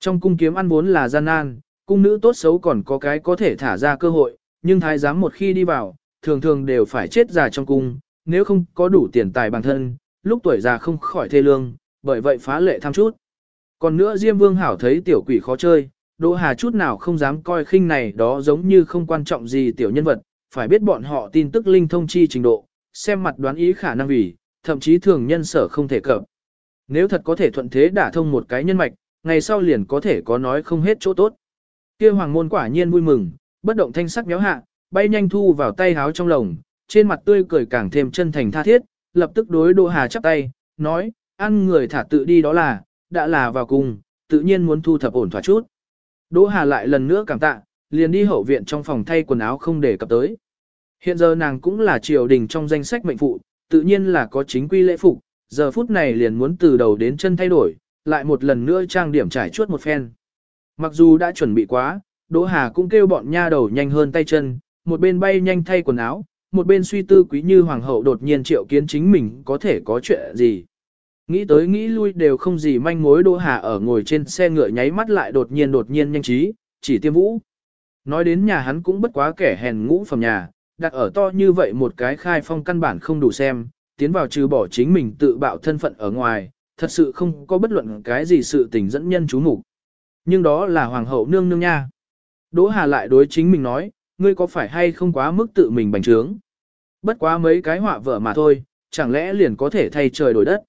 Trong cung kiếm ăn vốn là gian nan, cung nữ tốt xấu còn có cái có thể thả ra cơ hội, nhưng thái giám một khi đi vào, thường thường đều phải chết già trong cung, nếu không có đủ tiền tài bản thân, lúc tuổi già không khỏi thê lương, bởi vậy phá lệ tham chút. Còn nữa Diêm Vương Hảo thấy tiểu quỷ khó chơi, Đỗ Hà chút nào không dám coi khinh này đó giống như không quan trọng gì tiểu nhân vật, phải biết bọn họ tin tức linh thông chi trình độ, xem mặt đoán ý khả năng vì, thậm chí thường nhân sở không thể cập. Nếu thật có thể thuận thế đả thông một cái nhân mạch, ngày sau liền có thể có nói không hết chỗ tốt. Kia hoàng môn quả nhiên vui mừng, bất động thanh sắc méo hạ, bay nhanh thu vào tay háo trong lồng, trên mặt tươi cười càng thêm chân thành tha thiết, lập tức đối Đỗ Hà chắp tay, nói, ăn người thả tự đi đó là, đã là vào cùng, tự nhiên muốn thu thập ổn thỏa chút. Đỗ Hà lại lần nữa cảm tạ, liền đi hậu viện trong phòng thay quần áo không để cập tới. Hiện giờ nàng cũng là triều đình trong danh sách mệnh phụ, tự nhiên là có chính quy lễ phục, giờ phút này liền muốn từ đầu đến chân thay đổi, lại một lần nữa trang điểm trải chuốt một phen. Mặc dù đã chuẩn bị quá, Đỗ Hà cũng kêu bọn nha đầu nhanh hơn tay chân, một bên bay nhanh thay quần áo, một bên suy tư quý như hoàng hậu đột nhiên triệu kiến chính mình có thể có chuyện gì. Nghĩ tới nghĩ lui đều không gì manh mối Đỗ Hà ở ngồi trên xe ngựa nháy mắt lại đột nhiên đột nhiên nhanh trí, chỉ tiêm vũ. Nói đến nhà hắn cũng bất quá kẻ hèn ngũ phẩm nhà, đặt ở to như vậy một cái khai phong căn bản không đủ xem, tiến vào trừ bỏ chính mình tự bạo thân phận ở ngoài, thật sự không có bất luận cái gì sự tình dẫn nhân chú mục Nhưng đó là hoàng hậu nương nương nha. Đỗ Hà lại đối chính mình nói, ngươi có phải hay không quá mức tự mình bành trướng. Bất quá mấy cái họa vợ mà thôi, chẳng lẽ liền có thể thay trời đổi đất.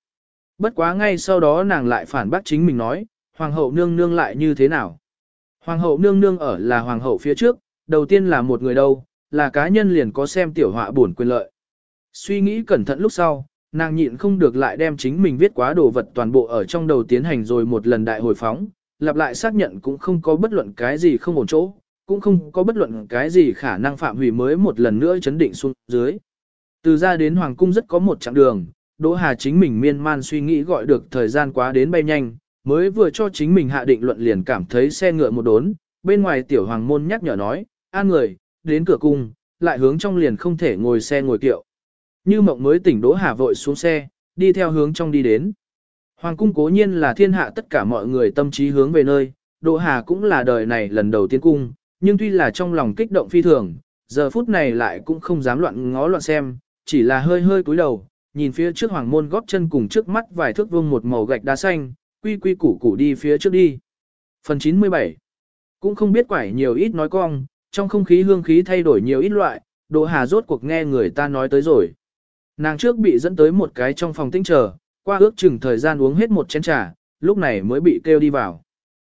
Bất quá ngay sau đó nàng lại phản bác chính mình nói, hoàng hậu nương nương lại như thế nào. Hoàng hậu nương nương ở là hoàng hậu phía trước, đầu tiên là một người đâu, là cá nhân liền có xem tiểu họa buồn quyền lợi. Suy nghĩ cẩn thận lúc sau, nàng nhịn không được lại đem chính mình viết quá đồ vật toàn bộ ở trong đầu tiến hành rồi một lần đại hồi phóng, lặp lại xác nhận cũng không có bất luận cái gì không ổn chỗ, cũng không có bất luận cái gì khả năng phạm hủy mới một lần nữa chấn định xuống dưới. Từ ra đến Hoàng cung rất có một chặng đường, Đỗ Hà chính mình miên man suy nghĩ gọi được thời gian quá đến bay nhanh, mới vừa cho chính mình hạ định luận liền cảm thấy xe ngựa một đốn, bên ngoài tiểu hoàng môn nhắc nhở nói, an người, đến cửa cung, lại hướng trong liền không thể ngồi xe ngồi kiệu. Như mộng mới tỉnh Đỗ Hà vội xuống xe, đi theo hướng trong đi đến. Hoàng cung cố nhiên là thiên hạ tất cả mọi người tâm trí hướng về nơi, Đỗ Hà cũng là đời này lần đầu tiên cung, nhưng tuy là trong lòng kích động phi thường, giờ phút này lại cũng không dám loạn ngó loạn xem, chỉ là hơi hơi cúi đầu, nhìn phía trước hoàng môn góp chân cùng trước mắt vài thước vuông một màu gạch đá xanh, quy quy củ củ đi phía trước đi. Phần 97 Cũng không biết quải nhiều ít nói cong, trong không khí hương khí thay đổi nhiều ít loại, Đỗ Hà rốt cuộc nghe người ta nói tới rồi. Nàng trước bị dẫn tới một cái trong phòng tinh chờ, qua ước chừng thời gian uống hết một chén trà, lúc này mới bị kêu đi vào.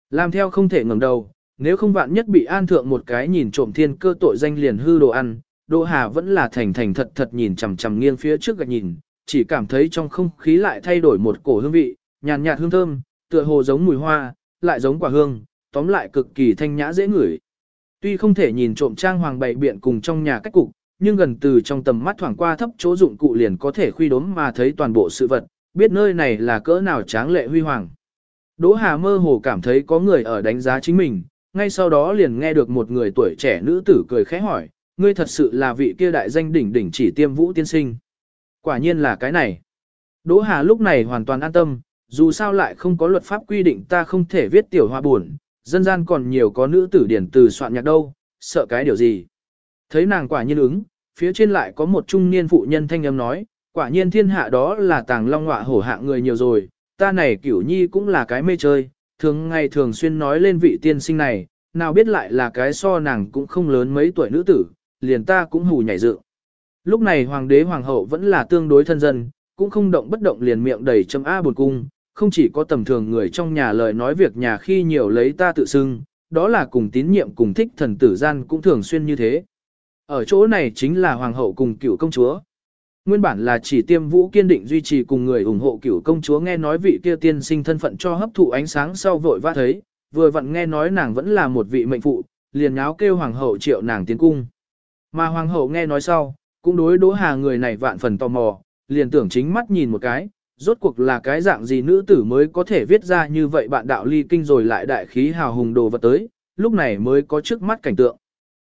Làm theo không thể ngẩng đầu, nếu không vạn nhất bị an thượng một cái nhìn trộm thiên cơ tội danh liền hư đồ ăn, Đỗ Hà vẫn là thành thành thật thật nhìn chằm chằm nghiêng phía trước gạch nhìn, chỉ cảm thấy trong không khí lại thay đổi một cổ hương vị, nhàn nhạt hương thơm, tựa hồ giống mùi hoa, lại giống quả hương, tóm lại cực kỳ thanh nhã dễ ngửi. Tuy không thể nhìn trộm trang hoàng bày biện cùng trong nhà cách cục, nhưng gần từ trong tầm mắt thoảng qua thấp chỗ dụng cụ liền có thể khuy đốm mà thấy toàn bộ sự vật, biết nơi này là cỡ nào tráng lệ huy hoàng. Đỗ Hà mơ hồ cảm thấy có người ở đánh giá chính mình, ngay sau đó liền nghe được một người tuổi trẻ nữ tử cười khẽ hỏi, ngươi thật sự là vị kia đại danh đỉnh đỉnh chỉ tiêm vũ tiên sinh. Quả nhiên là cái này. Đỗ Hà lúc này hoàn toàn an tâm, dù sao lại không có luật pháp quy định ta không thể viết tiểu hoa buồn, dân gian còn nhiều có nữ tử điển từ soạn nhạc đâu, sợ cái điều gì. Thấy nàng quả nhiên ứng, phía trên lại có một trung niên phụ nhân thanh âm nói, quả nhiên thiên hạ đó là tàng long họa hổ hạ người nhiều rồi, ta này kiểu nhi cũng là cái mê chơi, thường ngày thường xuyên nói lên vị tiên sinh này, nào biết lại là cái so nàng cũng không lớn mấy tuổi nữ tử, liền ta cũng hù nhảy dựng. Lúc này hoàng đế hoàng hậu vẫn là tương đối thân dân, cũng không động bất động liền miệng đầy châm A buồn cung, không chỉ có tầm thường người trong nhà lời nói việc nhà khi nhiều lấy ta tự xưng, đó là cùng tín nhiệm cùng thích thần tử gian cũng thường xuyên như thế. Ở chỗ này chính là hoàng hậu cùng cựu công chúa. Nguyên bản là chỉ tiêm vũ kiên định duy trì cùng người ủng hộ cửu công chúa nghe nói vị kia tiên sinh thân phận cho hấp thụ ánh sáng sau vội vã thấy, vừa vặn nghe nói nàng vẫn là một vị mệnh phụ, liền nháo kêu hoàng hậu triệu nàng tiến cung. Mà hoàng hậu nghe nói sau, cũng đối đỗ hà người này vạn phần tò mò, liền tưởng chính mắt nhìn một cái, rốt cuộc là cái dạng gì nữ tử mới có thể viết ra như vậy bạn đạo ly kinh rồi lại đại khí hào hùng đồ vật tới, lúc này mới có trước mắt cảnh tượng.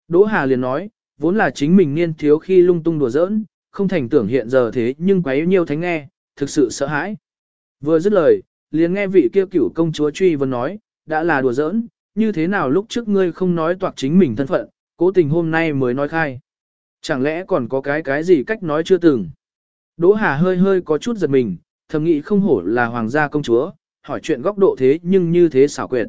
Đỗ Hà liền nói, vốn là chính mình niên thiếu khi lung tung đùa giỡn, không thành tưởng hiện giờ thế nhưng quấy nhiều thánh nghe, thực sự sợ hãi. Vừa dứt lời, liền nghe vị kia cửu công chúa truy vấn nói, đã là đùa giỡn, như thế nào lúc trước ngươi không nói toạc chính mình thân phận, cố tình hôm nay mới nói khai. Chẳng lẽ còn có cái cái gì cách nói chưa từng. Đỗ Hà hơi hơi có chút giật mình, thầm nghĩ không hổ là hoàng gia công chúa, hỏi chuyện góc độ thế nhưng như thế xảo quyệt.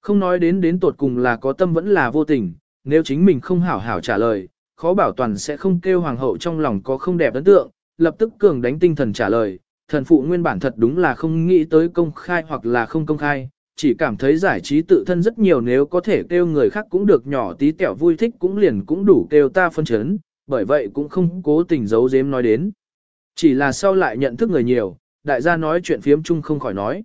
Không nói đến đến tột cùng là có tâm vẫn là vô tình, nếu chính mình không hảo hảo trả lời, khó bảo toàn sẽ không kêu hoàng hậu trong lòng có không đẹp ấn tượng, lập tức cường đánh tinh thần trả lời, thần phụ nguyên bản thật đúng là không nghĩ tới công khai hoặc là không công khai, chỉ cảm thấy giải trí tự thân rất nhiều nếu có thể kêu người khác cũng được nhỏ tí tẹo vui thích cũng liền cũng đủ kêu ta phân chấn, bởi vậy cũng không cố tình giấu giếm nói đến. Chỉ là sau lại nhận thức người nhiều, đại gia nói chuyện phiếm chung không khỏi nói.